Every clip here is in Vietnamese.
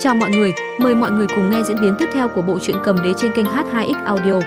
Chào mọi người, mời mọi người cùng nghe diễn biến tiếp theo của bộ truyện cầm đế trên kênh H2X Audio.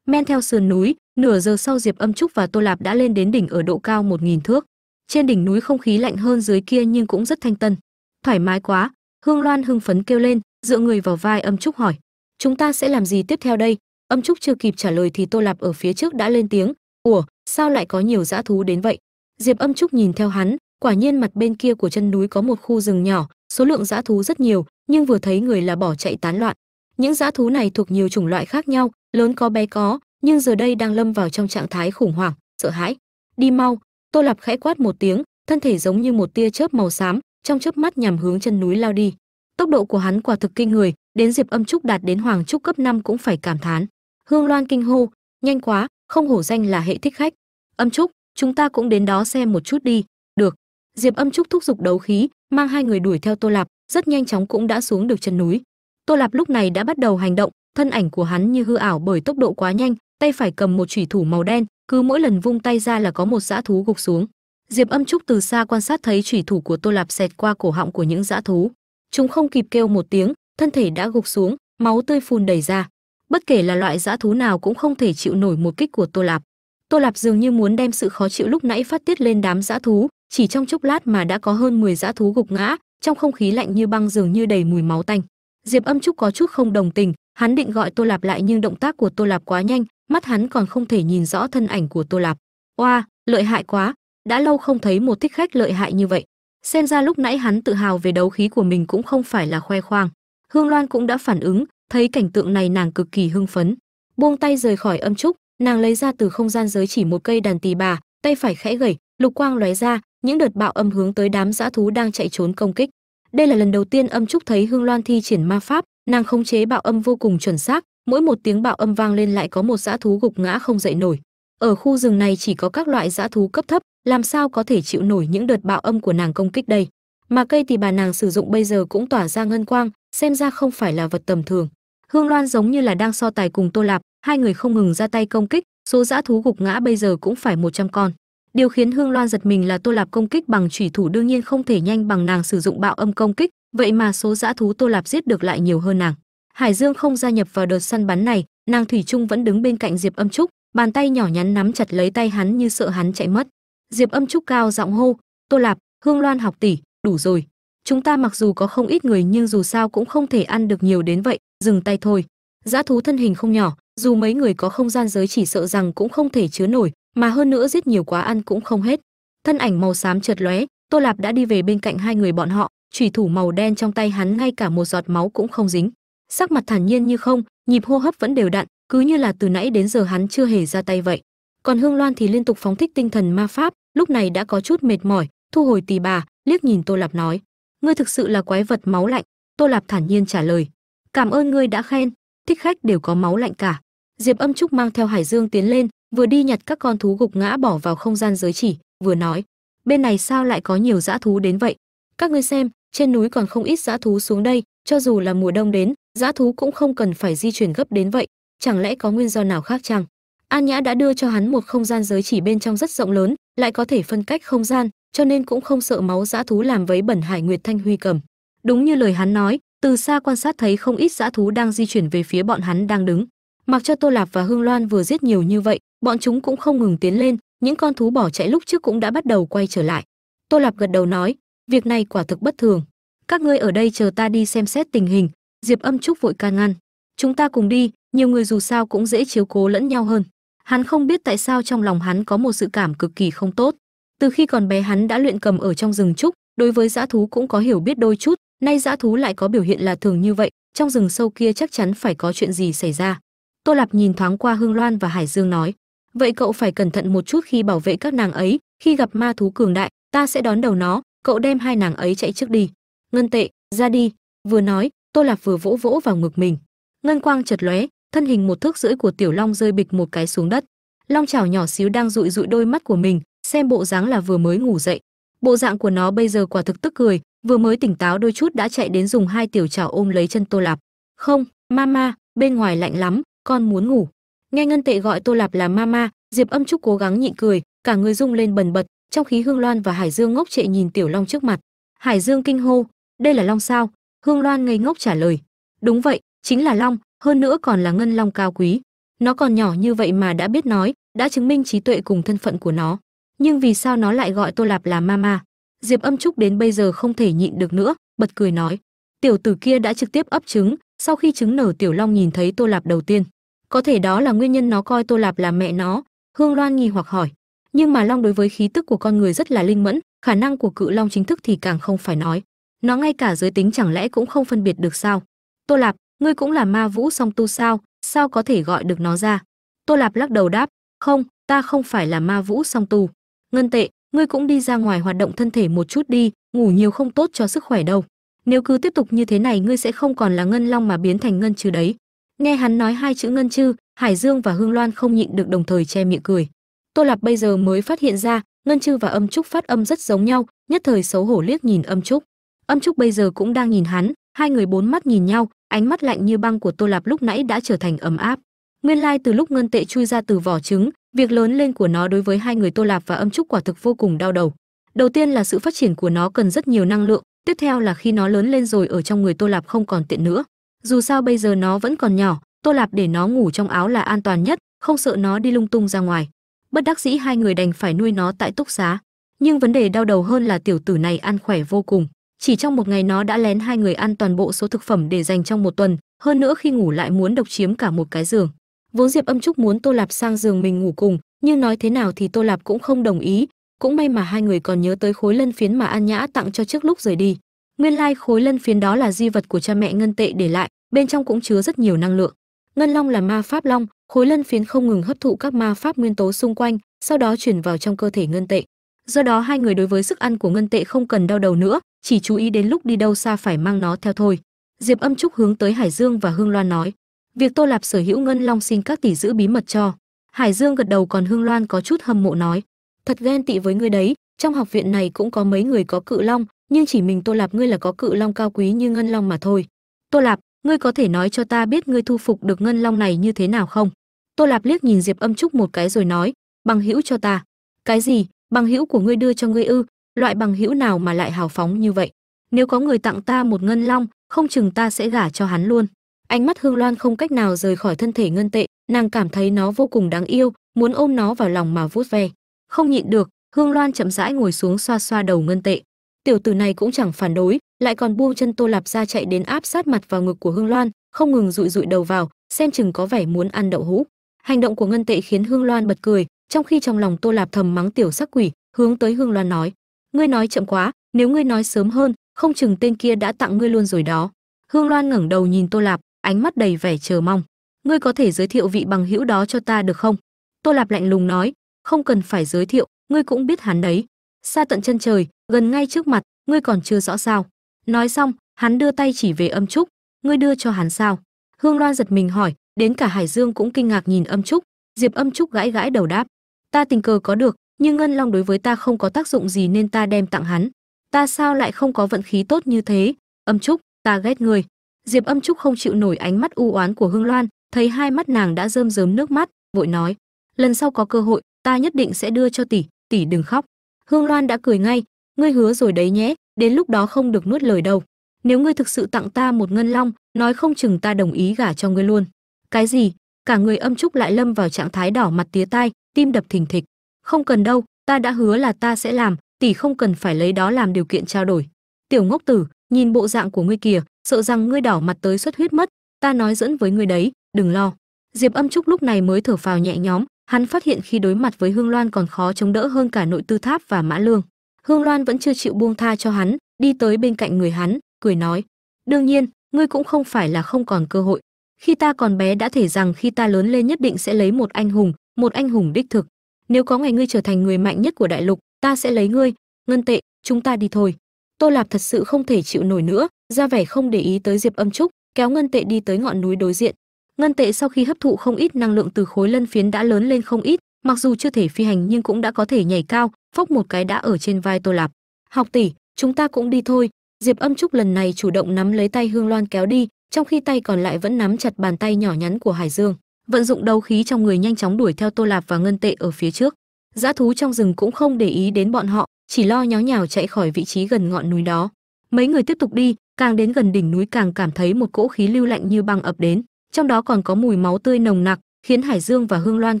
Men theo sườn núi, nửa giờ sau Diệp Âm Trúc và Tô Lạp đã lên đến đỉnh ở độ cao 1000 thước. Trên đỉnh núi không khí lạnh hơn dưới kia nhưng cũng rất thanh tân. Thoải mái quá, Hương Loan hưng phấn kêu lên, dựa người vào vai Âm Trúc hỏi: "Chúng ta sẽ làm gì tiếp theo đây?" Âm Trúc chưa kịp trả lời thì Tô Lạp ở phía trước đã lên tiếng: "Ủa, sao lại có nhiều dã thú đến vậy?" Diệp Âm Trúc nhìn theo hắn, quả nhiên mặt bên kia của chân núi có một khu rừng nhỏ, số lượng dã thú rất nhiều, nhưng vừa thấy người là bỏ chạy tán loạn. Những dã thú này thuộc nhiều chủng loại khác nhau, lớn có bé có, nhưng giờ đây đang lâm vào trong trạng thái khủng hoảng, sợ hãi. Đi mau, Tô Lạp khẽ quát một tiếng, thân thể giống như một tia chớp màu xám, trong chớp mắt nhằm hướng chân núi lao đi. Tốc độ của hắn quả thực kinh người, đến Diệp Âm Trúc đạt đến hoàng trúc cấp 5 cũng phải cảm thán. Hương Loan kinh hô, nhanh quá, không hổ danh là hệ thích khách. Âm Trúc, chúng ta cũng đến đó xem một chút đi. Được. Diệp âm trúc thúc giục đấu khí, mang hai người đuổi theo tô lạp, rất nhanh chóng cũng đã xuống được chân núi. Tô lạp lúc này đã bắt đầu hành động, thân ảnh của hắn như hư ảo bởi tốc độ quá nhanh, tay phải cầm một chủy thủ màu đen, cứ mỗi lần vung tay ra là có một dã thú gục xuống. Diệp âm trúc từ xa quan sát thấy chủy thủ của tô lạp xẹt qua cổ họng của những dã thú. Chúng không kịp kêu một tiếng, thân thể đã gục xuống, máu tươi phun đầy ra bất kể là loại dã thú nào cũng không thể chịu nổi một kích của tô lạp tô lạp dường như muốn đem sự khó chịu lúc nãy phát tiết lên đám dã thú, chỉ trong chốc lát mà đã có hơn 10 dã thú gục ngã, trong không khí lạnh như băng dường như đầy mùi máu tanh. Diệp âm trúc có chút không đồng tình, hắn định gọi tô lạp lại nhưng động tác của tô lạp quá nhanh, mắt hắn còn không thể nhìn rõ thân ảnh của tô lạp. Oa, lợi hại quá, đã lâu không thấy một thích khách lợi hại như vậy. Xem ra lúc nãy hắn tự hào về đấu khí của mình cũng không phải là khoe khoang. Hương loan cũng đã phản ứng, thấy cảnh tượng này nàng cực kỳ hưng phấn. Buông tay rời khỏi âm trúc nàng lấy ra từ không gian giới chỉ một cây đàn tỳ bà, tay phải khẽ gẩy, lục quang lóe ra, những đợt bạo âm hướng tới đám dã thú đang chạy trốn công kích. Đây là lần đầu tiên âm trúc thấy hương loan thi triển ma pháp, nàng khống chế bạo âm vô cùng chuẩn xác, mỗi một tiếng bạo âm vang lên lại có một dã thú gục ngã không dậy nổi. Ở khu rừng này chỉ có các loại dã thú cấp thấp, làm sao có thể chịu nổi những đợt bạo âm của nàng công kích đây? Mà cây tỳ bà nàng sử dụng bây giờ cũng tỏa ra ngân quang, xem ra không phải là vật tầm thường. Hương loan giống như là đang so tài cùng tô lạp hai người không ngừng ra tay công kích, số dã thú gục ngã bây giờ cũng phải 100 con. Điều khiến hương loan giật mình là tô lạp công kích bằng chủy thủ đương nhiên không thể nhanh bằng nàng sử dụng bạo âm công kích, vậy mà số dã thú tô lạp giết được lại nhiều hơn nàng. Hải dương không gia nhập vào đợt săn bắn này, nàng thủy trung vẫn đứng bên cạnh diệp âm trúc, bàn tay nhỏ nhắn nắm chặt lấy tay hắn như sợ hắn chạy mất. Diệp âm trúc cao giọng hô, tô lạp, hương loan học tỷ, đủ rồi. Chúng ta mặc dù có không ít người nhưng dù sao cũng không thể ăn được nhiều đến vậy, dừng tay thôi dã thú thân hình không nhỏ, dù mấy người có không gian giới chỉ sợ rằng cũng không thể chứa nổi, mà hơn nữa giết nhiều quá ăn cũng không hết. Thân ảnh màu xám chợt lóe, tô lạp đã đi về bên cạnh hai người bọn họ, chủy thủ màu đen trong tay hắn ngay cả một giọt máu cũng không dính. Sắc mặt thản nhiên như không, nhịp hô hấp vẫn đều đặn, cứ như là từ nãy đến giờ hắn chưa hề ra tay vậy. Còn hương loan thì liên tục phóng thích tinh thần ma pháp, lúc này đã có chút mệt mỏi, thu hồi tì bà, liếc nhìn tô lạp nói, ngươi thực sự là quái vật máu lạnh. Tô lạp thản nhiên trả lời, cảm ơn ngươi đã khen thích khách đều có máu lạnh cả. Diệp âm trúc mang theo hải dương tiến lên, vừa đi nhặt các con thú gục ngã bỏ vào không gian giới chỉ, vừa nói, bên này sao lại có nhiều dã thú đến vậy? Các ngươi xem, trên núi còn không ít dã thú xuống đây, cho dù là mùa đông đến, dã thú cũng không cần phải di chuyển gấp đến vậy. Chẳng lẽ có nguyên do nào khác chăng? An nhã đã đưa cho hắn một không gian giới chỉ bên trong rất rộng lớn, lại có thể phân cách không gian, cho nên cũng không sợ máu dã thú làm vấy bẩn hải nguyệt thanh huy cầm. Đúng như lời hắn nói từ xa quan sát thấy không ít dã thú đang di chuyển về phía bọn hắn đang đứng. Mặc cho tô lạp và hương loan vừa giết nhiều như vậy, bọn chúng cũng không ngừng tiến lên, những con thú bỏ chạy lúc trước cũng đã bắt đầu quay trở lại. Tô lạp gật đầu nói, việc này quả thực bất thường. Các ngươi ở đây chờ ta đi xem xét tình hình. Diệp âm trúc vội can ngăn, chúng ta cùng đi, nhiều người dù sao cũng dễ chiếu cố lẫn nhau hơn. Hắn không biết tại sao trong lòng hắn có một sự cảm cực kỳ không tốt. Từ khi còn bé hắn đã luyện cầm ở trong rừng trúc, đối với dã thú cũng có hiểu biết đôi chút nay dã thú lại có biểu hiện là thường như vậy, trong rừng sâu kia chắc chắn phải có chuyện gì xảy ra. Tô lạp nhìn thoáng qua hương loan và hải dương nói, vậy cậu phải cẩn thận một chút khi bảo vệ các nàng ấy, khi gặp ma thú cường đại, ta sẽ đón đầu nó, cậu đem hai nàng ấy chạy trước đi. Ngân tệ, ra đi, vừa nói, tô lạp vừa vỗ vỗ vào ngực mình. Ngân quang chật lóe, thân hình một thước rưỡi của tiểu long rơi bịch một cái xuống đất. Long chảo nhỏ xíu đang dụi dụi đôi mắt của mình, xem bộ dáng là vừa mới ngủ dậy. Bộ dạng của nó bây giờ quả thực tức cười vừa mới tỉnh táo đôi chút đã chạy đến dùng hai tiểu chảo ôm lấy chân tô lạp. Không, mama, bên ngoài lạnh lắm, con muốn ngủ. Nghe ngân tệ gọi tô lạp là mama, diệp âm trúc cố gắng nhịn cười, cả người rung lên bần bật, trong khí hương loan và hải dương ngốc trệ nhìn tiểu long trước mặt. Hải dương kinh hô, đây là long sao? Hương loan ngây ngốc trả lời, đúng vậy, chính là long, hơn nữa còn là ngân long cao quý. Nó còn nhỏ như vậy mà đã biết nói, đã chứng minh trí tuệ cùng thân phận của nó. Nhưng vì sao nó lại gọi tô lạp là mama? Diệp âm trúc đến bây giờ không thể nhịn được nữa, bật cười nói, tiểu tử kia đã trực tiếp ấp trứng, sau khi trứng nở tiểu long nhìn thấy tô lạp đầu tiên, có thể đó là nguyên nhân nó coi tô lạp là mẹ nó. Hương loan nghi hoặc hỏi, nhưng mà long đối với khí tức của con người rất là linh mẫn, khả năng của cự long chính thức thì càng không phải nói. Nó ngay cả giới tính chẳng lẽ cũng không phân biệt được sao? Tô lạp, ngươi cũng là ma vũ song tu sao sao có thể gọi được nó ra? Tô lạp lắc đầu đáp, không, ta không phải là ma vũ song tu. Ngân tệ ngươi cũng đi ra ngoài hoạt động thân thể một chút đi, ngủ nhiều không tốt cho sức khỏe đâu. Nếu cứ tiếp tục như thế này, ngươi sẽ không còn là ngân long mà biến thành ngân chư đấy. Nghe hắn nói hai chữ ngân chư hải dương và hương loan không nhịn được đồng thời che miệng cười. Tô lạp bây giờ mới phát hiện ra, ngân chư và âm trúc phát âm rất giống nhau, nhất thời xấu hổ liếc nhìn âm trúc. Âm trúc bây giờ cũng đang nhìn hắn, hai người bốn mắt nhìn nhau, ánh mắt lạnh như băng của tô lạp lúc nãy đã trở thành ấm áp. Nguyên lai từ lúc ngân tệ chui ra từ vỏ trứng việc lớn lên của nó đối với hai người tô lạp và âm trúc quả thực vô cùng đau đầu. Đầu tiên là sự phát triển của nó cần rất nhiều năng lượng, tiếp theo là khi nó lớn lên rồi ở trong người tô lạp không còn tiện nữa. Dù sao bây giờ nó vẫn còn nhỏ, tô lạp để nó ngủ trong áo là an toàn nhất, không sợ nó đi lung tung ra ngoài. Bất đắc dĩ hai người đành phải nuôi nó tại túc xá. Nhưng vấn đề đau đầu hơn là tiểu tử này ăn khỏe vô cùng. Chỉ trong một ngày nó đã lén hai người ăn toàn bộ số thực phẩm để dành trong một tuần, hơn nữa khi ngủ lại muốn độc chiếm cả một cái giường vốn diệp âm trúc muốn tô lạp sang giường mình ngủ cùng, nhưng nói thế nào thì tô lạp cũng không đồng ý. Cũng may mà hai người còn nhớ tới khối lân phiến mà an nhã tặng cho trước lúc rời đi. Nguyên lai like khối lân phiến đó là di vật của cha mẹ ngân tệ để lại, bên trong cũng chứa rất nhiều năng lượng. Ngân long là ma pháp long, khối lân phiến không ngừng hấp thụ các ma pháp nguyên tố xung quanh, sau đó chuyển vào trong cơ thể ngân tệ. Do đó hai người đối với sức ăn của ngân tệ không cần đau đầu nữa, chỉ chú ý đến lúc đi đâu xa phải mang nó theo thôi. Diệp âm trúc hướng tới hải dương và hương loan nói việc tô lạp sở hữu ngân long xin các tỷ giữ bí mật cho. Hải dương gật đầu còn hương loan có chút hâm mộ nói. Thật ghen tị với ngươi đấy, trong học viện này cũng có mấy người có cự long, nhưng chỉ mình tô lạp ngươi là có cự long cao quý như ngân long mà thôi. Tô lạp, ngươi có thể nói cho ta biết ngươi thu phục được ngân long này như thế nào không? Tô lạp liếc nhìn diệp âm trúc một cái rồi nói. Bằng hữu cho ta. Cái gì? Bằng hữu của ngươi đưa cho ngươi ư? Loại bằng hữu nào mà lại hào phóng như vậy? Nếu có người tặng ta một ngân long, không chừng ta sẽ gả cho hắn luôn ánh mắt hương loan không cách nào rời khỏi thân thể ngân tệ, nàng cảm thấy nó vô cùng đáng yêu, muốn ôm nó vào lòng mà vuốt ve. Không nhịn được, hương loan chậm rãi ngồi xuống xoa xoa đầu ngân tệ. Tiểu tử này cũng chẳng phản đối, lại còn buông chân tô lạp ra chạy đến áp sát mặt vào ngực của hương loan, không ngừng rụi rụi đầu vào, xem chừng có vẻ muốn ăn đậu hũ. Hành động của ngân tệ khiến hương loan bật cười, trong khi trong lòng tô lạp thầm mắng tiểu sắc quỷ, hướng tới hương loan nói, ngươi nói chậm quá, nếu ngươi nói sớm hơn, không chừng tên kia đã tặng ngươi luôn rồi đó. Hương loan ngẩng đầu nhìn tô lạp ánh mắt đầy vẻ chờ mong. Ngươi có thể giới thiệu vị bằng hữu đó cho ta được không? Tô lạp lạnh lùng nói, không cần phải giới thiệu, ngươi cũng biết hắn đấy. Xa tận chân trời, gần ngay trước mặt, ngươi còn chưa rõ sao. Nói xong, hắn đưa tay chỉ về âm trúc. Ngươi đưa cho hắn sao? Hương loan giật mình hỏi, đến cả hải dương cũng kinh ngạc nhìn âm trúc. Diệp âm trúc gãi gãi đầu đáp, ta tình cờ có được, nhưng ngân long đối với ta không có tác dụng gì nên ta đem tặng hắn. Ta sao lại không có vận khí tốt như thế? Âm trúc, ta ghét người diệp âm trúc không chịu nổi ánh mắt u oán của hương loan, thấy hai mắt nàng đã rơm rớm nước mắt, vội nói, lần sau có cơ hội, ta nhất định sẽ đưa cho tỷ tỷ đừng khóc. Hương loan đã cười ngay, ngươi hứa rồi đấy nhé, đến lúc đó không được nuốt lời đâu. Nếu ngươi thực sự tặng ta một ngân long, nói không chừng ta đồng ý gả cho ngươi luôn. Cái gì? Cả người âm trúc lại lâm vào trạng thái đỏ mặt tía tai, tim đập thình thịch. Không cần đâu, ta đã hứa là ta sẽ làm, tỷ không cần phải lấy đó làm điều kiện trao đổi. Tiểu ngốc tử, nhìn bộ dạng của ngươi kìa sợ rằng ngươi đỏ mặt tới xuất huyết mất, ta nói dẫn với ngươi đấy, đừng lo. Diệp âm trúc lúc này mới thở phào nhẹ nhõm, hắn phát hiện khi đối mặt với hương loan còn khó chống đỡ hơn cả nội tư tháp và mã lương. Hương loan vẫn chưa chịu buông tha cho hắn, đi tới bên cạnh người hắn, cười nói, đương nhiên, ngươi cũng không phải là không còn cơ hội. Khi ta còn bé đã thể rằng khi ta lớn lên nhất định sẽ lấy một anh hùng, một anh hùng đích thực. Nếu có ngày ngươi trở thành người mạnh nhất của đại lục, ta sẽ lấy ngươi. Ngân tệ, chúng ta đi thôi. Tô lạp thật sự không thể chịu nổi nữa ra vẻ không để ý tới diệp âm trúc, kéo ngân tệ đi tới ngọn núi đối diện. Ngân tệ sau khi hấp thụ không ít năng lượng từ khối lân phiến đã lớn lên không ít, mặc dù chưa thể phi hành nhưng cũng đã có thể nhảy cao, phốc một cái đã ở trên vai tô lạp. Học tỷ, chúng ta cũng đi thôi. Diệp âm trúc lần này chủ động nắm lấy tay hương loan kéo đi, trong khi tay còn lại vẫn nắm chặt bàn tay nhỏ nhắn của hải dương, vận dụng đấu khí trong người nhanh chóng đuổi theo tô lạp và ngân tệ ở phía trước. Dã thú trong rừng cũng không để ý đến bọn họ, chỉ lo nháo nhào chạy khỏi vị trí gần ngọn núi đó. Mấy người tiếp tục đi càng đến gần đỉnh núi càng cảm thấy một cỗ khí lưu lạnh như băng ập đến. Trong đó còn có mùi máu tươi nồng nặc, khiến hải dương và hương loan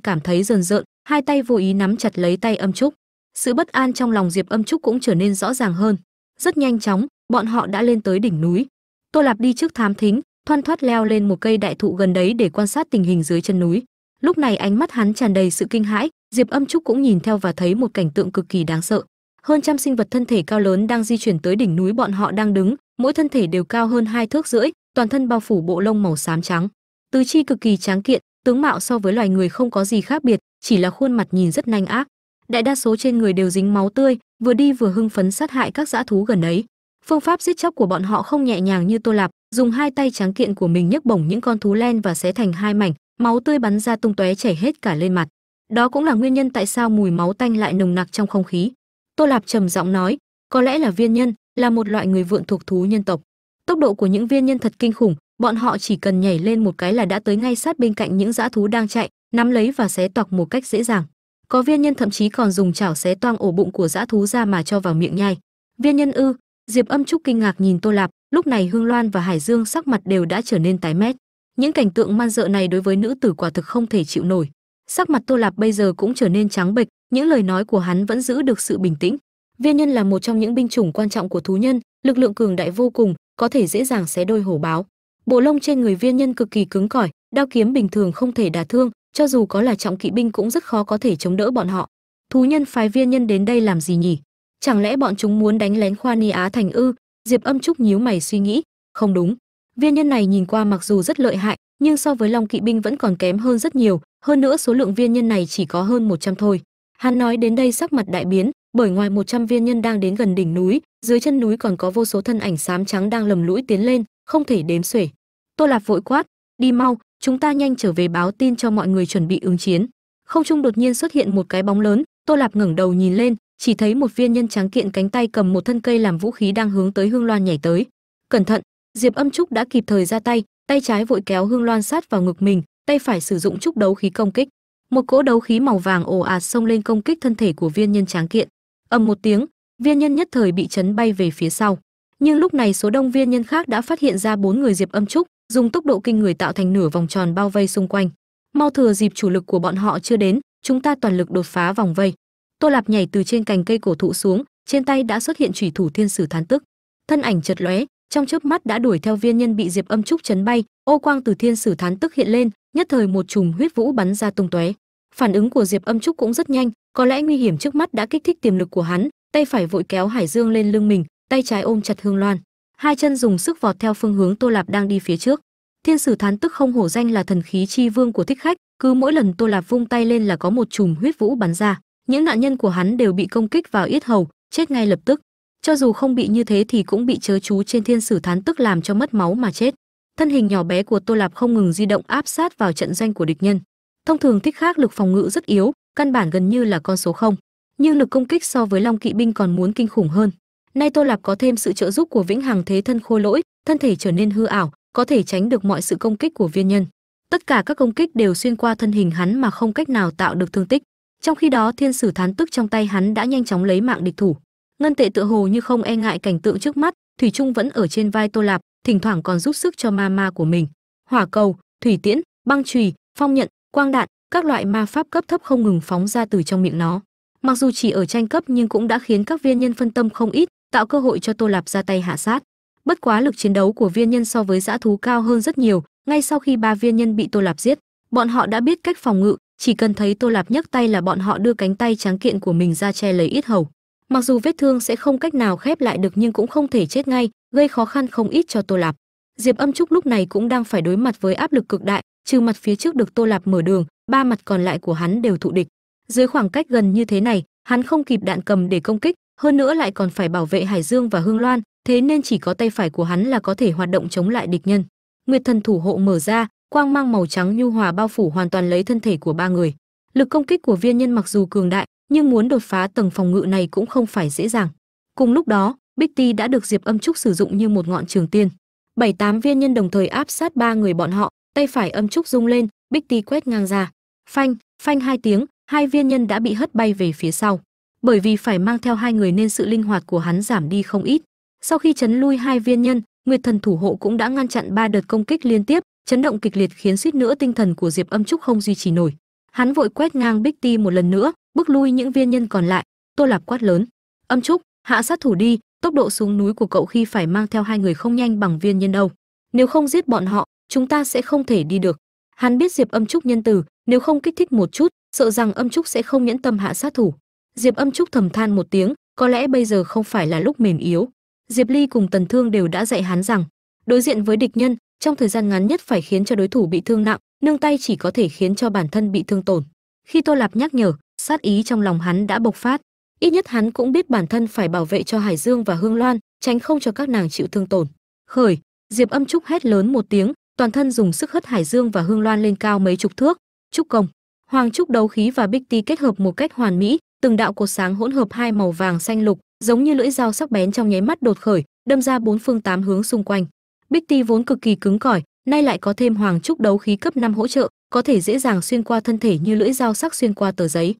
cảm thấy rờn rợn, hai tay vô ý nắm chặt lấy tay âm trúc. Sự bất an trong lòng diệp âm trúc cũng trở nên rõ ràng hơn. Rất nhanh chóng, bọn họ đã lên tới đỉnh núi. Tô lạp đi trước thám thính, thoăn thoắt leo lên một cây đại thụ gần đấy để quan sát tình hình dưới chân núi. Lúc này ánh mắt hắn tràn đầy sự kinh hãi, diệp âm trúc cũng nhìn theo và thấy một cảnh tượng cực kỳ đáng sợ hơn trăm sinh vật thân thể cao lớn đang di chuyển tới đỉnh núi bọn họ đang đứng, mỗi thân thể đều cao hơn hai thước rưỡi, toàn thân bao phủ bộ lông màu xám trắng. Tứ chi cực kỳ tráng kiện, tướng mạo so với loài người không có gì khác biệt, chỉ là khuôn mặt nhìn rất nanh ác. Đại đa số trên người đều dính máu tươi, vừa đi vừa hưng phấn sát hại các dã thú gần ấy. Phương pháp giết chóc của bọn họ không nhẹ nhàng như tô lạp, dùng hai tay tráng kiện của mình nhấc bổng những con thú len và xé thành hai mảnh, máu tươi bắn ra tung tóe chảy hết cả lên mặt. Đó cũng là nguyên nhân tại sao mùi máu tanh lại nồng nặc trong không khí tô lạp trầm giọng nói, có lẽ là viên nhân, là một loại người vượn thuộc thú nhân tộc. Tốc độ của những viên nhân thật kinh khủng, bọn họ chỉ cần nhảy lên một cái là đã tới ngay sát bên cạnh những dã thú đang chạy, nắm lấy và xé toạc một cách dễ dàng. Có viên nhân thậm chí còn dùng chảo xé toang ổ bụng của dã thú ra mà cho vào miệng nhai. Viên nhân ư? Diệp âm trúc kinh ngạc nhìn tô lạp, lúc này hương loan và hải dương sắc mặt đều đã trở nên tái mét. Những cảnh tượng man dợ này đối với nữ tử quả thực không thể chịu nổi. Sắc mặt tô lạp bây giờ cũng trở nên trắng bệch những lời nói của hắn vẫn giữ được sự bình tĩnh. Viên nhân là một trong những binh chủng quan trọng của thú nhân, lực lượng cường đại vô cùng, có thể dễ dàng xé đôi hổ báo. Bộ lông trên người viên nhân cực kỳ cứng cỏi, đao kiếm bình thường không thể đả thương, cho dù có là trọng kỵ binh cũng rất khó có thể chống đỡ bọn họ. Thú nhân phái viên nhân đến đây làm gì nhỉ? Chẳng lẽ bọn chúng muốn đánh lén khoa ni á thành ư? Diệp âm trúc nhíu mày suy nghĩ. Không đúng. Viên nhân này nhìn qua mặc dù rất lợi hại, nhưng so với long kỵ binh vẫn còn kém hơn rất nhiều. Hơn nữa số lượng viên nhân này chỉ có hơn 100 thôi hắn nói đến đây sắc mặt đại biến, bởi ngoài 100 viên nhân đang đến gần đỉnh núi, dưới chân núi còn có vô số thân ảnh xám trắng đang lầm lũi tiến lên, không thể đếm xuể. Tô lạp vội quát, đi mau, chúng ta nhanh trở về báo tin cho mọi người chuẩn bị ứng chiến. Không trung đột nhiên xuất hiện một cái bóng lớn, tô lạp ngẩng đầu nhìn lên, chỉ thấy một viên nhân trắng kiện cánh tay cầm một thân cây làm vũ khí đang hướng tới hương loan nhảy tới. Cẩn thận, diệp âm trúc đã kịp thời ra tay tay trái vội kéo hương loan sát vào ngực mình, tay phải sử dụng trúc đấu khí công kích một cỗ đấu khí màu vàng ồ ạt xông lên công kích thân thể của viên nhân tráng kiện. Ầm một tiếng, viên nhân nhất thời bị chấn bay về phía sau. Nhưng lúc này số đông viên nhân khác đã phát hiện ra bốn người diệp âm trúc, dùng tốc độ kinh người tạo thành nửa vòng tròn bao vây xung quanh. Mau thừa dịp chủ lực của bọn họ chưa đến, chúng ta toàn lực đột phá vòng vây. Tô lạp nhảy từ trên cành cây cổ thụ xuống, trên tay đã xuất hiện chủy thủ thiên sử thán tức. Thân ảnh chật lóe, trong chớp mắt đã đuổi theo viên nhân bị diệp âm trúc chấn bay, ô quang từ thiên sử thán tức hiện lên nhất thời một chùm huyết vũ bắn ra tung tóe. Phản ứng của diệp âm trúc cũng rất nhanh, có lẽ nguy hiểm trước mắt đã kích thích tiềm lực của hắn, tay phải vội kéo hải dương lên lưng mình, tay trái ôm chặt hương loan. Hai chân dùng sức vọt theo phương hướng tô lạp đang đi phía trước. Thiên sử thán tức không hổ danh là thần khí chi vương của thích khách, cứ mỗi lần tô lạp vung tay lên là có một chùm huyết vũ bắn ra. Những nạn nhân của hắn đều bị công kích vào yết hầu, chết ngay lập tức. Cho dù không bị như thế thì cũng bị chớ chú trên thiên sử thán tức làm cho mất máu mà chết thân hình nhỏ bé của tô lạp không ngừng di động áp sát vào trận doanh của địch nhân. Thông thường thích khác lực phòng ngự rất yếu, căn bản gần như là con số không, nhưng lực công kích so với long kỵ binh còn muốn kinh khủng hơn. Nay tô lạp có thêm sự trợ giúp của vĩnh hằng thế thân khôi lỗi, thân thể trở nên hư ảo, có thể tránh được mọi sự công kích của viên nhân. Tất cả các công kích đều xuyên qua thân hình hắn mà không cách nào tạo được thương tích. Trong khi đó, thiên sử thán tức trong tay hắn đã nhanh chóng lấy mạng địch thủ. Ngân tệ tựa hồ như không e ngại cảnh tượng trước mắt, thủy trung vẫn ở trên vai tô lạp thỉnh thoảng còn giúp sức cho ma ma của mình. Hỏa cầu, thủy tiễn, băng chùy, phong nhận, quang đạn, các loại ma pháp cấp thấp không ngừng phóng ra từ trong miệng nó. Mặc dù chỉ ở tranh cấp nhưng cũng đã khiến các viên nhân phân tâm không ít, tạo cơ hội cho tô lạp ra tay hạ sát. Bất quá lực chiến đấu của viên nhân so với dã thú cao hơn rất nhiều, ngay sau khi ba viên nhân bị tô lạp giết, bọn họ đã biết cách phòng ngự, chỉ cần thấy tô lạp nhấc tay là bọn họ đưa cánh tay trắng kiện của mình ra che lấy ít hầu mặc dù vết thương sẽ không cách nào khép lại được nhưng cũng không thể chết ngay, gây khó khăn không ít cho tô lạp. Diệp âm trúc lúc này cũng đang phải đối mặt với áp lực cực đại, trừ mặt phía trước được tô lạp mở đường, ba mặt còn lại của hắn đều thụ địch. Dưới khoảng cách gần như thế này, hắn không kịp đạn cầm để công kích, hơn nữa lại còn phải bảo vệ hải dương và hương loan, thế nên chỉ có tay phải của hắn là có thể hoạt động chống lại địch nhân. Nguyệt thần thủ hộ mở ra, quang mang màu trắng nhu hòa bao phủ hoàn toàn lấy thân thể của ba người. Lực công kích của viên nhân mặc dù cường đại nhưng muốn đột phá tầng phòng ngự này cũng không phải dễ dàng. Cùng lúc đó, bích ti đã được diệp âm trúc sử dụng như một ngọn trường tiên. Bảy tám viên nhân đồng thời áp sát ba người bọn họ, tay phải âm trúc rung lên, bích ti quét ngang ra. Phanh phanh hai tiếng, hai viên nhân đã bị hất bay về phía sau. Bởi vì phải mang theo hai người nên sự linh hoạt của hắn giảm đi không ít. Sau khi chấn lui hai viên nhân, nguyệt thần thủ hộ cũng đã ngăn chặn ba đợt công kích liên tiếp, chấn động kịch liệt khiến suýt nữa tinh thần của diệp âm trúc không duy trì nổi. Hắn vội quét ngang bích ti một lần nữa bước lui những viên nhân còn lại, tô lạp quát lớn. Âm trúc, hạ sát thủ đi, tốc độ xuống núi của cậu khi phải mang theo hai người không nhanh bằng viên nhân đâu. Nếu không giết bọn họ, chúng ta sẽ không thể đi được. Hắn biết diệp âm trúc nhân từ, nếu không kích thích một chút, sợ rằng âm trúc sẽ không nhẫn tâm hạ sát thủ. Diệp âm trúc thầm than một tiếng, có lẽ bây giờ không phải là lúc mềm yếu. Diệp ly cùng tần thương đều đã dạy hắn rằng, đối diện với địch nhân, trong thời gian ngắn nhất phải khiến cho đối thủ bị thương nặng, nương tay chỉ có thể khiến cho bản thân bị thương tổn. Khi tô lạp nhắc nhở sát ý trong lòng hắn đã bộc phát. Ít nhất hắn cũng biết bản thân phải bảo vệ cho hải dương và hương loan, tránh không cho các nàng chịu thương tổn. Khởi, diệp âm trúc hét lớn một tiếng, toàn thân dùng sức hất hải dương và hương loan lên cao mấy chục thước. Trúc công, hoàng trúc đấu khí và bích ti kết hợp một cách hoàn mỹ, từng đạo cột sáng hỗn hợp hai màu vàng xanh lục, giống như lưỡi dao sắc bén trong nháy mắt đột khởi, đâm ra bốn phương tám hướng xung quanh. Bích ti vốn cực kỳ cứng cỏi, nay lại có thêm hoàng trúc đấu khí cấp 5 hỗ trợ, có thể dễ dàng xuyên qua thân thể như lưỡi dao sắc xuyên qua tờ giấy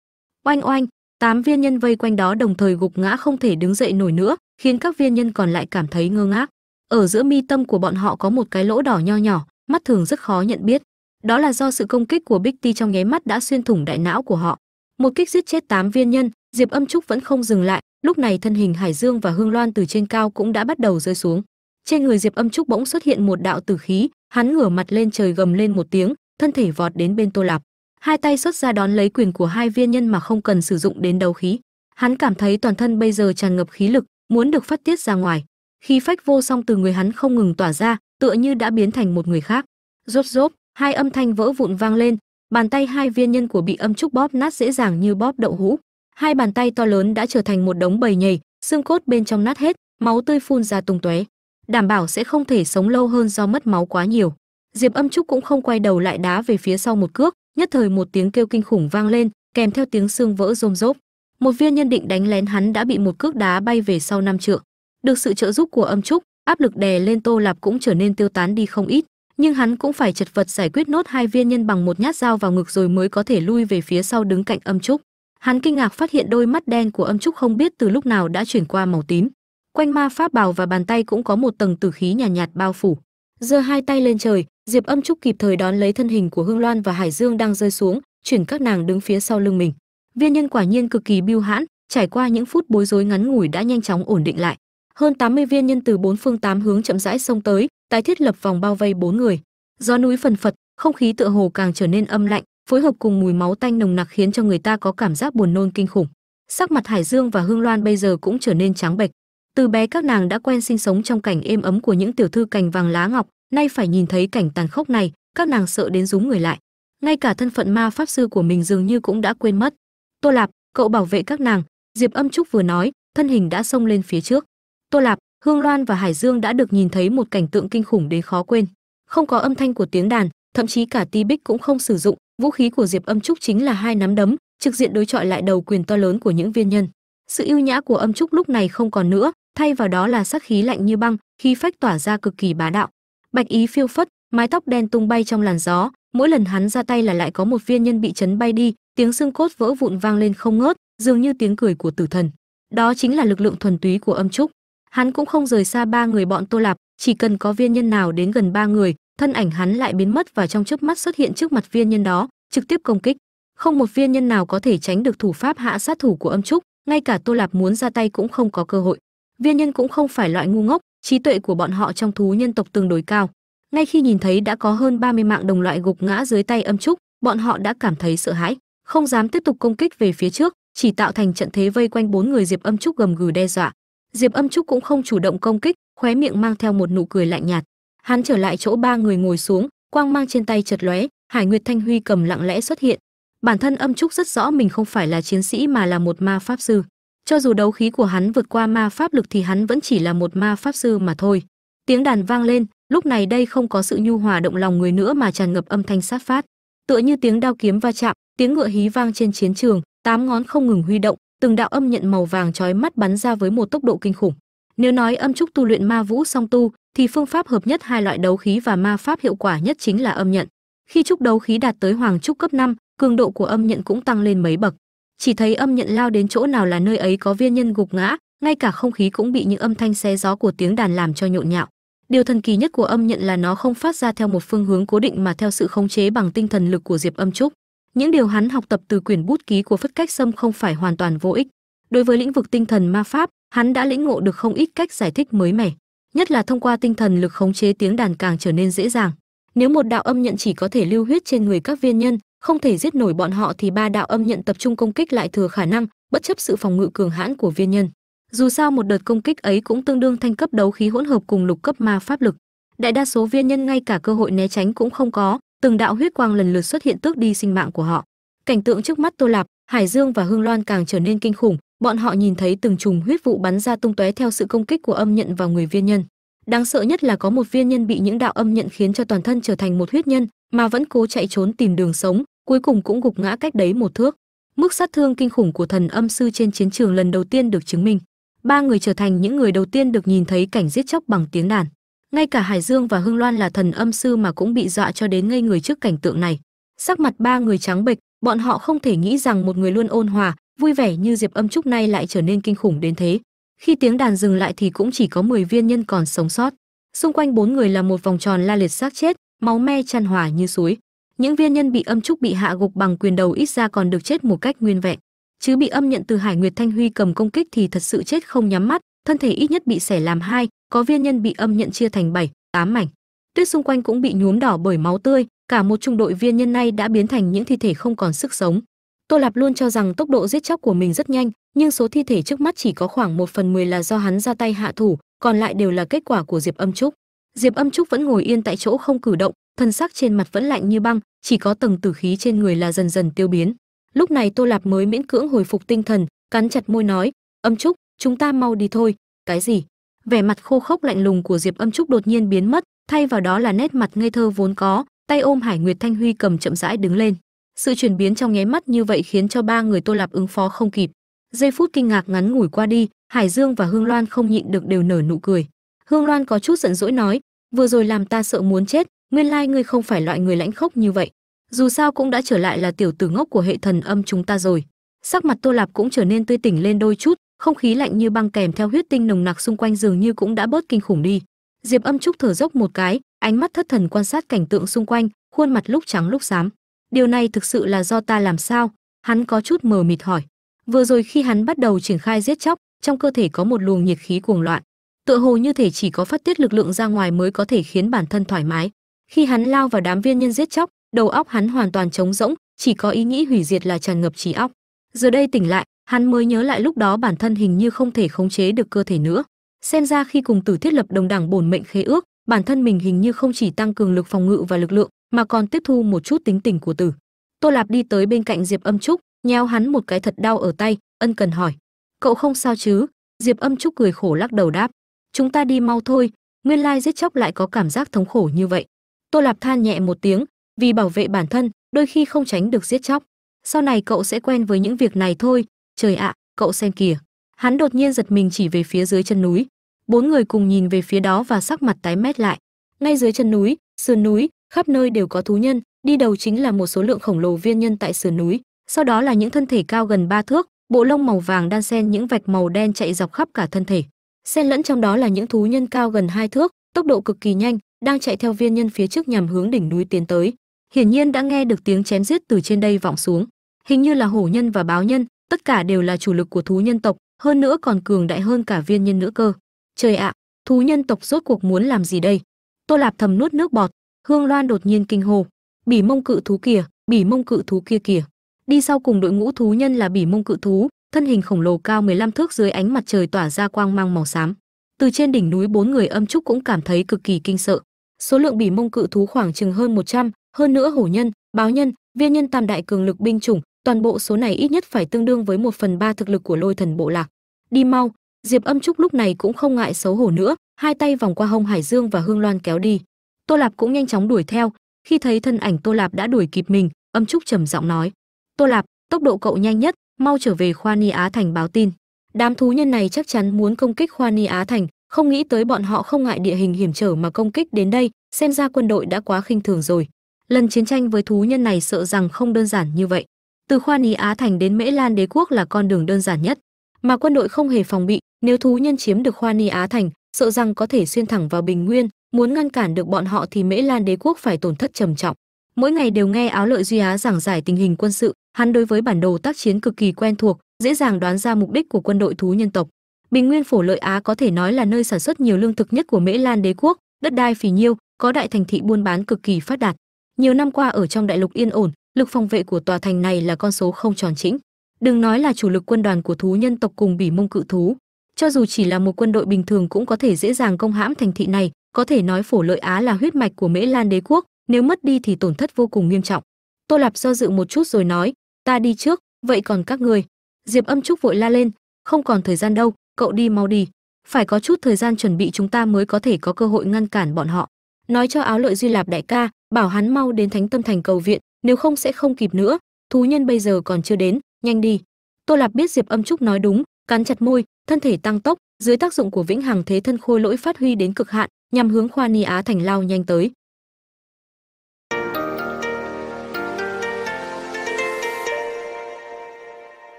oanh oanh, tám viên nhân vây quanh đó đồng thời gục ngã không thể đứng dậy nổi nữa, khiến các viên nhân còn lại cảm thấy ngơ ngác. Ở giữa mi tâm của bọn họ có một cái lỗ đỏ nho nhỏ, mắt thường rất khó nhận biết. Đó là do sự công kích của bích ti trong nháy mắt đã xuyên thủng đại não của họ. Một kích giết chết tám viên nhân, diệp âm trúc vẫn không dừng lại, lúc này thân hình hải dương và hương loan từ trên cao cũng đã bắt đầu rơi xuống. Trên người diệp âm trúc bỗng xuất hiện một đạo tử khí, hắn ngửa mặt lên trời gầm lên một tiếng, thân thể vọt đến bên tô lạp hai tay xuất ra đón lấy quyền của hai viên nhân mà không cần sử dụng đến đấu khí. Hắn cảm thấy toàn thân bây giờ tràn ngập khí lực, muốn được phát tiết ra ngoài. Khí phách vô song từ người hắn không ngừng tỏa ra, tựa như đã biến thành một người khác. Rốt rốt hai âm thanh vỡ vụn vang lên. Bàn tay hai viên nhân của bị âm trúc bóp nát dễ dàng như bóp đậu hũ. Hai bàn tay to lớn đã trở thành một đống bầy nhầy, xương cốt bên trong nát hết, máu tươi phun ra tung tóe. Đảm bảo sẽ không thể sống lâu hơn do mất máu quá nhiều. Diệp âm trúc cũng không quay đầu lại đá về phía sau một cước nhất thời một tiếng kêu kinh khủng vang lên kèm theo tiếng xương vỡ rôm rốp. Một viên nhân định đánh lén hắn đã bị một cước đá bay về sau năm trượng. Được sự trợ giúp của âm trúc áp lực đè lên tô lạp cũng trở nên tiêu tán đi không ít nhưng hắn cũng phải chật vật giải quyết nốt hai viên nhân bằng một nhát dao vào ngực rồi mới có thể lui về phía sau đứng cạnh âm trúc. Hắn kinh ngạc phát hiện đôi mắt đen của âm trúc không biết từ lúc nào đã chuyển qua màu tím. Quanh ma pháp bào và bàn tay cũng có một tầng tử khí nhàn nhạt, nhạt bao phủ giơ hai tay lên trời, diệp âm trúc kịp thời đón lấy thân hình của hương loan và hải dương đang rơi xuống, chuyển các nàng đứng phía sau lưng mình. Viên nhân quả nhiên cực kỳ biêu hãn, trải qua những phút bối rối ngắn ngủi đã nhanh chóng ổn định lại. Hơn 80 viên nhân từ bốn phương tám hướng chậm rãi xông tới, tái thiết lập vòng bao vây bốn người. Gió núi phần phật, không khí tựa hồ càng trở nên âm lạnh, phối hợp cùng mùi máu tanh nồng nặc khiến cho người ta có cảm giác buồn nôn kinh khủng. Sắc mặt hải dương và hương loan bây giờ cũng trở nên trắng bệch từ bé các nàng đã quen sinh sống trong cảnh êm ấm của những tiểu thư cành vàng lá ngọc, nay phải nhìn thấy cảnh tàn khốc này, các nàng sợ đến rúm người lại. Ngay cả thân phận ma pháp sư của mình dường như cũng đã quên mất. Tô lạp, cậu bảo vệ các nàng, diệp âm trúc vừa nói, thân hình đã xông lên phía trước. Tô lạp, hương loan và hải dương đã được nhìn thấy một cảnh tượng kinh khủng đến khó quên. Không có âm thanh của tiếng đàn, thậm chí cả ti bích cũng không sử dụng, vũ khí của diệp âm trúc chính là hai nắm đấm, trực diện đối chọi lại đầu quyền to lớn của những viên nhân. Sự ưu nhã của âm trúc lúc này không còn nữa thay vào đó là sắc khí lạnh như băng, khí phách tỏa ra cực kỳ bá đạo. Bạch ý phiêu phất, mái tóc đen tung bay trong làn gió, mỗi lần hắn ra tay là lại có một viên nhân bị chấn bay đi, tiếng xương cốt vỡ vụn vang lên không ngớt, dường như tiếng cười của tử thần. Đó chính là lực lượng thuần túy của âm trúc. Hắn cũng không rời xa ba người bọn tô lạp, chỉ cần có viên nhân nào đến gần ba người, thân ảnh hắn lại biến mất và trong chớp mắt xuất hiện trước mặt viên nhân đó, trực tiếp công kích. Không một viên nhân nào có thể tránh được thủ pháp hạ sát thủ của âm trúc, ngay cả tô lạp muốn ra tay cũng không có cơ hội viên nhân cũng không phải loại ngu ngốc, trí tuệ của bọn họ trong thú nhân tộc tương đối cao. Ngay khi nhìn thấy đã có hơn 30 mạng đồng loại gục ngã dưới tay âm trúc, bọn họ đã cảm thấy sợ hãi, không dám tiếp tục công kích về phía trước, chỉ tạo thành trận thế vây quanh bốn người diệp âm trúc gầm gừ đe dọa. Diệp âm trúc cũng không chủ động công kích, khóe miệng mang theo một nụ cười lạnh nhạt. Hắn trở lại chỗ ba người ngồi xuống, quang mang trên tay chật lóe, hải nguyệt thanh huy cầm lặng lẽ xuất hiện. Bản thân âm trúc rất rõ mình không phải là chiến sĩ mà là một ma pháp sư cho dù đấu khí của hắn vượt qua ma pháp lực thì hắn vẫn chỉ là một ma pháp sư mà thôi. Tiếng đàn vang lên lúc này đây không có sự nhu hòa động lòng người nữa mà tràn ngập âm thanh sát phát. Tựa như tiếng đao kiếm va chạm tiếng ngựa hí vang trên chiến trường tám ngón không ngừng huy động từng đạo âm nhận màu vàng chói mắt bắn ra với một tốc độ kinh khủng. Nếu nói âm trúc tu luyện ma vũ song tu thì phương pháp hợp nhất hai loại đấu khí và ma pháp hiệu quả nhất chính là âm nhận. Khi trúc đấu khí đạt tới hoàng trúc cấp 5, cường độ của âm nhận cũng tăng lên mấy bậc chỉ thấy âm nhận lao đến chỗ nào là nơi ấy có viên nhân gục ngã, ngay cả không khí cũng bị những âm thanh xé gió của tiếng đàn làm cho nhộn nhạo. Điều thần kỳ nhất của âm nhận là nó không phát ra theo một phương hướng cố định mà theo sự khống chế bằng tinh thần lực của diệp âm trúc. Những điều hắn học tập từ quyển bút ký của phất cách sâm không phải hoàn toàn vô ích. Đối với lĩnh vực tinh thần ma pháp, hắn đã lĩnh ngộ được không ít cách giải thích mới mẻ, nhất là thông qua tinh thần lực khống chế tiếng đàn càng trở nên dễ dàng. Nếu một đạo âm nhận chỉ có thể lưu huyết trên người các viên nhân không thể giết nổi bọn họ thì ba đạo âm nhận tập trung công kích lại thừa khả năng, bất chấp sự phòng ngự cường hãn của viên nhân. Dù sao một đợt công kích ấy cũng tương đương thanh cấp đấu khí hỗn hợp cùng lục cấp ma pháp lực. Đại đa số viên nhân ngay cả cơ hội né tránh cũng không có, từng đạo huyết quang lần lượt xuất hiện tước đi sinh mạng của họ. Cảnh tượng trước mắt tô lạp, hải dương và hương loan càng trở nên kinh khủng, bọn họ nhìn thấy từng trùng huyết vụ bắn ra tung tóe theo sự công kích của âm nhận vào người viên nhân. Đáng sợ nhất là có một viên nhân bị những đạo âm nhận khiến cho toàn thân trở thành một huyết nhân, mà vẫn cố chạy trốn tìm đường sống cuối cùng cũng gục ngã cách đấy một thước. Mức sát thương kinh khủng của thần âm sư trên chiến trường lần đầu tiên được chứng minh. Ba người trở thành những người đầu tiên được nhìn thấy cảnh giết chóc bằng tiếng đàn. Ngay cả hải dương và hương loan là thần âm sư mà cũng bị dọa cho đến ngây người trước cảnh tượng này. Sắc mặt ba người trắng bệch, bọn họ không thể nghĩ rằng một người luôn ôn hòa, vui vẻ như diệp âm trúc nay lại trở nên kinh khủng đến thế. Khi tiếng đàn dừng lại thì cũng chỉ có 10 viên nhân còn sống sót. Xung quanh bốn người là một vòng tròn la liệt xác chết, máu me chăn hòa như suối những viên nhân bị âm trúc bị hạ gục bằng quyền đầu ít ra còn được chết một cách nguyên vẹn. Chứ bị âm nhận từ hải nguyệt thanh huy cầm công kích thì thật sự chết không nhắm mắt, thân thể ít nhất bị xẻ làm hai, có viên nhân bị âm nhận chia thành bảy, tám mảnh. Tuyết xung quanh cũng bị nhuốm đỏ bởi máu tươi, cả một trung đội viên nhân này đã biến thành những thi thể không còn sức sống. Tô lạp luôn cho rằng tốc độ giết chóc của mình rất nhanh, nhưng số thi thể trước mắt chỉ có khoảng một phần mười là do hắn ra tay hạ thủ, còn lại đều là kết quả của diệp âm trúc. Diệp âm trúc vẫn ngồi yên tại chỗ không cử động thân sắc trên mặt vẫn lạnh như băng, chỉ có tầng tử khí trên người là dần dần tiêu biến. Lúc này tô lạp mới miễn cưỡng hồi phục tinh thần, cắn chặt môi nói, âm trúc, chúng ta mau đi thôi. Cái gì? Vẻ mặt khô khốc lạnh lùng của diệp âm trúc đột nhiên biến mất, thay vào đó là nét mặt ngây thơ vốn có, tay ôm hải nguyệt thanh huy cầm chậm rãi đứng lên. Sự chuyển biến trong nháy mắt như vậy khiến cho ba người tô lạp ứng phó không kịp. Giây phút kinh ngạc ngắn ngủi qua đi, hải dương và hương loan không nhịn được đều nở nụ cười. Hương loan có chút giận dỗi nói, vừa rồi làm ta sợ muốn chết nguyên lai ngươi không phải loại người lãnh khốc như vậy. Dù sao cũng đã trở lại là tiểu tử ngốc của hệ thần âm chúng ta rồi. Sắc mặt tô lạp cũng trở nên tươi tỉnh lên đôi chút, không khí lạnh như băng kèm theo huyết tinh nồng nặc xung quanh dường như cũng đã bớt kinh khủng đi. Diệp âm trúc thở dốc một cái, ánh mắt thất thần quan sát cảnh tượng xung quanh, khuôn mặt lúc trắng lúc xám. Điều này thực sự là do ta làm sao? Hắn có chút mờ mịt hỏi. Vừa rồi khi hắn bắt đầu triển khai giết chóc, trong cơ thể có một luồng nhiệt khí cuồng loạn. Tựa hồ như thể chỉ có phát tiết lực lượng ra ngoài mới có thể khiến bản thân thoải mái khi hắn lao vào đám viên nhân giết chóc, đầu óc hắn hoàn toàn trống rỗng, chỉ có ý nghĩ hủy diệt là tràn ngập trí óc. Giờ đây tỉnh lại, hắn mới nhớ lại lúc đó bản thân hình như không thể khống chế được cơ thể nữa. Xem ra khi cùng tử thiết lập đồng đẳng bổn mệnh khế ước, bản thân mình hình như không chỉ tăng cường lực phòng ngự và lực lượng, mà còn tiếp thu một chút tính tình của tử. Tô lạp đi tới bên cạnh diệp âm trúc nheo hắn một cái thật đau ở tay, ân cần hỏi. Cậu không sao chứ? Diệp âm trúc cười khổ lắc đầu đáp. Chúng ta đi mau thôi, nguyên lai giết chóc lại có cảm giác thống khổ như vậy tô lạp than nhẹ một tiếng, vì bảo vệ bản thân, đôi khi không tránh được giết chóc. Sau này cậu sẽ quen với những việc này thôi. Trời ạ, cậu xem kìa. Hắn đột nhiên giật mình chỉ về phía dưới chân núi. Bốn người cùng nhìn về phía đó và sắc mặt tái mét lại. Ngay dưới chân núi, sườn núi, khắp nơi đều có thú nhân. Đi đầu chính là một số lượng khổng lồ viên nhân tại sườn núi. Sau đó là những thân thể cao gần ba thước, bộ lông màu vàng đan xen, những vạch màu đen chạy dọc khắp cả thân thể. Xen lẫn trong đó là những thú nhân cao gần hai thước, tốc độ cực kỳ nhanh đang chạy theo viên nhân phía trước nhằm hướng đỉnh núi tiến tới. Hiển nhiên đã nghe được tiếng chém giết từ trên đây vọng xuống. Hình như là hổ nhân và báo nhân, tất cả đều là chủ lực của thú nhân tộc, hơn nữa còn cường đại hơn cả viên nhân nữa cơ. Trời ạ, thú nhân tộc rốt cuộc muốn làm gì đây? Tô lạp thầm nuốt nước bọt, hương loan đột nhiên kinh hồ bỉ mông cự thú kìa, bỉ mông cự thú kia kìa. Đi sau cùng đội ngũ thú nhân là bỉ mông cự thú, thân hình khổng lồ cao 15 thước dưới ánh mặt trời tỏa ra quang mang màu xám. Từ trên đỉnh núi bốn người âm trúc cũng cảm thấy cực kỳ kinh sợ số lượng bỉ mông cự thú khoảng chừng hơn 100, hơn nữa hổ nhân báo nhân viên nhân tam đại cường lực binh chủng toàn bộ số này ít nhất phải tương đương với một phần ba thực lực của lôi thần bộ lạc. Đi mau diệp âm trúc lúc này cũng không ngại xấu hổ nữa hai tay vòng qua hông hải dương và hương loan kéo đi. Tô lạp cũng nhanh chóng đuổi theo khi thấy thân ảnh tô lạp đã đuổi kịp mình âm trúc trầm giọng nói tô lạp tốc độ cậu nhanh nhất mau trở về khoa ni á thành báo tin. Đám thú nhân này chắc chắn muốn công kích khoa ni á thành không nghĩ tới bọn họ không ngại địa hình hiểm trở mà công kích đến đây, xem ra quân đội đã quá khinh thường rồi. Lần chiến tranh với thú nhân này sợ rằng không đơn giản như vậy. Từ khoa ní á thành đến mễ lan đế quốc là con đường đơn giản nhất. Mà quân đội không hề phòng bị, nếu thú nhân chiếm được khoa ni á thành, sợ rằng có thể xuyên thẳng vào bình nguyên, muốn ngăn cản được bọn họ thì mễ lan đế quốc phải tổn thất trầm trọng. Mỗi ngày đều nghe áo lợi duy á giảng giải tình hình quân sự, hắn đối với bản đồ tác chiến cực kỳ quen thuộc, dễ dàng đoán ra mục đích của quân đội thú nhân tộc bình nguyên phổ lợi á có thể nói là nơi sản xuất nhiều lương thực nhất của mễ lan đế quốc, đất đai phì nhiêu, có đại thành thị buôn bán cực kỳ phát đạt. Nhiều năm qua ở trong đại lục yên ổn, lực phòng vệ của tòa thành này là con số không tròn chỉnh. Đừng nói là chủ lực quân đoàn của thú nhân tộc cùng bỉ mông cự thú. Cho dù chỉ là một quân đội bình thường cũng có thể dễ dàng công hãm thành thị này, có thể nói phổ lợi á là huyết mạch của mễ lan đế quốc, nếu mất đi thì tổn thất vô cùng nghiêm trọng. Tô lạp do dự một chút rồi nói, ta đi trước, vậy còn các người diệp âm trúc vội la lên, không còn thời gian đâu cậu đi mau đi. Phải có chút thời gian chuẩn bị chúng ta mới có thể có cơ hội ngăn cản bọn họ. Nói cho áo lợi duy lạp đại ca, bảo hắn mau đến thánh tâm thành cầu viện, nếu không sẽ không kịp nữa. Thú nhân bây giờ còn chưa đến, nhanh đi. Tô lạp biết diệp âm trúc nói đúng, cắn chặt môi, thân thể tăng tốc, dưới tác dụng của vĩnh hằng thế thân khôi lỗi phát huy đến cực hạn, nhằm hướng khoa ni á thành lao nhanh tới.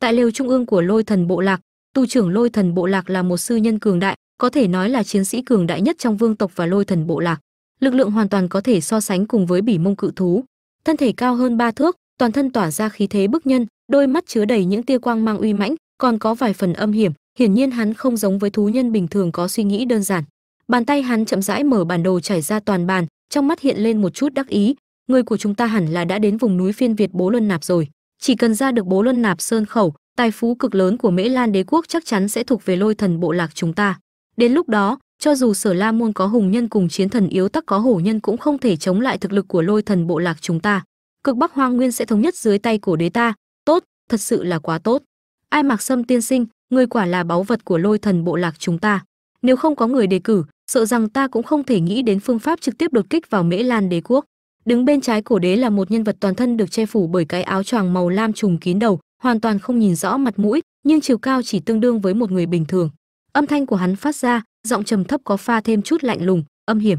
Tại lều trung ương của lôi thần bộ lạc tu trưởng lôi thần bộ lạc là một sư nhân cường đại, có thể nói là chiến sĩ cường đại nhất trong vương tộc và lôi thần bộ lạc. Lực lượng hoàn toàn có thể so sánh cùng với bỉ mông cự thú. Thân thể cao hơn ba thước, toàn thân tỏa ra khí thế bức nhân, đôi mắt chứa đầy những tia quang mang uy mãnh, còn có vài phần âm hiểm, hiển nhiên hắn không giống với thú nhân bình thường có suy nghĩ đơn giản. Bàn tay hắn chậm rãi mở bản đồ trải ra toàn bàn, trong mắt hiện lên một chút đắc ý. Người của chúng ta hẳn là đã đến vùng núi phiên việt bố luân nạp rồi. Chỉ cần ra được bố luân nạp sơn khẩu tài phú cực lớn của mễ lan đế quốc chắc chắn sẽ thuộc về lôi thần bộ lạc chúng ta. Đến lúc đó, cho dù sở la môn có hùng nhân cùng chiến thần yếu tắc có hổ nhân cũng không thể chống lại thực lực của lôi thần bộ lạc chúng ta. Cực bắc hoang nguyên sẽ thống nhất dưới tay của đế ta. Tốt, thật sự là quá tốt. Ai mặc sâm tiên sinh, người quả là báu vật của lôi thần bộ lạc chúng ta. Nếu không có người đề cử, sợ rằng ta cũng không thể nghĩ đến phương pháp trực tiếp đột kích vào mễ lan đế quốc. Đứng bên trái cổ đế là một nhân vật toàn thân được che phủ bởi cái áo choàng màu lam trùng kín đầu hoàn toàn không nhìn rõ mặt mũi, nhưng chiều cao chỉ tương đương với một người bình thường. Âm thanh của hắn phát ra, giọng trầm thấp có pha thêm chút lạnh lùng, âm hiểm.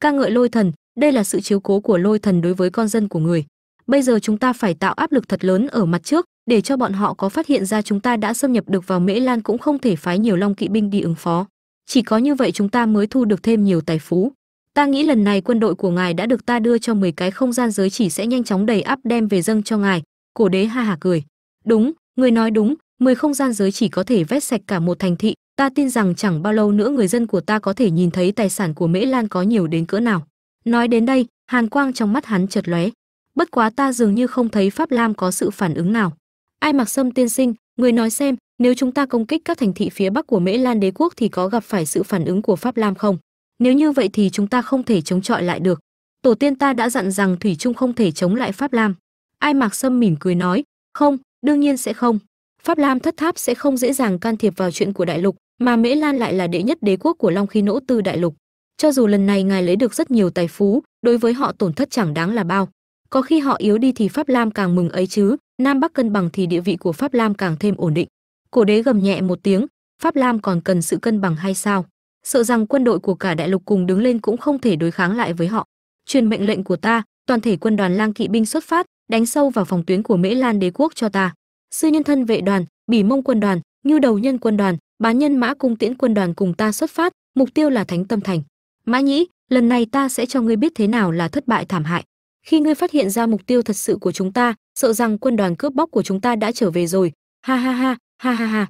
Ca ngợi lôi thần, đây là sự chiếu cố của lôi thần đối với con dân của người. Bây giờ chúng ta phải tạo áp lực thật lớn ở mặt trước, để cho bọn họ có phát hiện ra chúng ta đã xâm nhập được vào mễ lan cũng không thể phái nhiều long kỵ binh đi ứng phó. Chỉ có như vậy chúng ta mới thu được thêm nhiều tài phú. Ta nghĩ lần này quân đội của ngài đã được ta đưa cho 10 cái không gian giới chỉ sẽ nhanh chóng đầy áp đem về dâng cho ngài. Cổ đế ha hả cười đúng, người nói đúng 10 không gian giới chỉ có thể vét sạch cả một thành thị. Ta tin rằng chẳng bao lâu nữa người dân của ta có thể nhìn thấy tài sản của mễ lan có nhiều đến cỡ nào. Nói đến đây, hàn quang trong mắt hắn chợt lóe. Bất quá ta dường như không thấy pháp lam có sự phản ứng nào. Ai mặc sâm tiên sinh, người nói xem, nếu chúng ta công kích các thành thị phía bắc của mễ lan đế quốc thì có gặp phải sự phản ứng của pháp lam không? Nếu như vậy thì chúng ta không thể chống chọi lại được. Tổ tiên ta đã dặn rằng thủy trung không thể chống lại pháp lam. Ai mặc sâm mỉm cười nói, không đương nhiên sẽ không. Pháp lam thất tháp sẽ không dễ dàng can thiệp vào chuyện của đại lục, mà mễ lan lại là đệ nhất đế quốc của long khí nỗ tư đại lục. Cho dù lần này ngài lấy được rất nhiều tài phú, đối với họ tổn thất chẳng đáng là bao. Có khi họ yếu đi thì pháp lam càng mừng ấy chứ, nam bắc cân bằng thì địa vị của pháp lam càng thêm ổn định. Cổ đế gầm nhẹ một tiếng, pháp lam còn cần sự cân bằng hay sao? Sợ rằng quân đội của cả đại lục cùng đứng lên cũng không thể đối kháng lại với họ. Truyền mệnh lệnh của ta, toàn thể quân đoàn lang kỵ binh xuất phát đánh sâu vào phòng tuyến của mễ lan đế quốc cho ta. Sư nhân thân vệ đoàn, bỉ mông quân đoàn như đầu nhân quân đoàn bán nhân mã cung tiễn quân đoàn cùng ta xuất phát, mục tiêu là thánh tâm thành. Mã nhĩ, lần này ta sẽ cho ngươi biết thế nào là thất bại thảm hại. Khi ngươi phát hiện ra mục tiêu thật sự của chúng ta, sợ rằng quân đoàn cướp bóc của chúng ta đã trở về rồi. Ha ha ha ha ha ha.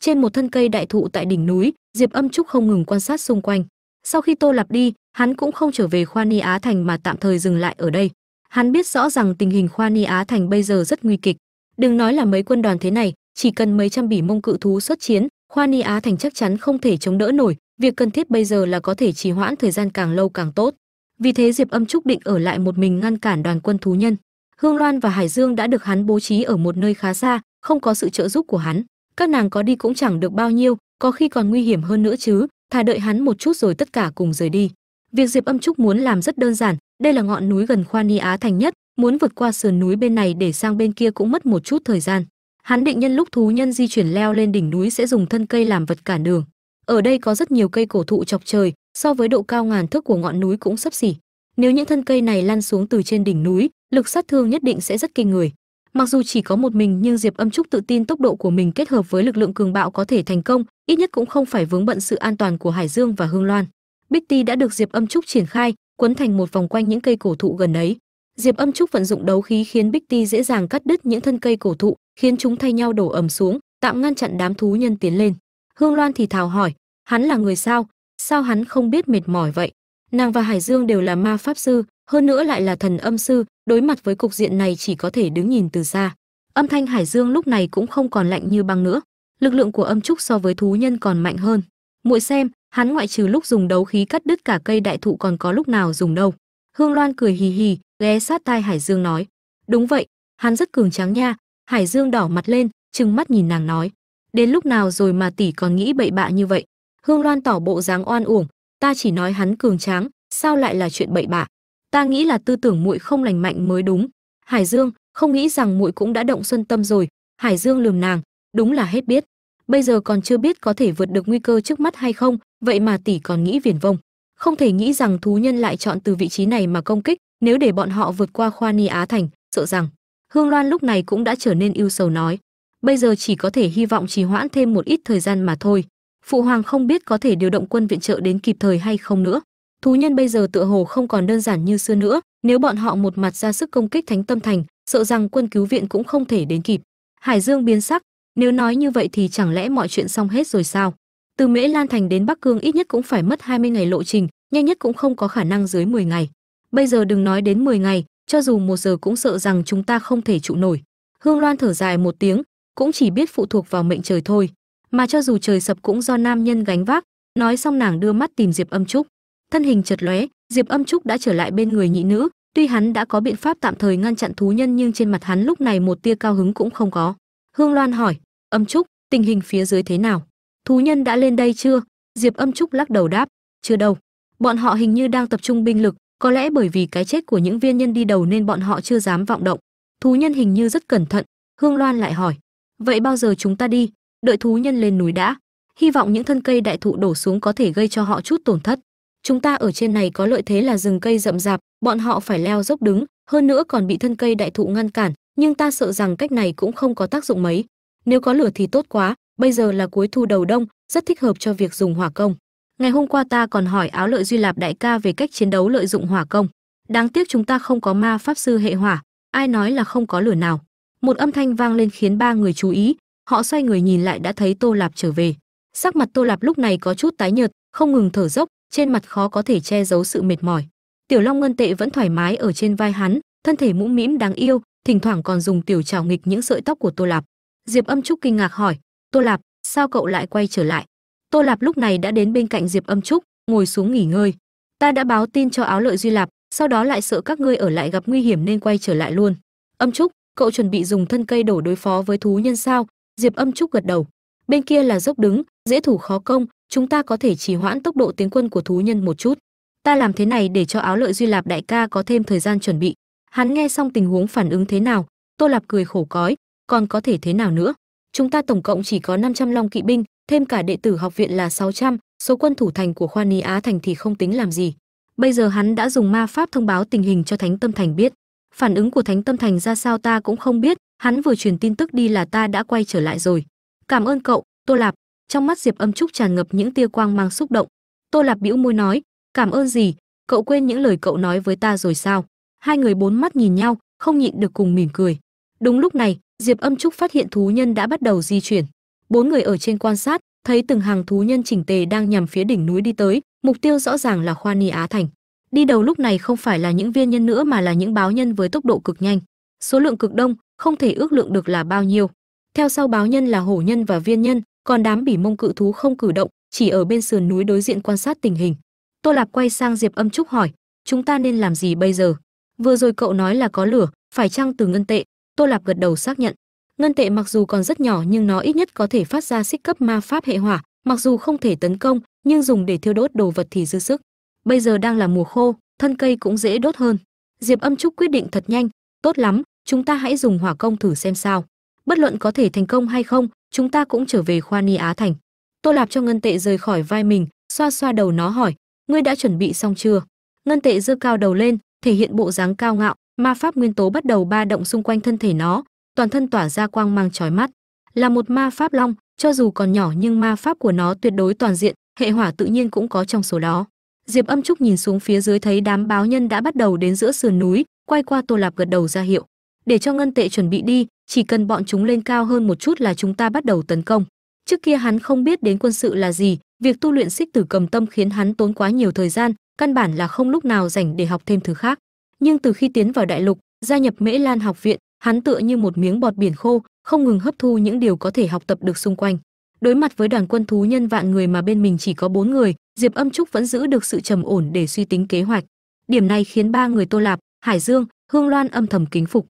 Trên một thân cây đại thụ tại đỉnh núi diệp âm trúc không ngừng quan sát xung quanh. Sau khi tô lạp đi, hắn cũng không trở về khoa ni á thành mà tạm thời dừng lại ở đây. Hắn biết rõ rằng tình hình khoa ni á thành bây giờ rất nguy kịch. Đừng nói là mấy quân đoàn thế này, chỉ cần mấy trăm bỉ mông cự thú xuất chiến, khoa ni á thành chắc chắn không thể chống đỡ nổi. Việc cần thiết bây giờ là có thể trì hoãn thời gian càng lâu càng tốt. Vì thế diệp âm trúc định ở lại một mình ngăn cản đoàn quân thú nhân. Hương loan và hải dương đã được hắn bố trí ở một nơi khá xa, không có sự trợ giúp của hắn. Các nàng có đi cũng chẳng được bao nhiêu có khi còn nguy hiểm hơn nữa chứ, thà đợi hắn một chút rồi tất cả cùng rời đi. Việc diệp âm trúc muốn làm rất đơn giản, đây là ngọn núi gần khoa ni á thành nhất, muốn vượt qua sườn núi bên này để sang bên kia cũng mất một chút thời gian. Hắn định nhân lúc thú nhân di chuyển leo lên đỉnh núi sẽ dùng thân cây làm vật cản đường. Ở đây có rất nhiều cây cổ thụ chọc trời, so với độ cao ngàn thước của ngọn núi cũng sấp xỉ. Nếu những thân cây này lăn xuống từ trên đỉnh núi, lực sát thương nhất định sẽ rất kinh người mặc dù chỉ có một mình, nhưng diệp âm trúc tự tin tốc độ của mình kết hợp với lực lượng cường bạo có thể thành công, ít nhất cũng không phải vướng bận sự an toàn của hải dương và hương loan. Bích ti đã được diệp âm trúc triển khai quấn thành một vòng quanh những cây cổ thụ gần ấy. Diệp âm trúc vận dụng đấu khí khiến bích ti dễ dàng cắt đứt những thân cây cổ thụ, khiến chúng thay nhau đổ ầm xuống, tạm ngăn chặn đám thú nhân tiến lên. Hương loan thì thào hỏi, hắn là người sao? Sao hắn không biết mệt mỏi vậy? Nàng và hải dương đều là ma pháp sư hơn nữa lại là thần âm sư, đối mặt với cục diện này chỉ có thể đứng nhìn từ xa. Âm thanh hải dương lúc này cũng không còn lạnh như băng nữa. Lực lượng của âm trúc so với thú nhân còn mạnh hơn. Muội xem, hắn ngoại trừ lúc dùng đấu khí cắt đứt cả cây đại thụ còn có lúc nào dùng đâu. Hương loan cười hì hì, ghé sát tai hải dương nói. Đúng vậy, hắn rất cường tráng nha. Hải dương đỏ mặt lên, trừng mắt nhìn nàng nói. Đến lúc nào rồi mà tỷ còn nghĩ bậy bạ như vậy? Hương loan tỏ bộ dáng oan uổng. Ta chỉ nói hắn cường tráng, sao lại là chuyện bậy bạ? Ta nghĩ là tư tưởng muội không lành mạnh mới đúng. Hải dương, không nghĩ rằng muội cũng đã động xuân tâm rồi. Hải dương lườm nàng, đúng là hết biết. Bây giờ còn chưa biết có thể vượt được nguy cơ trước mắt hay không, vậy mà tỷ còn nghĩ viển vông. Không thể nghĩ rằng thú nhân lại chọn từ vị trí này mà công kích, nếu để bọn họ vượt qua khoa ni á thành, sợ rằng hương loan lúc này cũng đã trở nên ưu sầu nói. Bây giờ chỉ có thể hy vọng trì hoãn thêm một ít thời gian mà thôi. Phụ hoàng không biết có thể điều động quân viện trợ đến kịp thời hay không nữa thú nhân bây giờ tựa hồ không còn đơn giản như xưa nữa, nếu bọn họ một mặt ra sức công kích thánh tâm thành, sợ rằng quân cứu viện cũng không thể đến kịp. Hải dương biến sắc, nếu nói như vậy thì chẳng lẽ mọi chuyện xong hết rồi sao? Từ mễ lan thành đến bắc cương ít nhất cũng phải mất 20 ngày lộ trình, nhanh nhất cũng không có khả năng dưới 10 ngày. Bây giờ đừng nói đến 10 ngày, cho dù một giờ cũng sợ rằng chúng ta không thể trụ nổi. Hương loan thở dài một tiếng, cũng chỉ biết phụ thuộc vào mệnh trời thôi. Mà cho dù trời sập cũng do nam nhân gánh vác, nói xong nàng đưa mắt tìm diệp âm trúc thân hình chật lóe, diệp âm trúc đã trở lại bên người nhị nữ. Tuy hắn đã có biện pháp tạm thời ngăn chặn thú nhân, nhưng trên mặt hắn lúc này một tia cao hứng cũng không có. Hương loan hỏi, âm trúc, tình hình phía dưới thế nào? Thú nhân đã lên đây chưa? Diệp âm trúc lắc đầu đáp, chưa đâu. Bọn họ hình như đang tập trung binh lực. Có lẽ bởi vì cái chết của những viên nhân đi đầu nên bọn họ chưa dám vọng động. Thú nhân hình như rất cẩn thận. Hương loan lại hỏi, vậy bao giờ chúng ta đi? Đợi thú nhân lên núi đã. Hy vọng những thân cây đại thụ đổ xuống có thể gây cho họ chút tổn thất chúng ta ở trên này có lợi thế là rừng cây rậm rạp, bọn họ phải leo dốc đứng, hơn nữa còn bị thân cây đại thụ ngăn cản, nhưng ta sợ rằng cách này cũng không có tác dụng mấy. Nếu có lửa thì tốt quá, bây giờ là cuối thu đầu đông, rất thích hợp cho việc dùng hỏa công. Ngày hôm qua ta còn hỏi áo lợi duy lạp đại ca về cách chiến đấu lợi dụng hỏa công. Đáng tiếc chúng ta không có ma pháp sư hệ hỏa, ai nói là không có lửa nào. Một âm thanh vang lên khiến ba người chú ý, họ xoay người nhìn lại đã thấy tô lạp trở về. Sắc mặt tô lạp lúc này có chút tái nhợt, không ngừng thở dốc trên mặt khó có thể che giấu sự mệt mỏi. Tiểu long ngân tệ vẫn thoải mái ở trên vai hắn, thân thể mũm mĩm đáng yêu, thỉnh thoảng còn dùng tiểu trào nghịch những sợi tóc của tô lạp. Diệp âm trúc kinh ngạc hỏi, tô lạp, sao cậu lại quay trở lại? Tô lạp lúc này đã đến bên cạnh diệp âm trúc, ngồi xuống nghỉ ngơi. Ta đã báo tin cho áo lợi duy lạp, sau đó lại sợ các ngươi ở lại gặp nguy hiểm nên quay trở lại luôn. Âm trúc, cậu chuẩn bị dùng thân cây đổ đối phó với thú nhân sao? Diệp âm trúc gật đầu. Bên kia là dốc đứng, dễ thủ khó công chúng ta có thể trì hoãn tốc độ tiến quân của thú nhân một chút. Ta làm thế này để cho áo lợi duy lạp đại ca có thêm thời gian chuẩn bị. Hắn nghe xong tình huống phản ứng thế nào tô lạp cười khổ cói còn có thể thế nào nữa? Chúng ta tổng cộng chỉ có 500 long kỵ binh thêm cả đệ tử học viện là 600, số quân thủ thành của khoa ni á thành thì không tính làm gì. Bây giờ hắn đã dùng ma pháp thông báo tình hình cho thánh tâm thành biết. Phản ứng của thánh tâm thành ra sao ta cũng không biết hắn vừa truyền tin tức đi là ta đã quay trở lại rồi. Cảm ơn cậu tô lạp trong mắt diệp âm trúc tràn ngập những tia quang mang xúc động. Tô lạp bĩu môi nói, cảm ơn gì? Cậu quên những lời cậu nói với ta rồi sao? Hai người bốn mắt nhìn nhau, không nhịn được cùng mỉm cười. Đúng lúc này, diệp âm trúc phát hiện thú nhân đã bắt đầu di chuyển. Bốn người ở trên quan sát, thấy từng hàng thú nhân chỉnh tề đang nhằm phía đỉnh núi đi tới, mục tiêu rõ ràng là khoa ni á thành. Đi đầu lúc này không phải là những viên nhân nữa mà là những báo nhân với tốc độ cực nhanh. Số lượng cực đông, không thể ước lượng được là bao nhiêu. Theo sau báo nhân là hổ nhân và viên nhân còn đám bỉ mông cự thú không cử động, chỉ ở bên sườn núi đối diện quan sát tình hình. Tô lạp quay sang diệp âm trúc hỏi, chúng ta nên làm gì bây giờ? Vừa rồi cậu nói là có lửa, phải chăng từ ngân tệ? Tô lạp gật đầu xác nhận. Ngân tệ mặc dù còn rất nhỏ nhưng nó ít nhất có thể phát ra xích cấp ma pháp hệ hỏa, mặc dù không thể tấn công, nhưng dùng để thiêu đốt đồ vật thì dư sức. Bây giờ đang là mùa khô, thân cây cũng dễ đốt hơn. Diệp âm trúc quyết định thật nhanh, tốt lắm, chúng ta hãy dùng hỏa công thử xem sao. Bất luận có thể thành công hay không chúng ta cũng trở về khoa ni á thành. Tô lạp cho ngân tệ rời khỏi vai mình, xoa xoa đầu nó hỏi, ngươi đã chuẩn bị xong chưa? Ngân tệ giơ cao đầu lên, thể hiện bộ dáng cao ngạo, ma pháp nguyên tố bắt đầu ba động xung quanh thân thể nó, toàn thân tỏa ra quang mang chói mắt. Là một ma pháp long, cho dù còn nhỏ nhưng ma pháp của nó tuyệt đối toàn diện, hệ hỏa tự nhiên cũng có trong số đó. Diệp âm trúc nhìn xuống phía dưới thấy đám báo nhân đã bắt đầu đến giữa sườn núi, quay qua tô lạp gật đầu ra hiệu để cho ngân tệ chuẩn bị đi, chỉ cần bọn chúng lên cao hơn một chút là chúng ta bắt đầu tấn công. Trước kia hắn không biết đến quân sự là gì, việc tu luyện xích tử cầm tâm khiến hắn tốn quá nhiều thời gian, căn bản là không lúc nào rảnh để học thêm thứ khác. Nhưng từ khi tiến vào đại lục, gia nhập mễ lan học viện, hắn tựa như một miếng bọt biển khô, không ngừng hấp thu những điều có thể học tập được xung quanh. Đối mặt với đoàn quân thú nhân vạn người mà bên mình chỉ có bốn người, diệp âm trúc vẫn giữ được sự trầm ổn để suy tính kế hoạch. Điểm này khiến ba người tô lạp, hải dương, hương loan âm thầm kính phục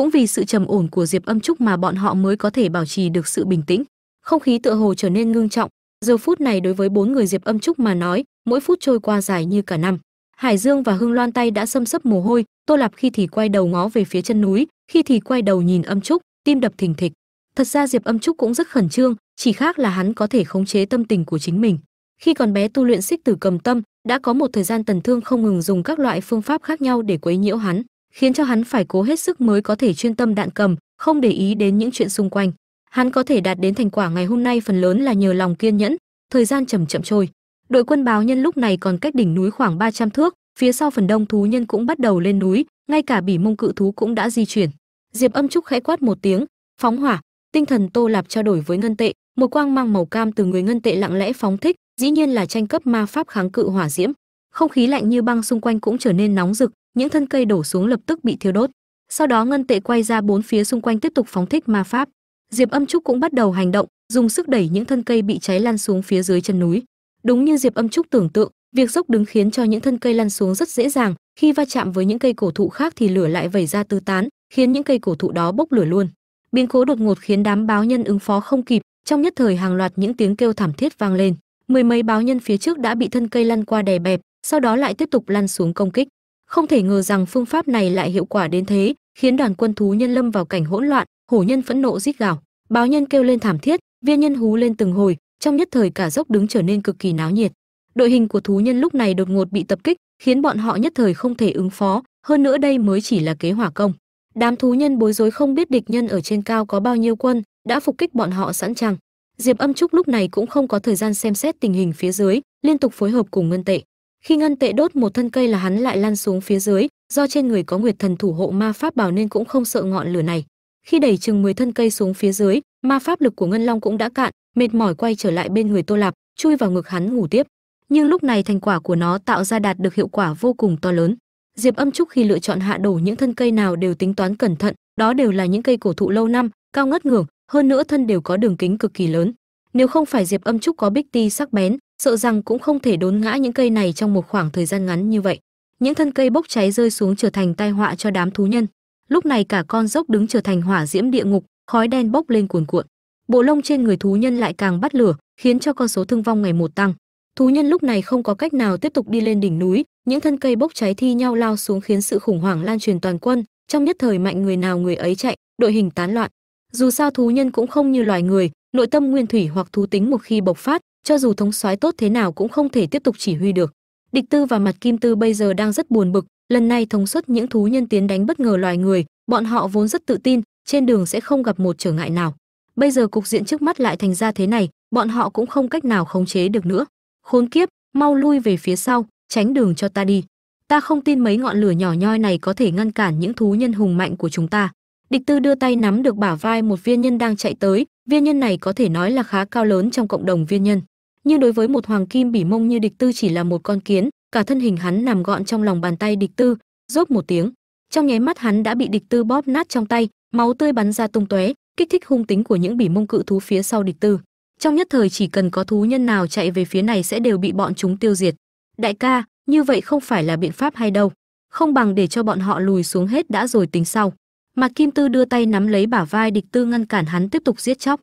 cũng vì sự trầm ổn của diệp âm trúc mà bọn họ mới có thể bảo trì được sự bình tĩnh. Không khí tựa hồ trở nên ngưng trọng. Giờ phút này đối với bốn người diệp âm trúc mà nói, mỗi phút trôi qua dài như cả năm. Hải dương và hương loan tay đã xâm sấp mồ hôi, tô lạp khi thì quay đầu ngó về phía chân núi, khi thì quay đầu nhìn âm trúc, tim đập thình thịch. Thật ra diệp âm trúc cũng rất khẩn trương, chỉ khác là hắn có thể khống chế tâm tình của chính mình. Khi còn bé tu luyện xích tử cầm tâm, đã có một thời gian tần thương không ngừng dùng các loại phương pháp khác nhau để quấy nhiễu hắn khiến cho hắn phải cố hết sức mới có thể chuyên tâm đạn cầm, không để ý đến những chuyện xung quanh. Hắn có thể đạt đến thành quả ngày hôm nay phần lớn là nhờ lòng kiên nhẫn, thời gian chậm chậm trôi. Đội quân báo nhân lúc này còn cách đỉnh núi khoảng 300 thước, phía sau phần đông thú nhân cũng bắt đầu lên núi, ngay cả bỉ mông cự thú cũng đã di chuyển. Diệp âm trúc khẽ quát một tiếng, phóng hỏa, tinh thần tô lạp trao đổi với ngân tệ. Một quang mang màu cam từ người ngân tệ lặng lẽ phóng thích, dĩ nhiên là tranh cấp ma pháp kháng cự hỏa diễm không khí lạnh như băng xung quanh cũng trở nên nóng rực, những thân cây đổ xuống lập tức bị thiêu đốt. Sau đó ngân tệ quay ra bốn phía xung quanh tiếp tục phóng thích ma pháp. Diệp âm trúc cũng bắt đầu hành động, dùng sức đẩy những thân cây bị cháy lăn xuống phía dưới chân núi. Đúng như diệp âm trúc tưởng tượng, việc dốc đứng khiến cho những thân cây lăn xuống rất dễ dàng, khi va chạm với những cây cổ thụ khác thì lửa lại vẩy ra tứ tán, khiến những cây cổ thụ đó bốc lửa luôn. Biến cố đột ngột khiến đám báo nhân ứng phó không kịp, trong nhất thời hàng loạt những tiếng kêu thảm thiết vang lên. Mười mấy báo nhân phía trước đã bị thân cây lăn qua đè bẹp sau đó lại tiếp tục lăn xuống công kích. Không thể ngờ rằng phương pháp này lại hiệu quả đến thế, khiến đoàn quân thú nhân lâm vào cảnh hỗn loạn, hổ nhân phẫn nộ rít gào. Báo nhân kêu lên thảm thiết, viên nhân hú lên từng hồi, trong nhất thời cả dốc đứng trở nên cực kỳ náo nhiệt. Đội hình của thú nhân lúc này đột ngột bị tập kích, khiến bọn họ nhất thời không thể ứng phó, hơn nữa đây mới chỉ là kế hỏa công. Đám thú nhân bối rối không biết địch nhân ở trên cao có bao nhiêu quân, đã phục kích bọn họ sẵn sàng. Diệp âm trúc lúc này cũng không có thời gian xem xét tình hình phía dưới, liên tục phối hợp cùng ngân tệ khi ngân tệ đốt một thân cây là hắn lại lăn xuống phía dưới, do trên người có nguyệt thần thủ hộ ma pháp bảo nên cũng không sợ ngọn lửa này. Khi đẩy chừng 10 thân cây xuống phía dưới, ma pháp lực của ngân long cũng đã cạn, mệt mỏi quay trở lại bên người tô lạp, chui vào ngực hắn ngủ tiếp. Nhưng lúc này thành quả của nó tạo ra đạt được hiệu quả vô cùng to lớn. Diệp âm trúc khi lựa chọn hạ đổ những thân cây nào đều tính toán cẩn thận, đó đều là những cây cổ thụ lâu năm, cao ngất ngưởng hơn nữa thân đều có đường kính cực kỳ lớn. Nếu không phải diệp âm trúc có bích ti sắc bén sợ rằng cũng không thể đốn ngã những cây này trong một khoảng thời gian ngắn như vậy. Những thân cây bốc cháy rơi xuống trở thành tai họa cho đám thú nhân. Lúc này cả con dốc đứng trở thành hỏa diễm địa ngục, khói đen bốc lên cuồn cuộn. Bộ lông trên người thú nhân lại càng bắt lửa, khiến cho con số thương vong ngày một tăng. Thú nhân lúc này không có cách nào tiếp tục đi lên đỉnh núi, những thân cây bốc cháy thi nhau lao xuống khiến sự khủng hoảng lan truyền toàn quân, trong nhất thời mạnh người nào người ấy chạy, đội hình tán loạn. Dù sao thú nhân cũng không như loài người, nội tâm nguyên thủy hoặc thú tính một khi bộc phát cho dù thống soái tốt thế nào cũng không thể tiếp tục chỉ huy được. Địch tư và mặt kim tư bây giờ đang rất buồn bực, lần này thống suất những thú nhân tiến đánh bất ngờ loài người, bọn họ vốn rất tự tin, trên đường sẽ không gặp một trở ngại nào. Bây giờ cục diện trước mắt lại thành ra thế này, bọn họ cũng không cách nào khống chế được nữa. Khốn kiếp, mau lui về phía sau, tránh đường cho ta đi. Ta không tin mấy ngọn lửa nhỏ nhoi này có thể ngăn cản những thú nhân hùng mạnh của chúng ta. Địch tư đưa tay nắm được bả vai một viên nhân đang chạy tới, viên nhân này có thể nói là khá cao lớn trong cộng đồng viên nhân nhưng đối với một hoàng kim bỉ mông như địch tư chỉ là một con kiến, cả thân hình hắn nằm gọn trong lòng bàn tay địch tư. Rốt một tiếng, trong nháy mắt hắn đã bị địch tư bóp nát trong tay, máu tươi bắn ra tung tóe, kích thích hung tính của những bỉ mông cự thú phía sau địch tư. Trong nhất thời chỉ cần có thú nhân nào chạy về phía này sẽ đều bị bọn chúng tiêu diệt. Đại ca, như vậy không phải là biện pháp hay đâu. Không bằng để cho bọn họ lùi xuống hết đã rồi tính sau. Mà kim tư đưa tay nắm lấy bả vai địch tư ngăn cản hắn tiếp tục giết chóc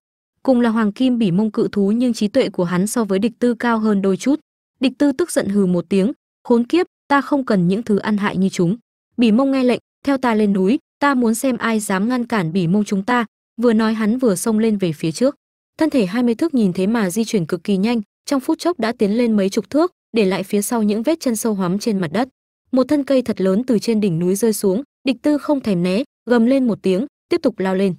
cùng là hoàng kim bỉ mông cự thú nhưng trí tuệ của hắn so với địch tư cao hơn đôi chút. Địch tư tức giận hừ một tiếng, khốn kiếp, ta không cần những thứ ăn hại như chúng. Bỉ mông nghe lệnh, theo ta lên núi, ta muốn xem ai dám ngăn cản bỉ mông chúng ta. Vừa nói hắn vừa xông lên về phía trước. Thân thể 20 thước nhìn thế mà di chuyển cực kỳ nhanh, trong phút chốc đã tiến lên mấy chục thước, để lại phía sau những vết chân sâu hoắm trên mặt đất. Một thân cây thật lớn từ trên đỉnh núi rơi xuống, địch tư không thèm né, gầm lên một tiếng, tiếp tục lao lên.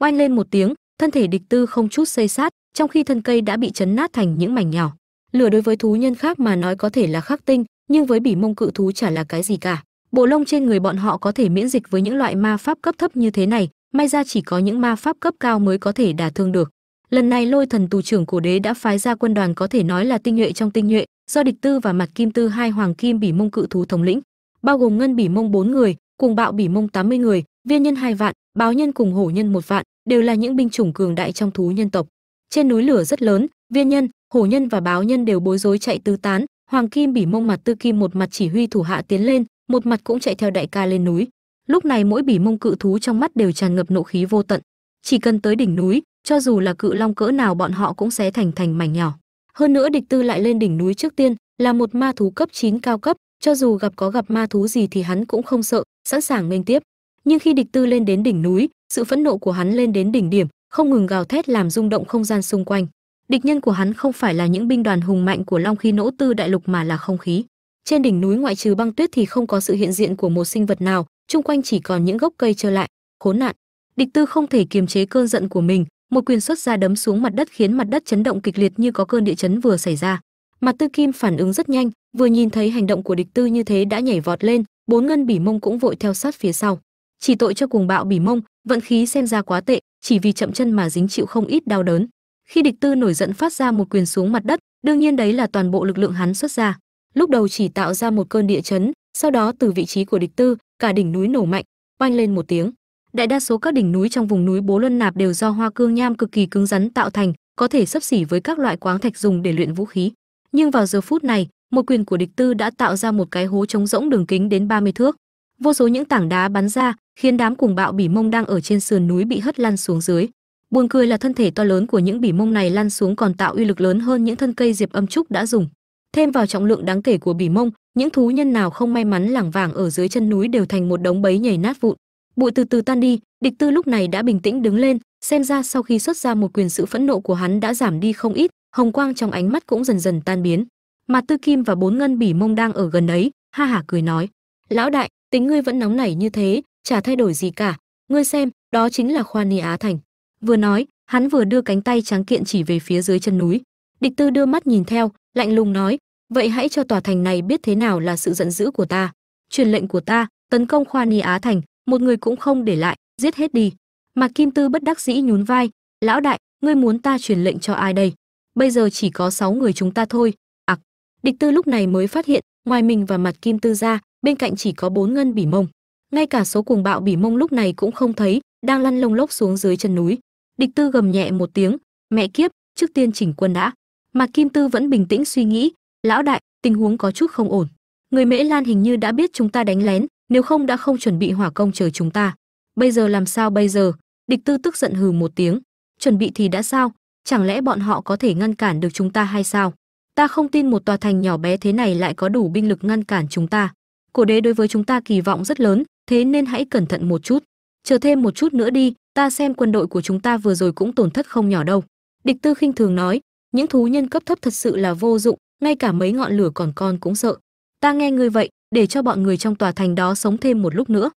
Oanh lên một tiếng thân thể địch tư không chút xây sát, trong khi thân cây đã bị chấn nát thành những mảnh nhỏ. Lửa đối với thú nhân khác mà nói có thể là khắc tinh, nhưng với bỉ mông cự thú chả là cái gì cả. Bộ lông trên người bọn họ có thể miễn dịch với những loại ma pháp cấp thấp như thế này, may ra chỉ có những ma pháp cấp cao mới có thể đả thương được. Lần này lôi thần tù trưởng cổ đế đã phái ra quân đoàn có thể nói là tinh nhuệ trong tinh nhuệ, do địch tư và mặt kim tư hai hoàng kim bỉ mông cự thú thống lĩnh, bao gồm ngân bỉ mông bốn người cùng bạo bỉ mông 80 người, viên nhân hai vạn, báo nhân cùng hổ nhân một vạn đều là những binh chủng cường đại trong thú nhân tộc. Trên núi lửa rất lớn, viên nhân, hổ nhân và báo nhân đều bối rối chạy tứ tán. Hoàng kim bỉ mông mặt tư kim một mặt chỉ huy thủ hạ tiến lên, một mặt cũng chạy theo đại ca lên núi. Lúc này mỗi bỉ mông cự thú trong mắt đều tràn ngập nộ khí vô tận. Chỉ cần tới đỉnh núi, cho dù là cự long cỡ nào bọn họ cũng sẽ thành thành mảnh nhỏ. Hơn nữa địch tư lại lên đỉnh núi trước tiên, là một ma thú cấp 9 cao cấp, cho dù gặp có gặp ma thú gì thì hắn cũng không sợ, sẵn sàng nghênh tiếp. Nhưng khi địch tư lên đến đỉnh núi sự phẫn nộ của hắn lên đến đỉnh điểm, không ngừng gào thét làm rung động không gian xung quanh. Địch nhân của hắn không phải là những binh đoàn hùng mạnh của long khí nỗ tư đại lục mà là không khí. Trên đỉnh núi ngoại trừ băng tuyết thì không có sự hiện diện của một sinh vật nào, chung quanh chỉ còn những gốc cây trơ lại. Khốn nạn! Địch tư không thể kiềm chế cơn giận của mình, một quyền xuất ra đấm xuống mặt đất khiến mặt đất chấn động kịch liệt như có cơn địa chấn vừa xảy ra. Mặt tư kim phản ứng rất nhanh, vừa nhìn thấy hành động của địch tư như thế đã nhảy vọt lên, bốn ngân bỉ mông cũng vội theo sát phía sau chỉ tội cho cuồng bạo bỉ mông, vận khí xem ra quá tệ, chỉ vì chậm chân mà dính chịu không ít đau đớn. Khi địch tư nổi giận phát ra một quyền xuống mặt đất, đương nhiên đấy là toàn bộ lực lượng hắn xuất ra. Lúc đầu chỉ tạo ra một cơn địa chấn, sau đó từ vị trí của địch tư, cả đỉnh núi nổ mạnh, oanh lên một tiếng. Đại đa số các đỉnh núi trong vùng núi bố luân nạp đều do hoa cương nham cực kỳ cứng rắn tạo thành, có thể sấp xỉ với các loại quáng thạch dùng để luyện vũ khí. Nhưng vào giờ phút này, một quyền của địch tư đã tạo ra một cái hố trống rỗng đường kính đến 30 thước vô số những tảng đá bắn ra, khiến đám cùng bạo bỉ mông đang ở trên sườn núi bị hất lăn xuống dưới. Buồn cười là thân thể to lớn của những bỉ mông này lăn xuống còn tạo uy lực lớn hơn những thân cây diệp âm trúc đã dùng. Thêm vào trọng lượng đáng kể của bỉ mông, những thú nhân nào không may mắn lảng vàng ở dưới chân núi đều thành một đống bấy nhảy nát vụn. Bụi từ từ tan đi, địch tư lúc này đã bình tĩnh đứng lên, xem ra sau khi xuất ra một quyền sự phẫn nộ của hắn đã giảm đi không ít, hồng quang trong ánh mắt cũng dần dần tan biến. Mà tư kim và bốn ngân bỉ mông đang ở gần ấy, ha hả cười nói, lão đại tính ngươi vẫn nóng nảy như thế chả thay đổi gì cả. Ngươi xem đó chính là khoa ni á thành. Vừa nói hắn vừa đưa cánh tay trắng kiện chỉ về phía dưới chân núi. Địch tư đưa mắt nhìn theo lạnh lùng nói vậy hãy cho tòa thành này biết thế nào là sự giận dữ của ta. Truyền lệnh của ta tấn công khoa ni á thành một người cũng không để lại giết hết đi. Mà kim tư bất đắc dĩ nhún vai lão đại ngươi muốn ta truyền lệnh cho ai đây? Bây giờ chỉ có sáu người chúng ta thôi. Ặc à, địch tư lúc này mới phát hiện ngoài mình và mặt kim tư ra bên cạnh chỉ có bốn ngân bỉ mông. Ngay cả số cuồng bạo bỉ mông lúc này cũng không thấy, đang lăn lông lốc xuống dưới chân núi. Địch tư gầm nhẹ một tiếng, mẹ kiếp, trước tiên chỉnh quân đã. Mà kim tư vẫn bình tĩnh suy nghĩ, lão đại, tình huống có chút không ổn. Người mễ lan hình như đã biết chúng ta đánh lén, nếu không đã không chuẩn bị hỏa công chờ chúng ta. Bây giờ làm sao bây giờ? Địch tư tức giận hừ một tiếng, chuẩn bị thì đã sao? Chẳng lẽ bọn họ có thể ngăn cản được chúng ta hay sao? Ta không tin một tòa thành nhỏ bé thế này lại có đủ binh lực ngăn cản chúng ta cổ đế đối với chúng ta kỳ vọng rất lớn, thế nên hãy cẩn thận một chút. Chờ thêm một chút nữa đi, ta xem quân đội của chúng ta vừa rồi cũng tổn thất không nhỏ đâu. Địch tư khinh thường nói, những thú nhân cấp thấp thật sự là vô dụng, ngay cả mấy ngọn lửa còn con cũng sợ. Ta nghe ngươi vậy, để cho bọn người trong tòa thành đó sống thêm một lúc nữa.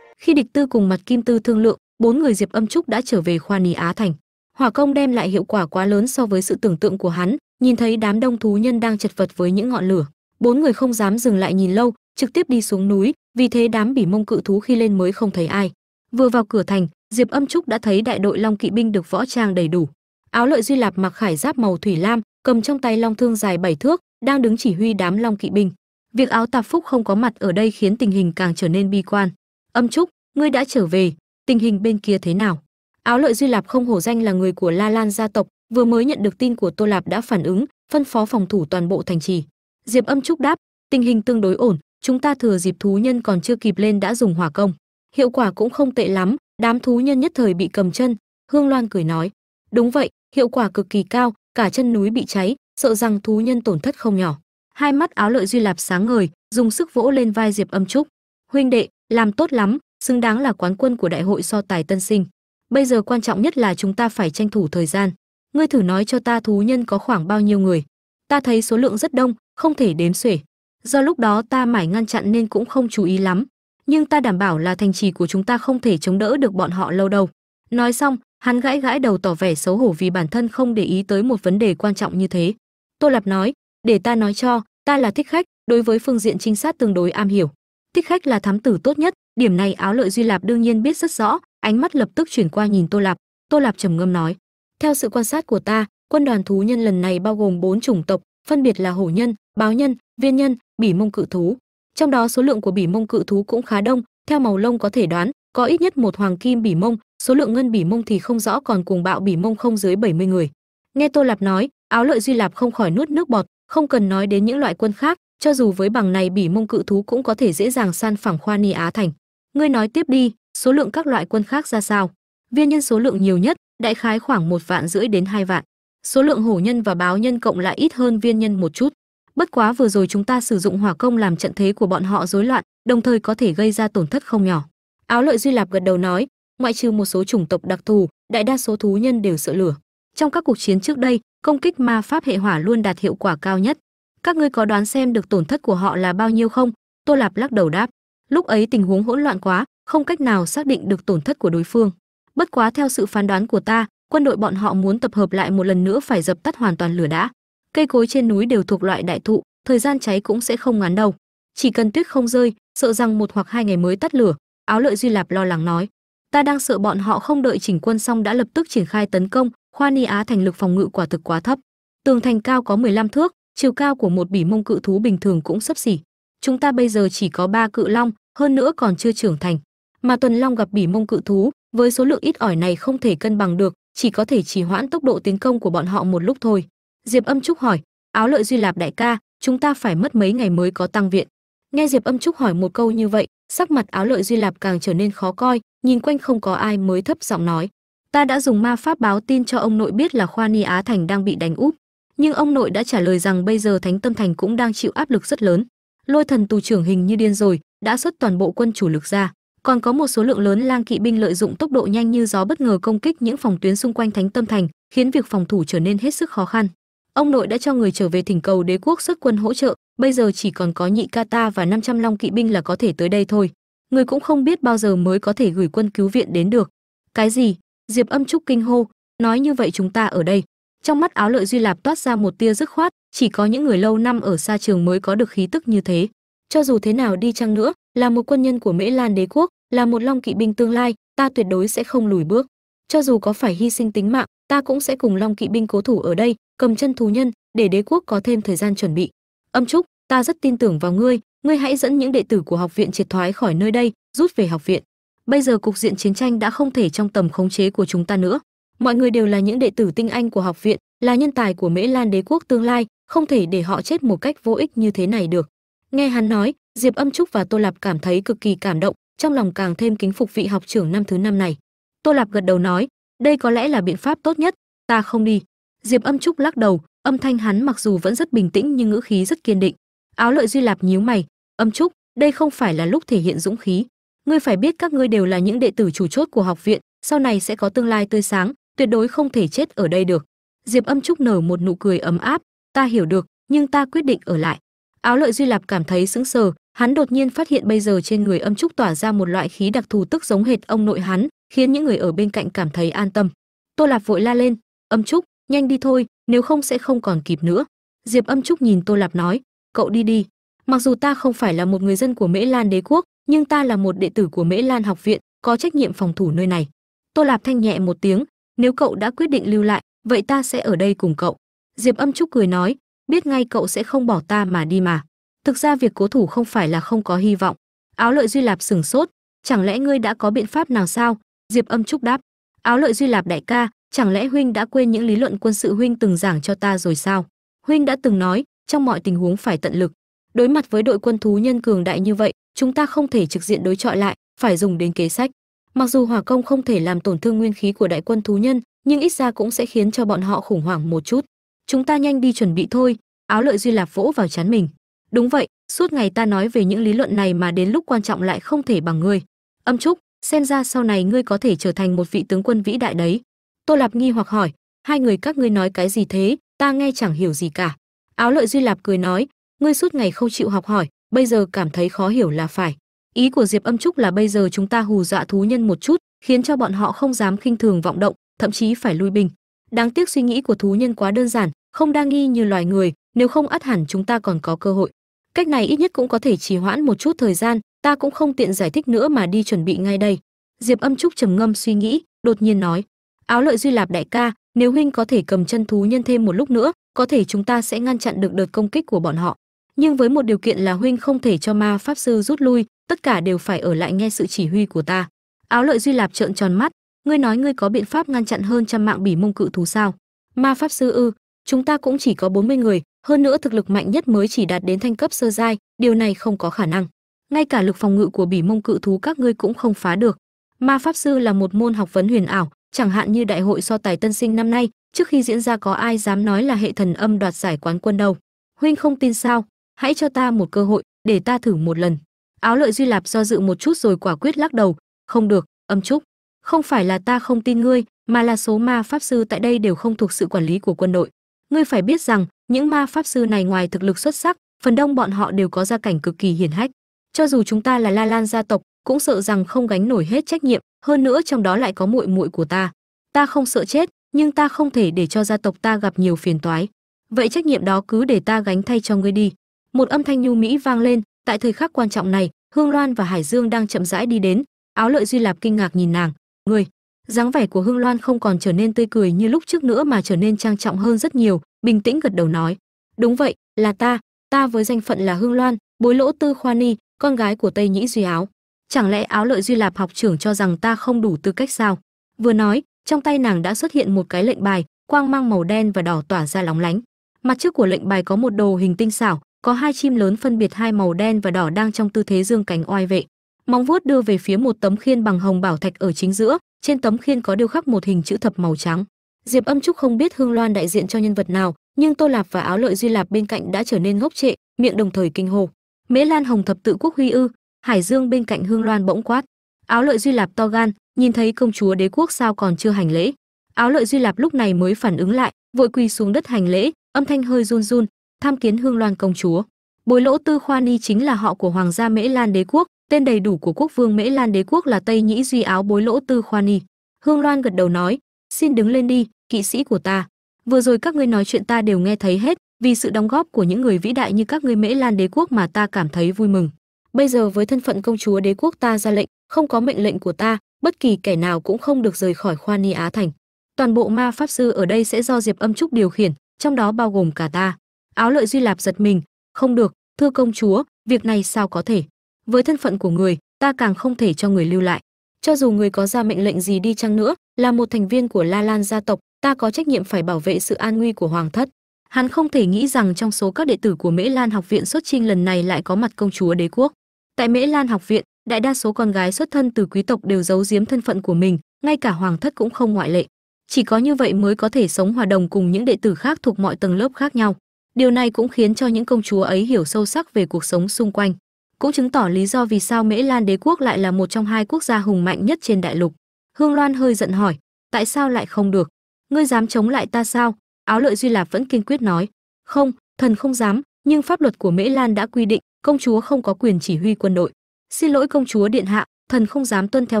Khi địch tư cùng mặt kim tư thương lượng, bốn người diệp âm trúc đã trở về khoa Ní á thành hỏa công đem lại hiệu quả quá lớn so với sự tưởng tượng của hắn, nhìn thấy đám đông thú nhân đang chật vật với những ngọn lửa. Bốn người không dám dừng lại nhìn lâu, trực tiếp đi xuống núi, vì thế đám bỉ mông cự thú khi lên mới không thấy ai. Vừa vào cửa thành, diệp âm trúc đã thấy đại đội long kỵ binh được võ trang đầy đủ. Áo lợi duy lạp mặc khải giáp màu thủy lam, cầm trong tay long thương dài bảy thước, đang đứng chỉ huy đám long kỵ binh. Việc áo tạp phúc không có mặt ở đây khiến tình hình càng trở nên bi quan. Âm trúc, ngươi đã trở về, tình hình bên kia thế nào? Áo lợi duy lạp không hổ danh là người của la lan gia tộc, vừa mới nhận được tin của tô lạp đã phản ứng, phân phó phòng thủ toàn bộ thành trì. Diệp âm trúc đáp, tình hình tương đối ổn, chúng ta thừa dịp thú nhân còn chưa kịp lên đã dùng hỏa công. Hiệu quả cũng không tệ lắm, đám thú nhân nhất thời bị cầm chân. Hương loan cười nói, đúng vậy, hiệu quả cực kỳ cao, cả chân núi bị cháy, sợ rằng thú nhân tổn thất không nhỏ. Hai mắt áo lợi duy lạp sáng ngời, dùng sức vỗ lên vai diệp âm trúc, huynh đệ, làm tốt lắm, xứng đáng là quán quân của đại hội so tài tân sinh bây giờ quan trọng nhất là chúng ta phải tranh thủ thời gian. Ngươi thử nói cho ta thú nhân có khoảng bao nhiêu người. Ta thấy số lượng rất đông, không thể đếm xuể. Do lúc đó ta mải ngăn chặn nên cũng không chú ý lắm. Nhưng ta đảm bảo là thành trì của chúng ta không thể chống đỡ được bọn họ lâu đâu. Nói xong, hắn gãi gãi đầu tỏ vẻ xấu hổ vì bản thân không để ý tới một vấn đề quan trọng như thế. Tô lạp nói, để ta nói cho, ta là thích khách, đối với phương diện trinh sát tương đối am hiểu. Thích khách là thám tử tốt nhất, điểm này áo lợi duy lạp đương nhiên biết rất rõ ánh mắt lập tức chuyển qua nhìn tô lạp. Tô lạp trầm ngâm nói, theo sự quan sát của ta, quân đoàn thú nhân lần này bao gồm bốn chủng tộc, phân biệt là hổ nhân, báo nhân, viên nhân, bỉ mông cự thú. Trong đó số lượng của bỉ mông cự thú cũng khá đông, theo màu lông có thể đoán, có ít nhất một hoàng kim bỉ mông, số lượng ngân bỉ mông thì không rõ còn cuồng bạo bỉ mông không dưới 70 người. Nghe tô lạp nói, áo lợi duy lạp không khỏi nuốt nước bọt, không cần nói đến những loại quân khác, cho dù với bằng này bỉ mông cự thú cũng có thể dễ dàng san phẳng khoa ni á thành. Ngươi nói tiếp đi số lượng các loại quân khác ra sao? Viên nhân số lượng nhiều nhất, đại khái khoảng một vạn rưỡi đến hai vạn. Số lượng hổ nhân và báo nhân cộng lại ít hơn viên nhân một chút. Bất quá vừa rồi chúng ta sử dụng hỏa công làm trận thế của bọn họ rối loạn, đồng thời có thể gây ra tổn thất không nhỏ. Áo lợi duy lạp gật đầu nói, ngoại trừ một số chủng tộc đặc thù, đại đa số thú nhân đều sợ lửa. Trong các cuộc chiến trước đây, công kích ma pháp hệ hỏa luôn đạt hiệu quả cao nhất. Các ngươi có đoán xem được tổn thất của họ là bao nhiêu không? Tô lạp lắc đầu đáp, lúc ấy tình huống hỗn loạn quá không cách nào xác định được tổn thất của đối phương. Bất quá theo sự phán đoán của ta, quân đội bọn họ muốn tập hợp lại một lần nữa phải dập tắt hoàn toàn lửa đã. Cây cối trên núi đều thuộc loại đại thụ, thời gian cháy cũng sẽ không ngắn đâu. Chỉ cần tuyết không rơi, sợ rằng một hoặc hai ngày mới tắt lửa, áo lợi duy lạp lo lắng nói. Ta đang sợ bọn họ không đợi chỉnh quân xong đã lập tức triển khai tấn công, khoa ni á thành lực phòng ngự quả thực quá thấp. Tường thành cao có 15 thước, chiều cao của một bỉ mông cự thú bình thường cũng sấp xỉ. Chúng ta bây giờ chỉ có ba cự long, hơn nữa còn chưa trưởng thành mà tuần long gặp bỉ mông cự thú, với số lượng ít ỏi này không thể cân bằng được, chỉ có thể trì hoãn tốc độ tiến công của bọn họ một lúc thôi. Diệp âm trúc hỏi, áo lợi duy lạp đại ca, chúng ta phải mất mấy ngày mới có tăng viện? Nghe diệp âm trúc hỏi một câu như vậy, sắc mặt áo lợi duy lạp càng trở nên khó coi, nhìn quanh không có ai mới thấp giọng nói, ta đã dùng ma pháp báo tin cho ông nội biết là khoa ni á thành đang bị đánh úp, nhưng ông nội đã trả lời rằng bây giờ thánh tâm thành cũng đang chịu áp lực rất lớn. Lôi thần tù trưởng hình như điên rồi, đã xuất toàn bộ quân chủ lực ra còn có một số lượng lớn lang kỵ binh lợi dụng tốc độ nhanh như gió bất ngờ công kích những phòng tuyến xung quanh thánh tâm thành, khiến việc phòng thủ trở nên hết sức khó khăn. Ông nội đã cho người trở về thỉnh cầu đế quốc xuất quân hỗ trợ, bây giờ chỉ còn có nhị kata và 500 long kỵ binh là có thể tới đây thôi. Người cũng không biết bao giờ mới có thể gửi quân cứu viện đến được. Cái gì? Diệp âm trúc kinh hô, nói như vậy chúng ta ở đây. Trong mắt áo lợi duy lạp toát ra một tia dứt khoát, chỉ có những người lâu năm ở xa trường mới có được khí tức như thế. Cho dù thế nào đi chăng nữa, là một quân nhân của mễ lan đế quốc là một long kỵ binh tương lai, ta tuyệt đối sẽ không lùi bước. Cho dù có phải hy sinh tính mạng, ta cũng sẽ cùng long kỵ binh cố thủ ở đây, cầm chân thú nhân, để đế quốc có thêm thời gian chuẩn bị. Âm trúc, ta rất tin tưởng vào ngươi ngươi hãy dẫn những đệ tử của học viện triệt thoái khỏi nơi đây, rút về học viện. Bây giờ cục diện chiến tranh đã không thể trong tầm khống chế của chúng ta nữa. Mọi người đều là những đệ tử tinh anh của học viện, là nhân tài của mễ lan đế quốc tương lai, không thể để họ chết một cách vô ích như thế này được. Nghe hắn nói, diệp âm trúc và tô lạp cảm thấy cực kỳ cảm động trong lòng càng thêm kính phục vị học trưởng năm thứ năm này. Tô lạp gật đầu nói, đây có lẽ là biện pháp tốt nhất, ta không đi. Diệp âm trúc lắc đầu, âm thanh hắn mặc dù vẫn rất bình tĩnh nhưng ngữ khí rất kiên định. Áo lợi duy lạp nhíu mày, âm trúc, đây không phải là lúc thể hiện dũng khí. Ngươi phải biết các ngươi đều là những đệ tử chủ chốt của học viện, sau này sẽ có tương lai tươi sáng, tuyệt đối không thể chết ở đây được. Diệp âm trúc nở một nụ cười ấm áp, ta hiểu được, nhưng ta quyết định ở lại. Áo lợi duy lạp cảm thấy sững sờ hắn đột nhiên phát hiện bây giờ trên người âm trúc tỏa ra một loại khí đặc thù tức giống hệt ông nội hắn, khiến những người ở bên cạnh cảm thấy an tâm. Tô lạp vội la lên, âm trúc, nhanh đi thôi, nếu không sẽ không còn kịp nữa. Diệp âm trúc nhìn tô lạp nói, cậu đi đi. Mặc dù ta không phải là một người dân của mễ lan đế quốc, nhưng ta là một đệ tử của mễ lan học viện, có trách nhiệm phòng thủ nơi này. Tô lạp thanh nhẹ một tiếng, nếu cậu đã quyết định lưu lại, vậy ta sẽ ở đây cùng cậu. Diệp âm trúc cười nói, biết ngay cậu sẽ không bỏ ta mà đi mà thực ra việc cố thủ không phải là không có hy vọng. Áo lợi duy lạp sừng sốt. Chẳng lẽ ngươi đã có biện pháp nào sao? Diệp âm trúc đáp. Áo lợi duy lạp đại ca, chẳng lẽ huynh đã quên những lý luận quân sự huynh từng giảng cho ta rồi sao? Huynh đã từng nói, trong mọi tình huống phải tận lực. Đối mặt với đội quân thú nhân cường đại như vậy, chúng ta không thể trực diện đối chọi lại, phải dùng đến kế sách. Mặc dù hỏa công không thể làm tổn thương nguyên khí của đại quân thú nhân, nhưng ít ra cũng sẽ khiến cho bọn họ khủng hoảng một chút. Chúng ta nhanh đi chuẩn bị thôi. Áo lợi duy lạp vỗ vào chán mình đúng vậy, suốt ngày ta nói về những lý luận này mà đến lúc quan trọng lại không thể bằng ngươi. Âm trúc, xem ra sau này ngươi có thể trở thành một vị tướng quân vĩ đại đấy. Tô lạp nghi hoặc hỏi, hai người các ngươi nói cái gì thế? Ta nghe chẳng hiểu gì cả. Áo lợi duy lạp cười nói, ngươi suốt ngày không chịu học hỏi, bây giờ cảm thấy khó hiểu là phải. Ý của diệp âm trúc là bây giờ chúng ta hù dọa thú nhân một chút, khiến cho bọn họ không dám khinh thường vọng động, thậm chí phải lui binh. Đáng tiếc suy nghĩ của thú nhân quá đơn giản, không đa nghi như loài người, nếu không ắt hẳn chúng ta còn có cơ hội cách này ít nhất cũng có thể trì hoãn một chút thời gian, ta cũng không tiện giải thích nữa mà đi chuẩn bị ngay đây. Diệp âm trúc trầm ngâm suy nghĩ, đột nhiên nói, áo lợi duy lạp đại ca, nếu huynh có thể cầm chân thú nhân thêm một lúc nữa, có thể chúng ta sẽ ngăn chặn được đợt công kích của bọn họ. Nhưng với một điều kiện là huynh không thể cho ma pháp sư rút lui, tất cả đều phải ở lại nghe sự chỉ huy của ta. Áo lợi duy lạp trợn tròn mắt, ngươi nói ngươi có biện pháp ngăn chặn hơn trăm mạng bỉ mông cự thú sao? Ma pháp sư ư, chúng ta cũng chỉ có 40 người hơn nữa thực lực mạnh nhất mới chỉ đạt đến thanh cấp sơ giai, điều này không có khả năng. Ngay cả lực phòng ngự của bỉ mông cự thú các ngươi cũng không phá được. Ma pháp sư là một môn học vấn huyền ảo, chẳng hạn như đại hội so tài tân sinh năm nay, trước khi diễn ra có ai dám nói là hệ thần âm đoạt giải quán quân đâu. Huynh không tin sao? Hãy cho ta một cơ hội, để ta thử một lần. Áo lợi duy lạp do dự một chút rồi quả quyết lắc đầu. Không được, âm trúc không phải là ta không tin ngươi, mà là số ma pháp sư tại đây đều không thuộc sự quản lý của quân đội. Ngươi phải biết rằng những ma pháp sư này ngoài thực lực xuất sắc, phần đông bọn họ đều có gia cảnh cực kỳ hiển hách. Cho dù chúng ta là la lan gia tộc, cũng sợ rằng không gánh nổi hết trách nhiệm, hơn nữa trong đó lại có muội muội của ta. Ta không sợ chết, nhưng ta không thể để cho gia tộc ta gặp nhiều phiền toái. Vậy trách nhiệm đó cứ để ta gánh thay cho ngươi đi. Một âm thanh nhu mỹ vang lên, tại thời khắc quan trọng này, hương loan và hải dương đang chậm rãi đi đến. Áo lợi duy lạp kinh ngạc nhìn nàng. Ngươi. dáng vẻ của hương loan không còn trở nên tươi cười như lúc trước nữa mà trở nên trang trọng hơn rất nhiều bình tĩnh gật đầu nói, đúng vậy, là ta ta với danh phận là hương loan, bối lỗ tư khoa ni, con gái của tây nhĩ duy áo. Chẳng lẽ áo lợi duy lạp học trưởng cho rằng ta không đủ tư cách sao? Vừa nói, trong tay nàng đã xuất hiện một cái lệnh bài, quang mang màu đen và đỏ tỏa ra lóng lánh. Mặt trước của lệnh bài có một đồ hình tinh xảo, có hai chim lớn phân biệt hai màu đen và đỏ đang trong tư thế dương cánh oai vệ. Móng vuốt đưa về phía một tấm khiên bằng hồng bảo thạch ở chính giữa, trên tấm khiên có điêu khắc một hình chữ thập màu trắng diệp âm trúc không biết hương loan đại diện cho nhân vật nào, nhưng tô lạp và áo lợi duy lạp bên cạnh đã trở nên ngốc trệ, miệng đồng thời kinh hồ mễ lan hồng thập tự quốc huy ư, hải dương bên cạnh hương loan bỗng quát. Áo lợi duy lạp to gan, nhìn thấy công chúa đế quốc sao còn chưa hành lễ. Áo lợi duy lạp lúc này mới phản ứng lại, vội quỳ xuống đất hành lễ, âm thanh hơi run run, tham kiến hương loan công chúa. Bối lỗ tư khoa ni chính là họ của hoàng gia mễ lan đế quốc, tên đầy đủ của quốc vương mễ lan đế quốc là tây nhĩ duy áo bối lỗ tư khoa ni hương loan gật đầu nói xin đứng lên đi, kỵ sĩ của ta. Vừa rồi các ngươi nói chuyện ta đều nghe thấy hết, vì sự đóng góp của những người vĩ đại như các ngươi mễ lan đế quốc mà ta cảm thấy vui mừng. Bây giờ với thân phận công chúa đế quốc ta ra lệnh, không có mệnh lệnh của ta, bất kỳ kẻ nào cũng không được rời khỏi khoa ni á thành. Toàn bộ ma pháp sư ở đây sẽ do diệp âm trúc điều khiển, trong đó bao gồm cả ta. Áo lợi duy lạp giật mình, không được, thưa công chúa, việc này sao có thể? Với thân phận của người, ta càng không thể cho người lưu lại cho dù người có ra mệnh lệnh gì đi chăng nữa, là một thành viên của la lan gia tộc, ta có trách nhiệm phải bảo vệ sự an nguy của hoàng thất. Hắn không thể nghĩ rằng trong số các đệ tử của mễ lan học viện xuất trinh lần này lại có mặt công chúa đế quốc. Tại mễ lan học viện, đại đa số con gái xuất thân từ quý tộc đều giấu giếm thân phận của mình, ngay cả hoàng thất cũng không ngoại lệ. Chỉ có như vậy mới có thể sống hòa đồng cùng những đệ tử khác thuộc mọi tầng lớp khác nhau. Điều này cũng khiến cho những công chúa ấy hiểu sâu sắc về cuộc sống xung quanh cũng chứng tỏ lý do vì sao mễ lan đế quốc lại là một trong hai quốc gia hùng mạnh nhất trên đại lục. Hương loan hơi giận hỏi, tại sao lại không được? Ngươi dám chống lại ta sao? Áo lợi duy lạp vẫn kiên quyết nói, không, thần không dám, nhưng pháp luật của mễ lan đã quy định, công chúa không có quyền chỉ huy quân đội. Xin lỗi công chúa điện hạ, thần không dám tuân theo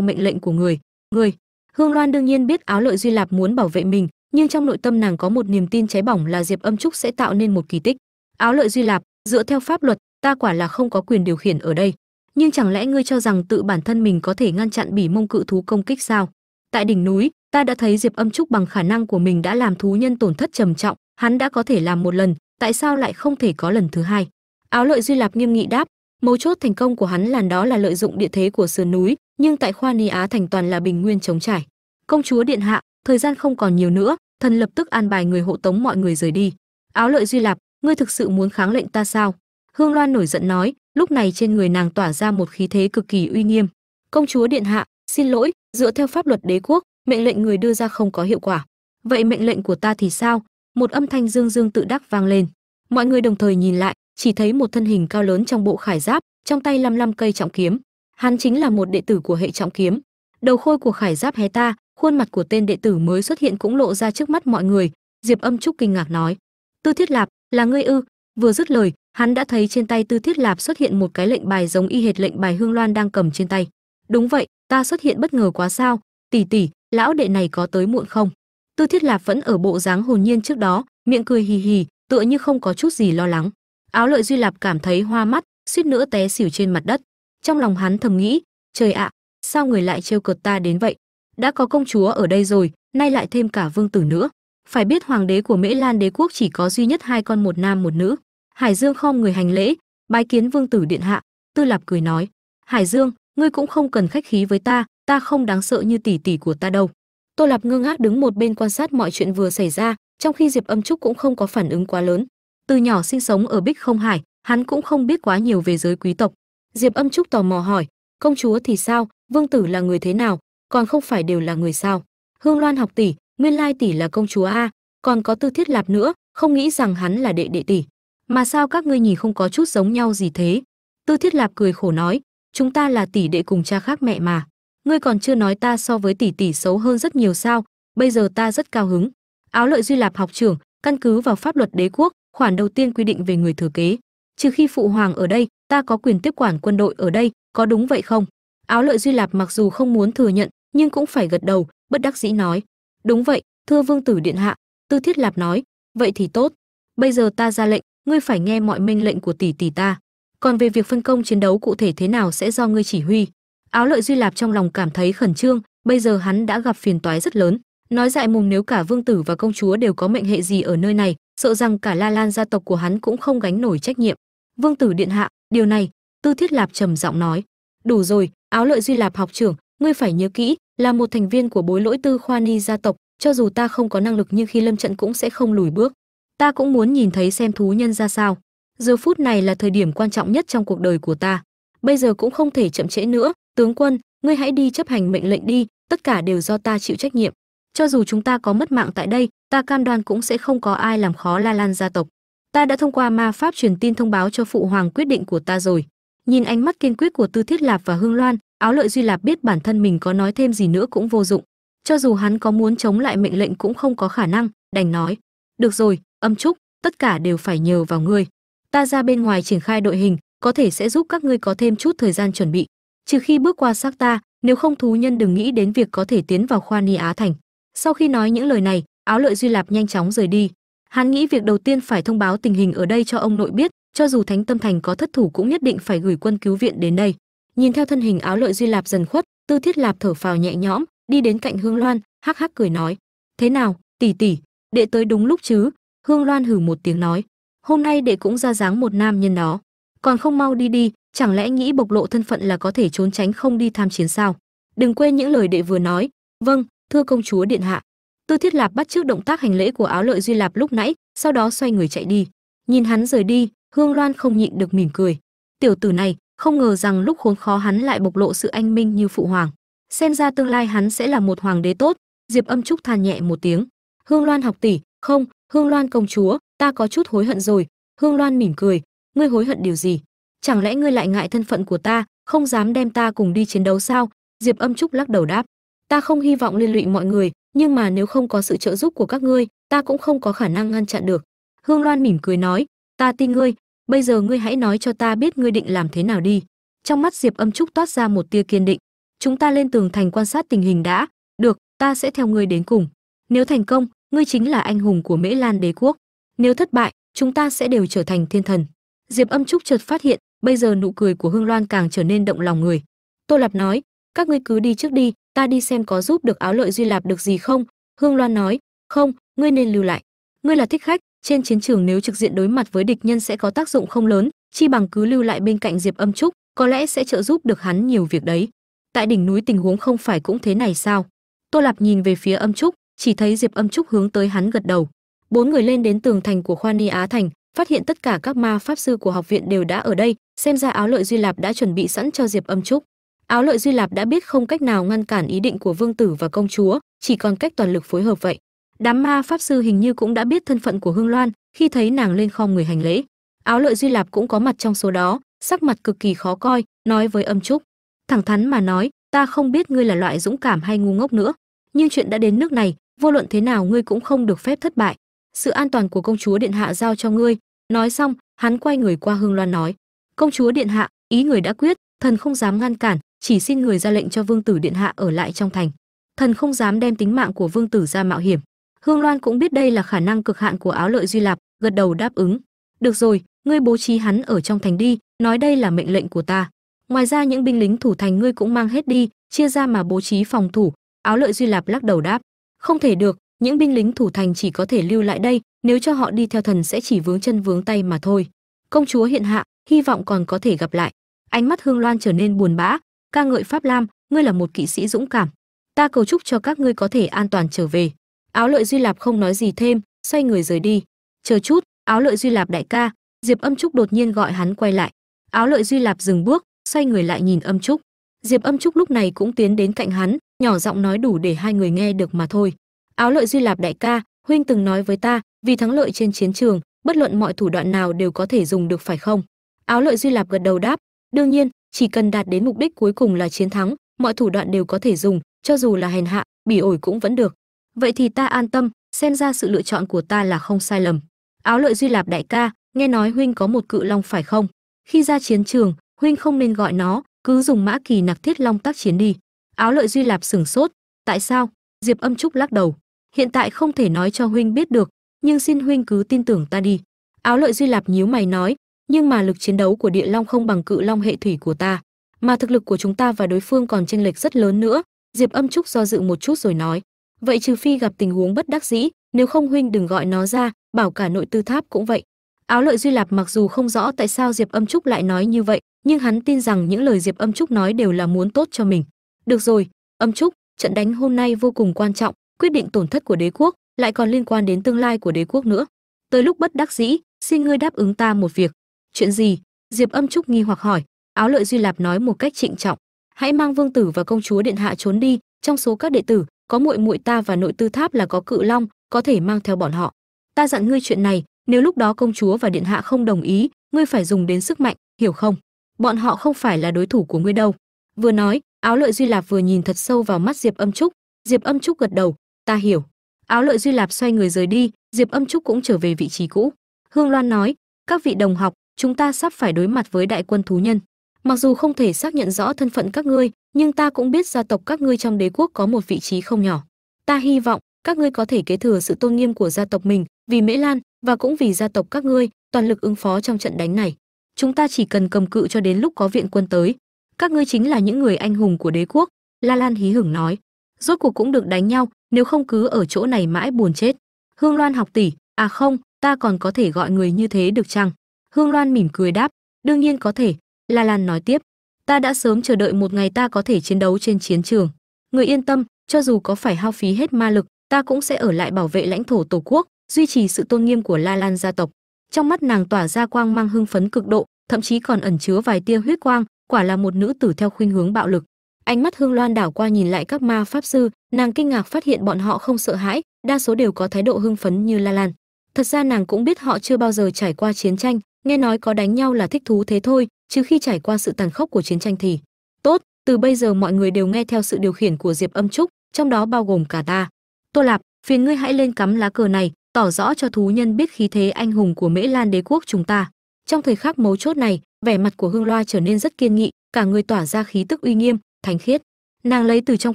mệnh lệnh của người người. Hương loan đương nhiên biết áo lợi duy lạp muốn bảo vệ mình, nhưng trong nội tâm nàng có một niềm tin cháy bỏng là diệp âm trúc sẽ tạo nên một kỳ tích. Áo lợi duy lạp, dựa theo pháp luật ta quả là không có quyền điều khiển ở đây. Nhưng chẳng lẽ ngươi cho rằng tự bản thân mình có thể ngăn chặn bỉ mông cự thú công kích sao? Tại đỉnh núi, ta đã thấy diệp âm trúc bằng khả năng của mình đã làm thú nhân tổn thất trầm trọng. Hắn đã có thể làm một lần, tại sao lại không thể có lần thứ hai? Áo lợi duy lạp nghiêm nghị đáp, mấu chốt thành công của hắn làn đó là lợi dụng địa thế của sườn núi, nhưng tại khoa ni á thành toàn là bình nguyên chống trải. Công chúa điện hạ, thời gian không còn nhiều nữa, thần lập tức an bài người hộ tống mọi người rời đi. Áo lợi duy lạp, ngươi thực sự muốn kháng lệnh ta sao? Hương loan nổi giận nói, lúc này trên người nàng tỏa ra một khí thế cực kỳ uy nghiêm. Công chúa điện hạ, xin lỗi, dựa theo pháp luật đế quốc, mệnh lệnh người đưa ra không có hiệu quả. Vậy mệnh lệnh của ta thì sao? Một âm thanh dương dương tự đắc vang lên. Mọi người đồng thời nhìn lại, chỉ thấy một thân hình cao lớn trong bộ khải giáp, trong tay lăm lăm cây trọng kiếm. Hắn chính là một đệ tử của hệ trọng kiếm. Đầu khôi của khải giáp hé ta, khuôn mặt của tên đệ tử mới xuất hiện cũng lộ ra trước mắt mọi người. Diệp âm trúc kinh ngạc nói, tư thiết lạp, là ngươi ư? Vừa dứt lời hắn đã thấy trên tay tư thiết lạp xuất hiện một cái lệnh bài giống y hệt lệnh bài hương loan đang cầm trên tay. Đúng vậy, ta xuất hiện bất ngờ quá sao? Tỷ tỷ, lão đệ này có tới muộn không? Tư thiết lạp vẫn ở bộ dáng hồn nhiên trước đó, miệng cười hì hì, tựa như không có chút gì lo lắng. Áo lợi duy lạp cảm thấy hoa mắt, suýt nữa té xỉu trên mặt đất. Trong lòng hắn thầm nghĩ, trời ạ, sao người lại trêu cợt ta đến vậy? Đã có công chúa ở đây rồi, nay lại thêm cả vương tử nữa. Phải biết hoàng đế của mễ lan đế quốc chỉ có duy nhất hai con một nam một nữ hải dương khom người hành lễ, bái kiến vương tử điện hạ. Tư lạp cười nói, hải dương, ngươi cũng không cần khách khí với ta ta không đáng sợ như tỷ tỷ của ta đâu. Tô lạp ngơ ngác đứng một bên quan sát mọi chuyện vừa xảy ra, trong khi diệp âm trúc cũng không có phản ứng quá lớn. Từ nhỏ sinh sống ở bích không hải, hắn cũng không biết quá nhiều về giới quý tộc. Diệp âm trúc tò mò hỏi, công chúa thì sao? Vương tử là người thế nào? Còn không phải đều là người sao? Hương loan học tỷ, nguyên lai tỷ là công chúa a, còn có tư thiết lạp nữa, không nghĩ rằng hắn là đệ đệ tỷ mà sao các ngươi nhìn không có chút giống nhau gì thế? Tư thiết lạp cười khổ nói, chúng ta là tỷ đệ cùng cha khác mẹ mà. Ngươi còn chưa nói ta so với tỷ tỷ xấu hơn rất nhiều sao? Bây giờ ta rất cao hứng. Áo lợi duy lạp học trưởng, căn cứ vào pháp luật đế quốc, khoản đầu tiên quy định về người thừa kế. Trừ khi phụ hoàng ở đây, ta có quyền tiếp quản quân đội ở đây, có đúng vậy không? Áo lợi duy lạp mặc dù không muốn thừa nhận, nhưng cũng phải gật đầu, bất đắc dĩ nói, đúng vậy, thưa vương tử điện hạ. Tư thiết lạp nói, vậy thì tốt. Bây giờ ta ra lệnh ngươi phải nghe mọi mệnh lệnh của tỷ tỷ ta. Còn về việc phân công chiến đấu cụ thể thế nào sẽ do ngươi chỉ huy. Áo lợi duy lạp trong lòng cảm thấy khẩn trương, bây giờ hắn đã gặp phiền toái rất lớn. Nói dại mùng nếu cả vương tử và công chúa đều có mệnh hệ gì ở nơi này, sợ rằng cả la lan gia tộc của hắn cũng không gánh nổi trách nhiệm. Vương tử điện hạ, điều này, tư thiết lạp trầm giọng nói. Đủ rồi, áo lợi duy lạp học trưởng, ngươi phải nhớ kỹ, là một thành viên của bối lỗi tư khoa ni gia tộc, cho dù ta không có năng lực nhưng khi lâm trận cũng sẽ không lùi bước ta cũng muốn nhìn thấy xem thú nhân ra sao. Giờ phút này là thời điểm quan trọng nhất trong cuộc đời của ta. Bây giờ cũng không thể chậm trễ nữa. Tướng quân, ngươi hãy đi chấp hành mệnh lệnh đi. Tất cả đều do ta chịu trách nhiệm. Cho dù chúng ta có mất mạng tại đây, ta cam đoan cũng sẽ không có ai làm khó la lan gia tộc. Ta đã thông qua ma pháp truyền tin thông báo cho phụ hoàng quyết định của ta rồi. Nhìn ánh mắt kiên quyết của tư thiết lạp và hương loan, áo lợi duy lạp biết bản thân mình có nói thêm gì nữa cũng vô dụng. Cho dù hắn có muốn chống lại mệnh lệnh cũng không có khả năng, đành nói. Được rồi âm trúc tất cả đều phải nhờ vào ngươi. Ta ra bên ngoài triển khai đội hình, có thể sẽ giúp các ngươi có thêm chút thời gian chuẩn bị. Trừ khi bước qua xác ta, nếu không thú nhân đừng nghĩ đến việc có thể tiến vào khoa ni á thành. Sau khi nói những lời này, áo lợi duy lạp nhanh chóng rời đi. Hắn nghĩ việc đầu tiên phải thông báo tình hình ở đây cho ông nội biết, cho dù thánh tâm thành có thất thủ cũng nhất định phải gửi quân cứu viện đến đây. Nhìn theo thân hình áo lợi duy lạp dần khuất, tư thiết lạp thở phào nhẹ nhõm, đi đến cạnh hương loan, hắc hắc cười nói, thế nào, tỷ tỷ, đệ tới đúng lúc chứ? Hương loan hừ một tiếng nói, hôm nay đệ cũng ra dáng một nam nhân đó. Còn không mau đi đi, chẳng lẽ nghĩ bộc lộ thân phận là có thể trốn tránh không đi tham chiến sao? Đừng quên những lời đệ vừa nói. Vâng thưa công chúa điện hạ. Tư thiết lạp bắt trước động tác hành lễ của áo lợi duy lạp lúc nãy, sau đó xoay người chạy đi. Nhìn hắn rời đi, hương loan không nhịn được mỉm cười. Tiểu tử này, không ngờ rằng lúc khốn khó hắn lại bộc lộ sự anh minh như phụ hoàng. Xem ra tương lai hắn sẽ là một hoàng đế tốt. Diệp âm trúc than nhẹ một tiếng. Hương loan học tỷ, không hương loan công chúa, ta có chút hối hận rồi. Hương loan mỉm cười, ngươi hối hận điều gì? Chẳng lẽ ngươi lại ngại thân phận của ta, không dám đem ta cùng đi chiến đấu sao? Diệp âm trúc lắc đầu đáp, ta không hy vọng liên lụy mọi người, nhưng mà nếu không có sự trợ giúp của các ngươi, ta cũng không có khả năng ngăn chặn được. Hương loan mỉm cười nói, ta tin ngươi, bây giờ ngươi hãy nói cho ta biết ngươi định làm thế nào đi. Trong mắt diệp âm trúc toát ra một tia kiên định, chúng ta lên tường thành quan sát tình hình đã, được, ta sẽ theo ngươi đến cùng. Nếu thành công ngươi chính là anh hùng của mễ lan đế quốc. Nếu thất bại, chúng ta sẽ đều trở thành thiên thần. Diệp âm trúc chợt phát hiện, bây giờ nụ cười của hương loan càng trở nên động lòng người. Tô lạp nói, các ngươi cứ đi trước đi, ta đi xem có giúp được áo lợi duy lạp được gì không. Hương loan nói, không, ngươi nên lưu lại. Ngươi là thích khách, trên chiến trường nếu trực diện đối mặt với địch nhân sẽ có tác dụng không lớn, chi bằng cứ lưu lại bên cạnh diệp âm trúc, có lẽ sẽ trợ giúp được hắn nhiều việc đấy. Tại đỉnh núi tình huống không phải cũng thế này sao? Tô lạp nhìn về phía âm trúc chỉ thấy diệp âm trúc hướng tới hắn gật đầu. Bốn người lên đến tường thành của khoa ni á thành, phát hiện tất cả các ma pháp sư của học viện đều đã ở đây, xem ra áo lợi duy lạp đã chuẩn bị sẵn cho diệp âm trúc. Áo lợi duy lạp đã biết không cách nào ngăn cản ý định của vương tử và công chúa, chỉ còn cách toàn lực phối hợp vậy. Đám ma pháp sư hình như cũng đã biết thân phận của hương loan, khi thấy nàng lên khom người hành lễ. Áo lợi duy lạp cũng có mặt trong số đó, sắc mặt cực kỳ khó coi, nói với âm trúc, thẳng thắn mà nói, ta không biết ngươi là loại dũng cảm hay ngu ngốc nữa, nhưng chuyện đã đến nước này vô luận thế nào ngươi cũng không được phép thất bại. Sự an toàn của công chúa điện hạ giao cho ngươi. Nói xong, hắn quay người qua hương loan nói, công chúa điện hạ, ý người đã quyết, thần không dám ngăn cản, chỉ xin người ra lệnh cho vương tử điện hạ ở lại trong thành. Thần không dám đem tính mạng của vương tử ra mạo hiểm. Hương loan cũng biết đây là khả năng cực hạn của áo lợi duy lạp, gật đầu đáp ứng. Được rồi, ngươi bố trí hắn ở trong thành đi, nói đây là mệnh lệnh của ta. Ngoài ra những binh lính thủ thành ngươi cũng mang hết đi, chia ra mà bố trí phòng thủ. Áo lợi duy lạp lắc đầu đáp không thể được, những binh lính thủ thành chỉ có thể lưu lại đây, nếu cho họ đi theo thần sẽ chỉ vướng chân vướng tay mà thôi. Công chúa hiện hạ, hy vọng còn có thể gặp lại. Ánh mắt hương loan trở nên buồn bã. Ca ngợi pháp lam, ngươi là một kỵ sĩ dũng cảm. Ta cầu chúc cho các ngươi có thể an toàn trở về. Áo lợi duy lạp không nói gì thêm, xoay người rời đi. Chờ chút, áo lợi duy lạp đại ca, diệp âm trúc đột nhiên gọi hắn quay lại. Áo lợi duy lạp dừng bước, xoay người lại nhìn âm trúc diệp âm trúc lúc này cũng tiến đến cạnh hắn, nhỏ giọng nói đủ để hai người nghe được mà thôi. Áo lợi duy lạp đại ca, huynh từng nói với ta, vì thắng lợi trên chiến trường, bất luận mọi thủ đoạn nào đều có thể dùng được phải không? Áo lợi duy lạp gật đầu đáp, đương nhiên, chỉ cần đạt đến mục đích cuối cùng là chiến thắng, mọi thủ đoạn đều có thể dùng, cho dù là hèn hạ, bỉ ổi cũng vẫn được. Vậy thì ta an tâm, xem ra sự lựa chọn của ta là không sai lầm. Áo lợi duy lạp đại ca, nghe nói huynh có một cự long phải không? Khi ra chiến trường, huynh không nên gọi nó cứ dùng mã kỳ nặc thiết long tác chiến đi. Áo lợi duy lạp sửng sốt. Tại sao? Diệp âm trúc lắc đầu. Hiện tại không thể nói cho huynh biết được, nhưng xin huynh cứ tin tưởng ta đi. Áo lợi duy lạp nhíu mày nói, nhưng mà lực chiến đấu của địa long không bằng cự long hệ thủy của ta, mà thực lực của chúng ta và đối phương còn chênh lệch rất lớn nữa. Diệp âm trúc do dự một chút rồi nói, vậy trừ phi gặp tình huống bất đắc dĩ, nếu không huynh đừng gọi nó ra, bảo cả nội tư tháp cũng vậy. Áo lợi duy lạp mặc dù không rõ tại sao diệp âm trúc lại nói như vậy nhưng hắn tin rằng những lời diệp âm trúc nói đều là muốn tốt cho mình. Được rồi, âm trúc, trận đánh hôm nay vô cùng quan trọng, quyết định tổn thất của đế quốc, lại còn liên quan đến tương lai của đế quốc nữa. Tới lúc bất đắc dĩ, xin ngươi đáp ứng ta một việc. Chuyện gì? Diệp âm trúc nghi hoặc hỏi. Áo lợi duy lạp nói một cách trịnh trọng. Hãy mang vương tử và công chúa điện hạ trốn đi, trong số các đệ tử, có muội muội ta và nội tư tháp là có cự long, có thể mang theo bọn họ. Ta dặn ngươi chuyện này, nếu lúc đó công chúa và điện hạ không đồng ý, ngươi phải dùng đến sức mạnh, hiểu không? Bọn họ không phải là đối thủ của ngươi đâu. Vừa nói, áo lợi duy lạp vừa nhìn thật sâu vào mắt diệp âm trúc. Diệp âm trúc gật đầu, ta hiểu. Áo lợi duy lạp xoay người rời đi, diệp âm trúc cũng trở về vị trí cũ. Hương loan nói, các vị đồng học, chúng ta sắp phải đối mặt với đại quân thú nhân. Mặc dù không thể xác nhận rõ thân phận các ngươi, nhưng ta cũng biết gia tộc các ngươi trong đế quốc có một vị trí không nhỏ. Ta hy vọng các ngươi có thể kế thừa sự tôn nghiêm của gia tộc mình vì mễ lan và cũng vì gia tộc các ngươi toàn lực ứng phó trong trận đánh này chúng ta chỉ cần cầm cự cho đến lúc có viện quân tới. Các ngươi chính là những người anh hùng của đế quốc. La lan hí hửng nói. Rốt cuộc cũng được đánh nhau, nếu không cứ ở chỗ này mãi buồn chết. Hương loan học tỷ à không, ta còn có thể gọi người như thế được chăng? Hương loan mỉm cười đáp, đương nhiên có thể. La lan nói tiếp, ta đã sớm chờ đợi một ngày ta có thể chiến đấu trên chiến trường. Người yên tâm, cho dù có phải hao phí hết ma lực, ta cũng sẽ ở lại bảo vệ lãnh thổ tổ quốc, duy trì sự tôn nghiêm của la lan gia tộc trong mắt nàng tỏa ra quang mang hưng phấn cực độ, thậm chí còn ẩn chứa vài tia huyết quang, quả là một nữ tử theo khuynh hướng bạo lực. Ánh mắt hương loan đảo qua nhìn lại các ma pháp sư, nàng kinh ngạc phát hiện bọn họ không sợ hãi, đa số đều có thái độ hưng phấn như la lan. Thật ra nàng cũng biết họ chưa bao giờ trải qua chiến tranh, nghe nói có đánh nhau là thích thú thế thôi, chứ khi trải qua sự tàn khốc của chiến tranh thì tốt, từ bây giờ mọi người đều nghe theo sự điều khiển của diệp âm trúc, trong đó bao gồm cả ta. Tô lạp, phiền ngươi hãy lên cắm lá cờ này tỏ rõ cho thú nhân biết khí thế anh hùng của mễ lan đế quốc chúng ta. Trong thời khắc mấu chốt này, vẻ mặt của hương loa trở nên rất kiên nghị, cả người tỏa ra khí tức uy nghiêm, thánh khiết. Nàng lấy từ trong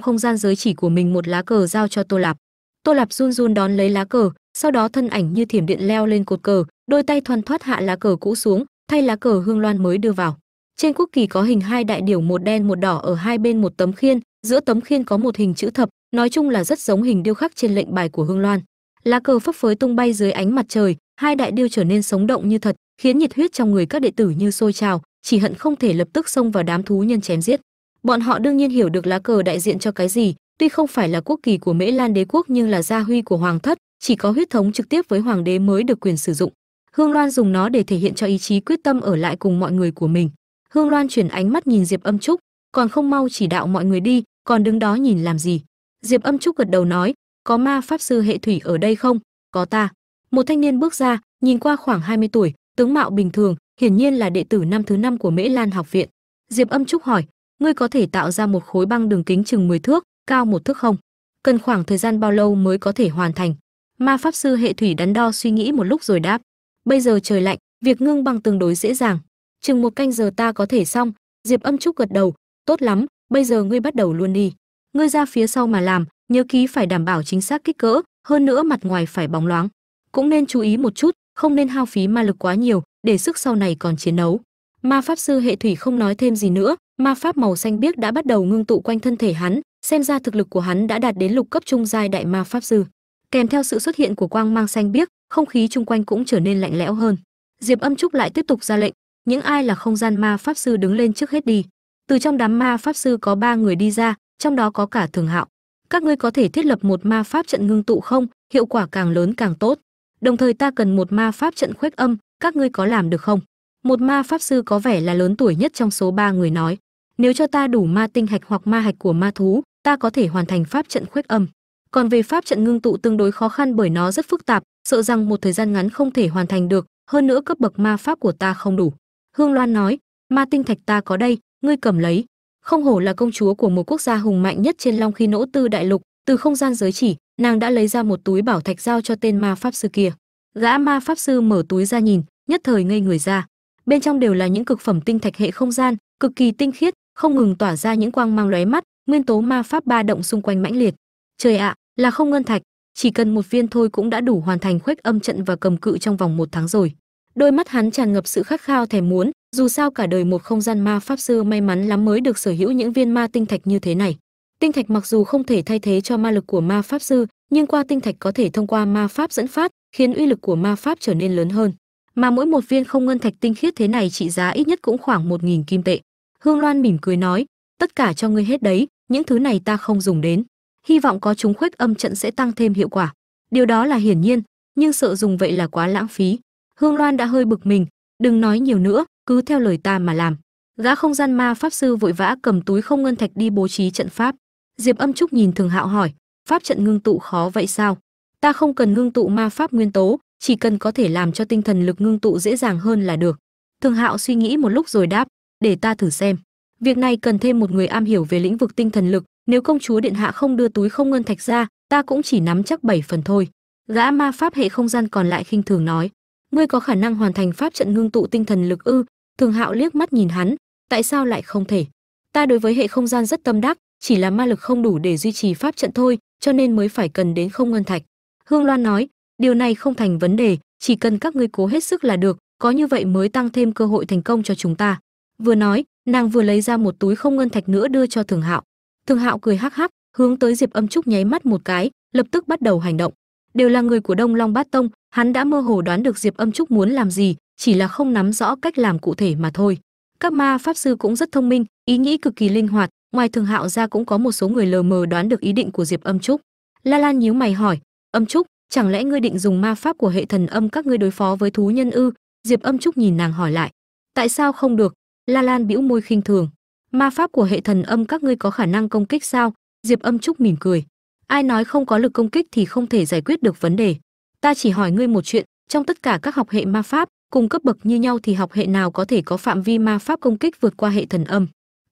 không gian giới chỉ của mình một lá cờ giao cho tô lạp. Tô lạp run run đón lấy lá cờ, sau đó thân ảnh như thiểm điện leo lên cột cờ, đôi tay thoăn thoát hạ lá cờ cũ xuống, thay lá cờ hương loan mới đưa vào. Trên quốc kỳ có hình hai đại điểu một đen một đỏ ở hai bên một tấm khiên, giữa tấm khiên có một hình chữ thập, nói chung là rất giống hình điêu khắc trên lệnh bài của hương loan lá cờ phấp phới tung bay dưới ánh mặt trời, hai đại điêu trở nên sống động như thật, khiến nhiệt huyết trong người các đệ tử như sôi trào, chỉ hận không thể lập tức xông vào đám thú nhân chém giết. Bọn họ đương nhiên hiểu được lá cờ đại diện cho cái gì, tuy không phải là quốc kỳ của mễ lan đế quốc nhưng là gia huy của hoàng thất, chỉ có huyết thống trực tiếp với hoàng đế mới được quyền sử dụng. Hương loan dùng nó để thể hiện cho ý chí quyết tâm ở lại cùng mọi người của mình. Hương loan chuyển ánh mắt nhìn diệp âm trúc, còn không mau chỉ đạo mọi người đi, còn đứng đó nhìn làm gì. Diệp âm trúc gật đầu nói có ma pháp sư hệ thủy ở đây không? Có ta. Một thanh niên bước ra, nhìn qua khoảng 20 tuổi, tướng mạo bình thường, hiển nhiên là đệ tử năm thứ năm của mễ lan học viện. Diệp âm trúc hỏi, ngươi có thể tạo ra một khối băng đường kính chừng 10 thước, cao một thước không? Cần khoảng thời gian bao lâu mới có thể hoàn thành? Ma pháp sư hệ thủy đắn đo suy nghĩ một lúc rồi đáp, bây giờ trời lạnh, việc ngưng băng tương đối dễ dàng. Chừng một canh giờ ta có thể xong. Diệp âm trúc gật đầu, tốt lắm, bây giờ ngươi bắt đầu luôn đi. Ngươi ra phía sau mà làm nhớ ký phải đảm bảo chính xác kích cỡ, hơn nữa mặt ngoài phải bóng loáng. Cũng nên chú ý một chút, không nên hao phí ma lực quá nhiều, để sức sau này còn chiến đấu. Ma pháp sư hệ thủy không nói thêm gì nữa, ma pháp màu xanh biếc đã bắt đầu ngưng tụ quanh thân thể hắn, xem ra thực lực của hắn đã đạt đến lục cấp trung giai đại ma pháp sư. Kèm theo sự xuất hiện của quang mang xanh biếc, không khí chung quanh cũng trở nên lạnh lẽo hơn. Diệp âm trúc lại tiếp tục ra lệnh, những ai là không gian ma pháp sư đứng lên trước hết đi. Từ trong đám ma pháp sư có ba người đi ra, trong đó có cả thường hạo các ngươi có thể thiết lập một ma pháp trận ngưng tụ không? Hiệu quả càng lớn càng tốt. Đồng thời ta cần một ma pháp trận khuếch âm, các ngươi có làm được không? Một ma pháp sư có vẻ là lớn tuổi nhất trong số ba người nói. Nếu cho ta đủ ma tinh hạch hoặc ma hạch của ma thú, ta có thể hoàn thành pháp trận khuếch âm. Còn về pháp trận ngưng tụ tương đối khó khăn bởi nó rất phức tạp, sợ rằng một thời gian ngắn không thể hoàn thành được, hơn nữa cấp bậc ma pháp của ta không đủ. Hương loan nói, ma tinh thạch ta có đây, ngươi cầm lấy không hổ là công chúa của một quốc gia hùng mạnh nhất trên long khi nỗ tư đại lục, từ không gian giới chỉ, nàng đã lấy ra một túi bảo thạch giao cho tên ma pháp sư kia. Gã ma pháp sư mở túi ra nhìn, nhất thời ngây người ra. Bên trong đều là những cực phẩm tinh thạch hệ không gian, cực kỳ tinh khiết, không ngừng tỏa ra những quang mang lóe mắt, nguyên tố ma pháp ba động xung quanh mãnh liệt. Trời ạ, là không ngân thạch, chỉ cần một viên thôi cũng đã đủ hoàn thành khuếch âm trận và cầm cự trong vòng một tháng rồi đôi mắt hắn tràn ngập sự khát khao thèm muốn, dù sao cả đời một không gian ma pháp sư may mắn lắm mới được sở hữu những viên ma tinh thạch như thế này. Tinh thạch mặc dù không thể thay thế cho ma lực của ma pháp sư, nhưng qua tinh thạch có thể thông qua ma pháp dẫn phát, khiến uy lực của ma pháp trở nên lớn hơn. Mà mỗi một viên không ngân thạch tinh khiết thế này trị giá ít nhất cũng khoảng một nghìn kim tệ. Hương loan mỉm cười nói, tất cả cho ngươi hết đấy, những thứ này ta không dùng đến. Hy vọng có chúng khuếch âm trận sẽ tăng thêm hiệu quả. Điều đó là hiển nhiên, nhưng sợ dùng vậy là quá lãng phí hương loan đã hơi bực mình, đừng nói nhiều nữa, cứ theo lời ta mà làm. Gã không gian ma pháp sư vội vã cầm túi không ngân thạch đi bố trí trận pháp. Diệp âm trúc nhìn thường hạo hỏi, pháp trận ngưng tụ khó vậy sao? Ta không cần ngưng tụ ma pháp nguyên tố, chỉ cần có thể làm cho tinh thần lực ngưng tụ dễ dàng hơn là được. Thường hạo suy nghĩ một lúc rồi đáp, để ta thử xem. Việc này cần thêm một người am hiểu về lĩnh vực tinh thần lực, nếu công chúa điện hạ không đưa túi không ngân thạch ra, ta cũng chỉ nắm chắc bảy phần thôi. Gã ma pháp hệ không gian còn lại khinh thường nói ngươi có khả năng hoàn thành pháp trận ngưng tụ tinh thần lực ư? Thường hạo liếc mắt nhìn hắn, tại sao lại không thể? Ta đối với hệ không gian rất tâm đắc, chỉ là ma lực không đủ để duy trì pháp trận thôi, cho nên mới phải cần đến không ngân thạch. Hương loan nói, điều này không thành vấn đề, chỉ cần các ngươi cố hết sức là được, có như vậy mới tăng thêm cơ hội thành công cho chúng ta. Vừa nói, nàng vừa lấy ra một túi không ngân thạch nữa đưa cho thường hạo. Thường hạo cười hắc hắc, hướng tới diệp âm trúc nháy mắt một cái, lập tức bắt đầu hành động. Đều là người của đông long bát tông hắn đã mơ hồ đoán được diệp âm trúc muốn làm gì, chỉ là không nắm rõ cách làm cụ thể mà thôi. Các ma pháp sư cũng rất thông minh, ý nghĩ cực kỳ linh hoạt, ngoài thường hạo ra cũng có một số người lờ mờ đoán được ý định của diệp âm trúc. La lan nhíu mày hỏi, âm trúc, chẳng lẽ ngươi định dùng ma pháp của hệ thần âm các ngươi đối phó với thú nhân ư? Diệp âm trúc nhìn nàng hỏi lại, tại sao không được? La lan bĩu môi khinh thường, ma pháp của hệ thần âm các ngươi có khả năng công kích sao? Diệp âm trúc mỉm cười, ai nói không có lực công kích thì không thể giải quyết được vấn đề ta chỉ hỏi ngươi một chuyện, trong tất cả các học hệ ma pháp, cùng cấp bậc như nhau thì học hệ nào có thể có phạm vi ma pháp công kích vượt qua hệ thần âm?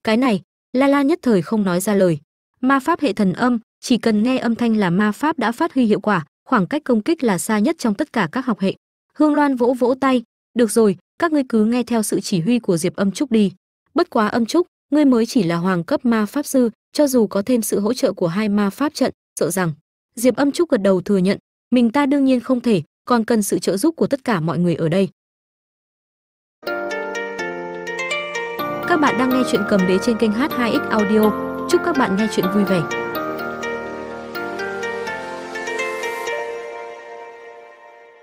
Cái này, la la nhất thời không nói ra lời. Ma pháp hệ thần âm, chỉ cần nghe âm thanh là ma pháp đã phát huy hiệu quả, khoảng cách công kích là xa nhất trong tất cả các học hệ. Hương loan vỗ vỗ tay, được rồi, các ngươi cứ nghe theo sự chỉ huy của diệp âm trúc đi. Bất quá âm trúc, ngươi mới chỉ là hoàng cấp ma pháp sư, cho dù có thêm sự hỗ trợ của hai ma pháp trận, sợ rằng. Diệp âm trúc gật đầu thừa nhận mình ta đương nhiên không thể, còn cần sự trợ giúp của tất cả mọi người ở đây. Các bạn đang nghe chuyện cầm đế trên kênh h2x audio. Chúc các bạn nghe chuyện vui vẻ.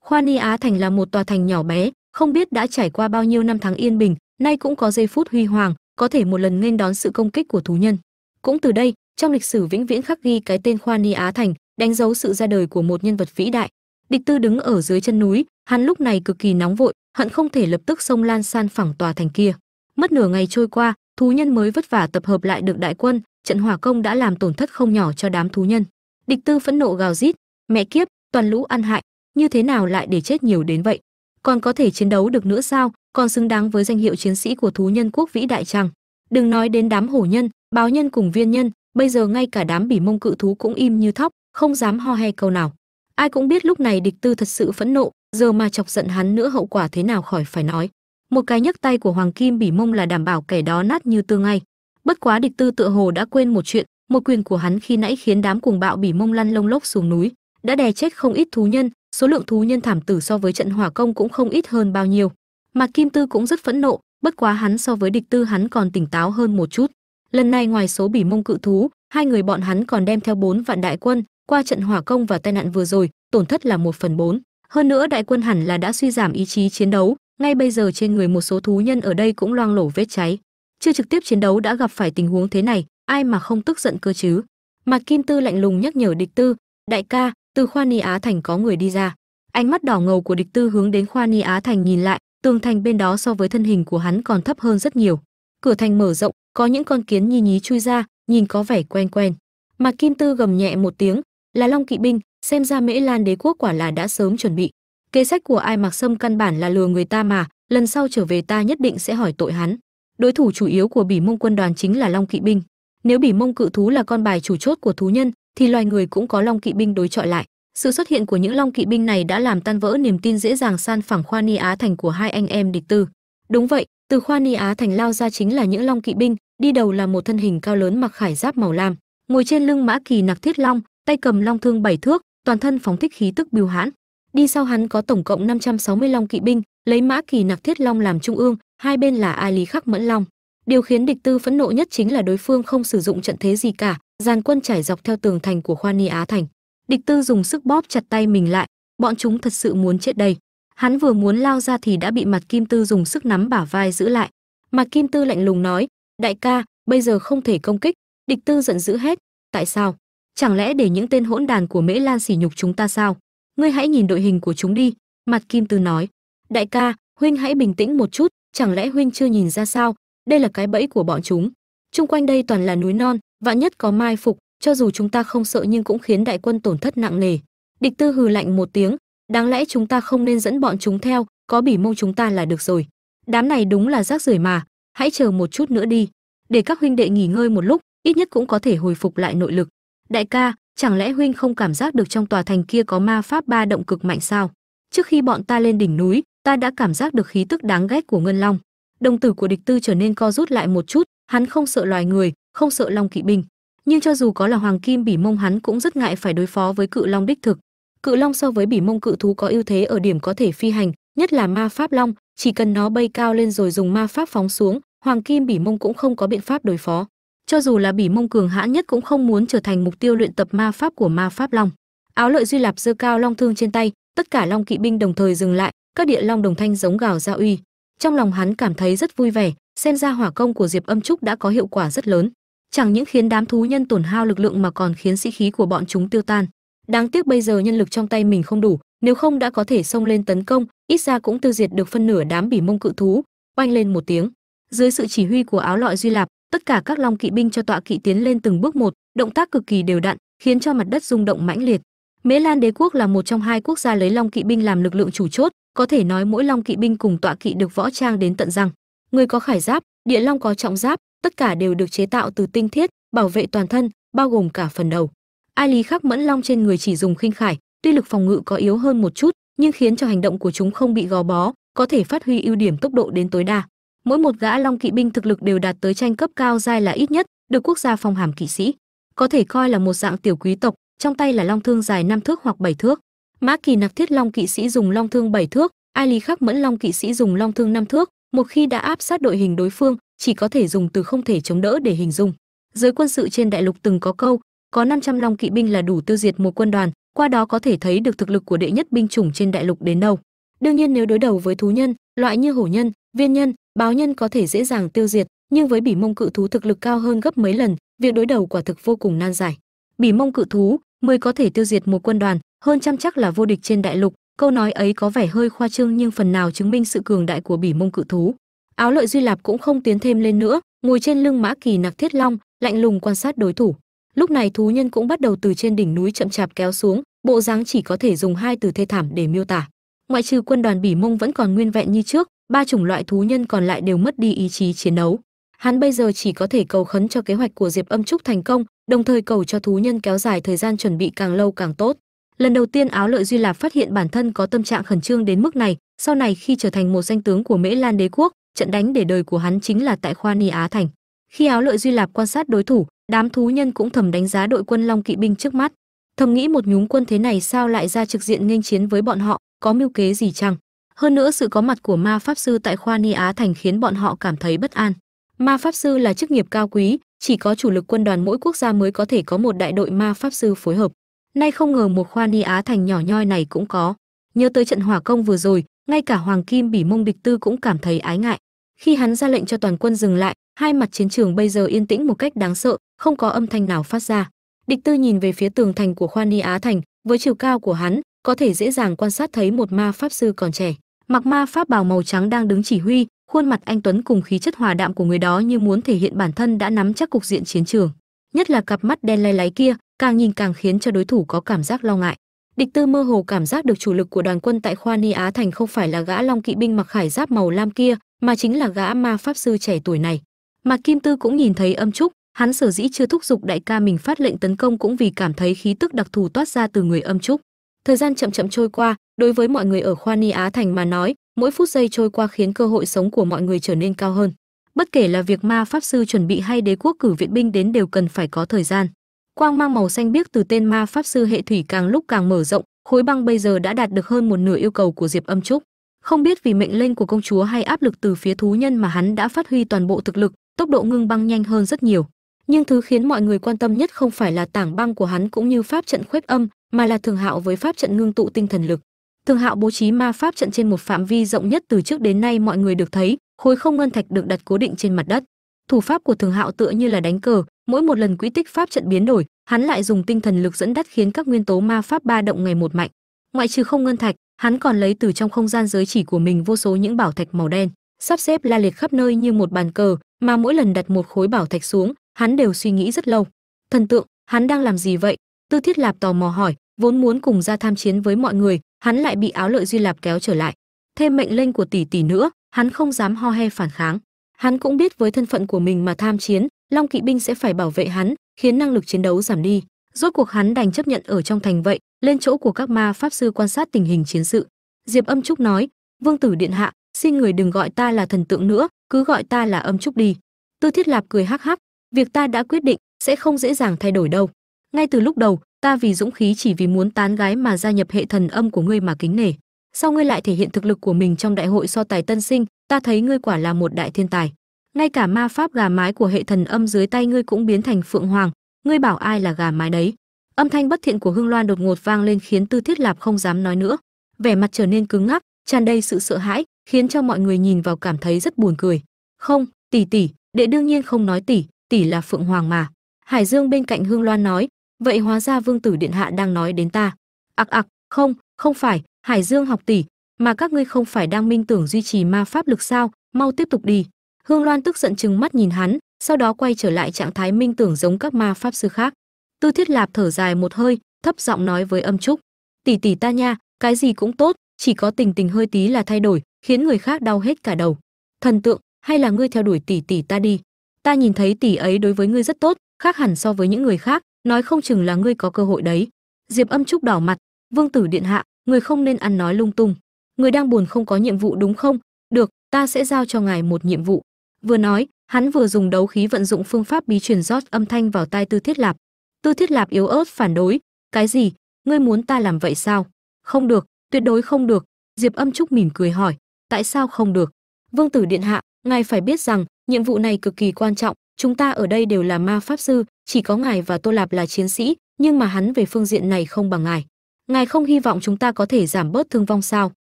Khoa ni á thành là một tòa thành nhỏ bé, không biết đã trải qua bao nhiêu năm tháng yên bình, nay cũng có giây phút huy hoàng, có thể một lần nghênh đón sự công kích của thú nhân. Cũng từ đây, trong lịch sử vĩnh viễn khắc ghi cái tên khoa ni á thành đánh dấu sự ra đời của một nhân vật vĩ đại. Địch tư đứng ở dưới chân núi, hắn lúc này cực kỳ nóng vội, hận không thể lập tức xông lan san phẳng tòa thành kia. Mất nửa ngày trôi qua, thú nhân mới vất vả tập hợp lại được đại quân, trận hỏa công đã làm tổn thất không nhỏ cho đám thú nhân. Địch tư phẫn nộ gào rít, mẹ kiếp, toàn lũ ăn hại, như thế nào lại để chết nhiều đến vậy? Còn có thể chiến đấu được nữa sao? Còn xứng đáng với danh hiệu chiến sĩ của thú nhân quốc vĩ đại chăng? Đừng nói đến đám hổ nhân, báo nhân cùng viên nhân, bây giờ ngay cả đám bỉ mông cự thú cũng im như thóc không dám ho he câu nào. Ai cũng biết lúc này địch tư thật sự phẫn nộ, giờ mà chọc giận hắn nữa hậu quả thế nào khỏi phải nói. Một cái nhấc tay của hoàng kim bỉ mông là đảm bảo kẻ đó nát như tương ngay. Bất quá địch tư tựa hồ đã quên một chuyện, một quyền của hắn khi nãy khiến đám cuồng bạo bỉ mông lăn lông lốc xuống núi, đã đè chết không ít thú nhân, số lượng thú nhân thảm tử so với trận hỏa công cũng không ít hơn bao nhiêu. Mà kim tư cũng rất phẫn nộ, bất quá hắn so với địch tư hắn còn tỉnh táo hơn một chút. Lần này ngoài số bỉ mông cự thú, hai người bọn hắn còn đem theo bốn vạn đại quân qua trận hỏa công và tai nạn vừa rồi, tổn thất là một phần bốn. Hơn nữa, đại quân hẳn là đã suy giảm ý chí chiến đấu. Ngay bây giờ trên người một số thú nhân ở đây cũng loang lổ vết cháy. Chưa trực tiếp chiến đấu đã gặp phải tình huống thế này, ai mà không tức giận cơ chứ? Mặt kim tư lạnh lùng nhắc nhở địch tư, đại ca, từ khoa ni á thành có người đi ra. Ánh mắt đỏ ngầu của địch tư hướng đến khoa ni á thành nhìn lại, tường thành bên đó so với thân hình của hắn còn thấp hơn rất nhiều. Cửa thành mở rộng, có những con kiến nhi nhí chui ra, nhìn có vẻ quen quen. Mặt kim tư gầm nhẹ một tiếng là long kỵ binh, xem ra mễ lan đế quốc quả là đã sớm chuẩn bị. Kế sách của ai mặc sâm căn bản là lừa người ta mà, lần sau trở về ta nhất định sẽ hỏi tội hắn. Đối thủ chủ yếu của bỉ mông quân đoàn chính là long kỵ binh. Nếu bỉ mông cự thú là con bài chủ chốt của thú nhân, thì loài người cũng có long kỵ binh đối chọi lại. Sự xuất hiện của những long kỵ binh này đã làm tan vỡ niềm tin dễ dàng san phẳng khoa ni á thành của hai anh em địch tư. Đúng vậy, từ khoa ni á thành lao ra chính là những long kỵ binh, đi đầu là một thân hình cao lớn mặc khải giáp màu lam, ngồi trên lưng mã kỳ nặc thiết long tay cầm long thương bảy thước, toàn thân phóng thích khí tức biêu hãn. Đi sau hắn có tổng cộng 560 long kỵ binh, lấy mã kỳ nặc thiết long làm trung ương, hai bên là ai lý khắc mẫn long. Điều khiến địch tư phẫn nộ nhất chính là đối phương không sử dụng trận thế gì cả, dàn quân trải dọc theo tường thành của khoa ni á thành. Địch tư dùng sức bóp chặt tay mình lại, bọn chúng thật sự muốn chết đây. Hắn vừa muốn lao ra thì đã bị mặt kim tư dùng sức nắm bả vai giữ lại. Mặt kim tư lạnh lùng nói, đại ca, bây giờ không thể công kích. Địch tư giận dữ hết tại sao? Chẳng lẽ để những tên hỗn đàn của mễ lan sỉ nhục chúng ta sao? Ngươi hãy nhìn đội hình của chúng đi. Mặt kim tư nói. Đại ca, huynh hãy bình tĩnh một chút, chẳng lẽ huynh chưa nhìn ra sao? Đây là cái bẫy của bọn chúng. Chung quanh đây toàn là núi non, vạn nhất có mai phục, cho dù chúng ta không sợ nhưng cũng khiến đại quân tổn thất nặng nề. Địch tư hừ lạnh một tiếng. Đáng lẽ chúng ta không nên dẫn bọn chúng theo, có bỉ mông chúng ta là được rồi. Đám này đúng là rác rưởi mà. Hãy chờ một chút nữa đi. Để các huynh đệ nghỉ ngơi một lúc, ít nhất cũng có thể hồi phục lại nội lực đại ca, chẳng lẽ huynh không cảm giác được trong tòa thành kia có ma pháp ba động cực mạnh sao? Trước khi bọn ta lên đỉnh núi, ta đã cảm giác được khí tức đáng ghét của ngân long. Đồng tử của địch tư trở nên co rút lại một chút, hắn không sợ loài người, không sợ long kỵ binh. Nhưng cho dù có là hoàng kim bỉ mông, hắn cũng rất ngại phải đối phó với cự long đích thực. Cự long so với bỉ mông cự thú có ưu thế ở điểm có thể phi hành, nhất là ma pháp long, chỉ cần nó bay cao lên rồi dùng ma pháp phóng xuống, hoàng kim bỉ mông cũng không có biện pháp đối phó cho dù là bỉ mông cường hãn nhất cũng không muốn trở thành mục tiêu luyện tập ma pháp của ma pháp long. Áo lợi duy lạp giơ cao long thương trên tay, tất cả long kỵ binh đồng thời dừng lại, các địa long đồng thanh giống gào ra uy. Trong lòng hắn cảm thấy rất vui vẻ, xem ra hỏa công của diệp âm trúc đã có hiệu quả rất lớn. Chẳng những khiến đám thú nhân tổn hao lực lượng mà còn khiến sĩ khí của bọn chúng tiêu tan. Đáng tiếc bây giờ nhân lực trong tay mình không đủ, nếu không đã có thể xông lên tấn công, ít ra cũng tiêu diệt được phân nửa đám bỉ mông cự thú. Oanh lên một tiếng. Dưới sự chỉ huy của áo lọi duy lạp tất cả các long kỵ binh cho tọa kỵ tiến lên từng bước một, động tác cực kỳ đều đặn, khiến cho mặt đất rung động mãnh liệt. Mễ lan đế quốc là một trong hai quốc gia lấy long kỵ binh làm lực lượng chủ chốt, có thể nói mỗi long kỵ binh cùng tọa kỵ được võ trang đến tận răng. Người có khải giáp, địa long có trọng giáp, tất cả đều được chế tạo từ tinh thiết, bảo vệ toàn thân, bao gồm cả phần đầu. Ai lý khắc mẫn long trên người chỉ dùng khinh khải, tuy lực phòng ngự có yếu hơn một chút, nhưng khiến cho hành động của chúng không bị gò bó, có thể phát huy ưu điểm tốc độ đến tối đa mỗi một gã long kỵ binh thực lực đều đạt tới tranh cấp cao giai là ít nhất, được quốc gia phong hàm kỵ sĩ. Có thể coi là một dạng tiểu quý tộc, trong tay là long thương dài năm thước hoặc bảy thước. Mã kỳ nặc thiết long kỵ sĩ dùng long thương bảy thước, ai lý khắc mẫn long kỵ sĩ dùng long thương năm thước. Một khi đã áp sát đội hình đối phương, chỉ có thể dùng từ không thể chống đỡ để hình dung. Giới quân sự trên đại lục từng có câu, có 500 long kỵ binh là đủ tiêu diệt một quân đoàn, qua đó có thể thấy được thực lực của đệ nhất binh chủng trên đại lục đến đâu. Đương nhiên nếu đối đầu với thú nhân, loại như hổ nhân, viên nhân báo nhân có thể dễ dàng tiêu diệt, nhưng với bỉ mông cự thú thực lực cao hơn gấp mấy lần, việc đối đầu quả thực vô cùng nan giải. Bỉ mông cự thú mới có thể tiêu diệt một quân đoàn, hơn trăm chắc là vô địch trên đại lục. Câu nói ấy có vẻ hơi khoa trương nhưng phần nào chứng minh sự cường đại của bỉ mông cự thú. Áo lợi duy lạp cũng không tiến thêm lên nữa, ngồi trên lưng mã kỳ nặc thiết long, lạnh lùng quan sát đối thủ. Lúc này thú nhân cũng bắt đầu từ trên đỉnh núi chậm chạp kéo xuống, bộ dáng chỉ có thể dùng hai từ thê thảm để miêu tả. Ngoại trừ quân đoàn bỉ mông vẫn còn nguyên vẹn như trước ba chủng loại thú nhân còn lại đều mất đi ý chí chiến đấu. Hắn bây giờ chỉ có thể cầu khấn cho kế hoạch của diệp âm trúc thành công, đồng thời cầu cho thú nhân kéo dài thời gian chuẩn bị càng lâu càng tốt. Lần đầu tiên áo lợi duy lạp phát hiện bản thân có tâm trạng khẩn trương đến mức này, sau này khi trở thành một danh tướng của mễ lan đế quốc, trận đánh để đời của hắn chính là tại khoa ni á thành. Khi áo lợi duy lạp quan sát đối thủ, đám thú nhân cũng thầm đánh giá đội quân long kỵ binh trước mắt. Thầm nghĩ một nhúng quân thế này sao lại ra trực diện nghênh chiến với bọn họ, có mưu kế gì chăng? Hơn nữa sự có mặt của ma pháp sư tại khoa ni á thành khiến bọn họ cảm thấy bất an. Ma pháp sư là chức nghiệp cao quý, chỉ có chủ lực quân đoàn mỗi quốc gia mới có thể có một đại đội ma pháp sư phối hợp. Nay không ngờ một khoa ni á thành nhỏ nhoi này cũng có. Nhớ tới trận hỏa công vừa rồi, ngay cả hoàng kim bỉ mông địch tư cũng cảm thấy ái ngại. Khi hắn ra lệnh cho toàn quân dừng lại, hai mặt chiến trường bây giờ yên tĩnh một cách đáng sợ, không có âm thanh nào phát ra. Địch tư nhìn về phía tường thành của khoa ni á thành, với chiều cao của hắn, có thể dễ dàng quan sát thấy một ma pháp sư còn trẻ mặc ma pháp bào màu trắng đang đứng chỉ huy, khuôn mặt anh tuấn cùng khí chất hòa đạm của người đó như muốn thể hiện bản thân đã nắm chắc cục diện chiến trường. Nhất là cặp mắt đen lay láy kia, càng nhìn càng khiến cho đối thủ có cảm giác lo ngại. Địch tư mơ hồ cảm giác được chủ lực của đoàn quân tại khoa ni á thành không phải là gã long kỵ binh mặc khải giáp màu lam kia, mà chính là gã ma pháp sư trẻ tuổi này. Mà kim tư cũng nhìn thấy âm trúc, hắn sở dĩ chưa thúc giục đại ca mình phát lệnh tấn công cũng vì cảm thấy khí tức đặc thù toát ra từ người âm trúc. Thời gian chậm chậm trôi qua đối với mọi người ở khoa ni á thành mà nói, mỗi phút giây trôi qua khiến cơ hội sống của mọi người trở nên cao hơn. Bất kể là việc ma pháp sư chuẩn bị hay đế quốc cử viện binh đến đều cần phải có thời gian. Quang mang màu xanh biếc từ tên ma pháp sư hệ thủy càng lúc càng mở rộng, khối băng bây giờ đã đạt được hơn một nửa yêu cầu của diệp âm trúc. Không biết vì mệnh lệnh của công chúa hay áp lực từ phía thú nhân mà hắn đã phát huy toàn bộ thực lực, tốc độ ngưng băng nhanh hơn rất nhiều. Nhưng thứ khiến mọi người quan tâm nhất không phải là tảng băng của hắn cũng như pháp trận khuếch âm, mà là thường hạo với pháp trận ngưng tụ tinh thần lực thường hạo bố trí ma pháp trận trên một phạm vi rộng nhất từ trước đến nay mọi người được thấy, khối không ngân thạch được đặt cố định trên mặt đất. Thủ pháp của thường hạo tựa như là đánh cờ, mỗi một lần quỹ tích pháp trận biến đổi, hắn lại dùng tinh thần lực dẫn dắt khiến các nguyên tố ma pháp ba động ngày một mạnh. Ngoại trừ không ngân thạch, hắn còn lấy từ trong không gian giới chỉ của mình vô số những bảo thạch màu đen, sắp xếp la liệt khắp nơi như một bàn cờ, mà mỗi lần đặt một khối bảo thạch xuống, hắn đều suy nghĩ rất lâu. Thần tượng, hắn đang làm gì vậy? Tư thiết lạp tò mò hỏi, vốn muốn cùng ra tham chiến với mọi người hắn lại bị áo lợi duy lạp kéo trở lại. Thêm mệnh lệnh của tỷ tỷ nữa, hắn không dám ho he phản kháng. Hắn cũng biết với thân phận của mình mà tham chiến, long kỵ binh sẽ phải bảo vệ hắn, khiến năng lực chiến đấu giảm đi. Rốt cuộc hắn đành chấp nhận ở trong thành vậy, lên chỗ của các ma pháp sư quan sát tình hình chiến sự. Diệp âm trúc nói, vương tử điện hạ, xin người đừng gọi ta là thần tượng nữa, cứ gọi ta là âm trúc đi. Tư thiết lạp cười hắc hắc, việc ta đã quyết định sẽ không dễ dàng thay đổi đâu. Ngay từ lúc đầu ta vì dũng khí chỉ vì muốn tán gái mà gia nhập hệ thần âm của ngươi mà kính nể. Sau ngươi lại thể hiện thực lực của mình trong đại hội so tài tân sinh? Ta thấy ngươi quả là một đại thiên tài. Ngay cả ma pháp gà mái của hệ thần âm dưới tay ngươi cũng biến thành phượng hoàng. Ngươi bảo ai là gà mái đấy? Âm thanh bất thiện của hương loan đột ngột vang lên khiến tư thiết lạp không dám nói nữa. Vẻ mặt trở nên cứng ngắc, tràn đầy sự sợ hãi, khiến cho mọi người nhìn vào cảm thấy rất buồn cười. Không, tỷ tỷ, đệ đương nhiên không nói tỷ tỷ là phượng hoàng mà. Hải dương bên cạnh hương loan nói vậy hóa ra vương tử điện hạ đang nói đến ta. Ặc ặc không không phải, hải dương học tỷ, mà các ngươi không phải đang minh tưởng duy trì ma pháp lực sao? Mau tiếp tục đi. Hương loan tức giận chừng mắt nhìn hắn, sau đó quay trở lại trạng thái minh tưởng giống các ma pháp sư khác. Tư thiết lạp thở dài một hơi, thấp giọng nói với âm trúc. Tỷ tỷ ta nha, cái gì cũng tốt, chỉ có tình tình hơi tí là thay đổi, khiến người khác đau hết cả đầu. Thần tượng, hay là ngươi theo đuổi tỷ tỷ ta đi. Ta nhìn thấy tỷ ấy đối với ngươi rất tốt, khác hẳn so với những người khác nói không chừng là ngươi có cơ hội đấy. Diệp âm trúc đỏ mặt. Vương tử điện hạ, người không nên ăn nói lung tung. Người đang buồn không có nhiệm vụ đúng không? Được, ta sẽ giao cho ngài một nhiệm vụ. Vừa nói, hắn vừa dùng đấu khí vận dụng phương pháp bí truyền rót âm thanh vào tai tư thiết lạp. Tư thiết lạp yếu ớt phản đối. Cái gì? Ngươi muốn ta làm vậy sao? Không được, tuyệt đối không được. Diệp âm trúc mỉm cười hỏi. Tại sao không được? Vương tử điện hạ, ngài phải biết rằng, nhiệm vụ này cực kỳ quan trọng. Chúng ta ở đây đều là ma pháp sư chỉ có ngài và tô lạp là chiến sĩ, nhưng mà hắn về phương diện này không bằng ngài. Ngài không hy vọng chúng ta có thể giảm bớt thương vong sao?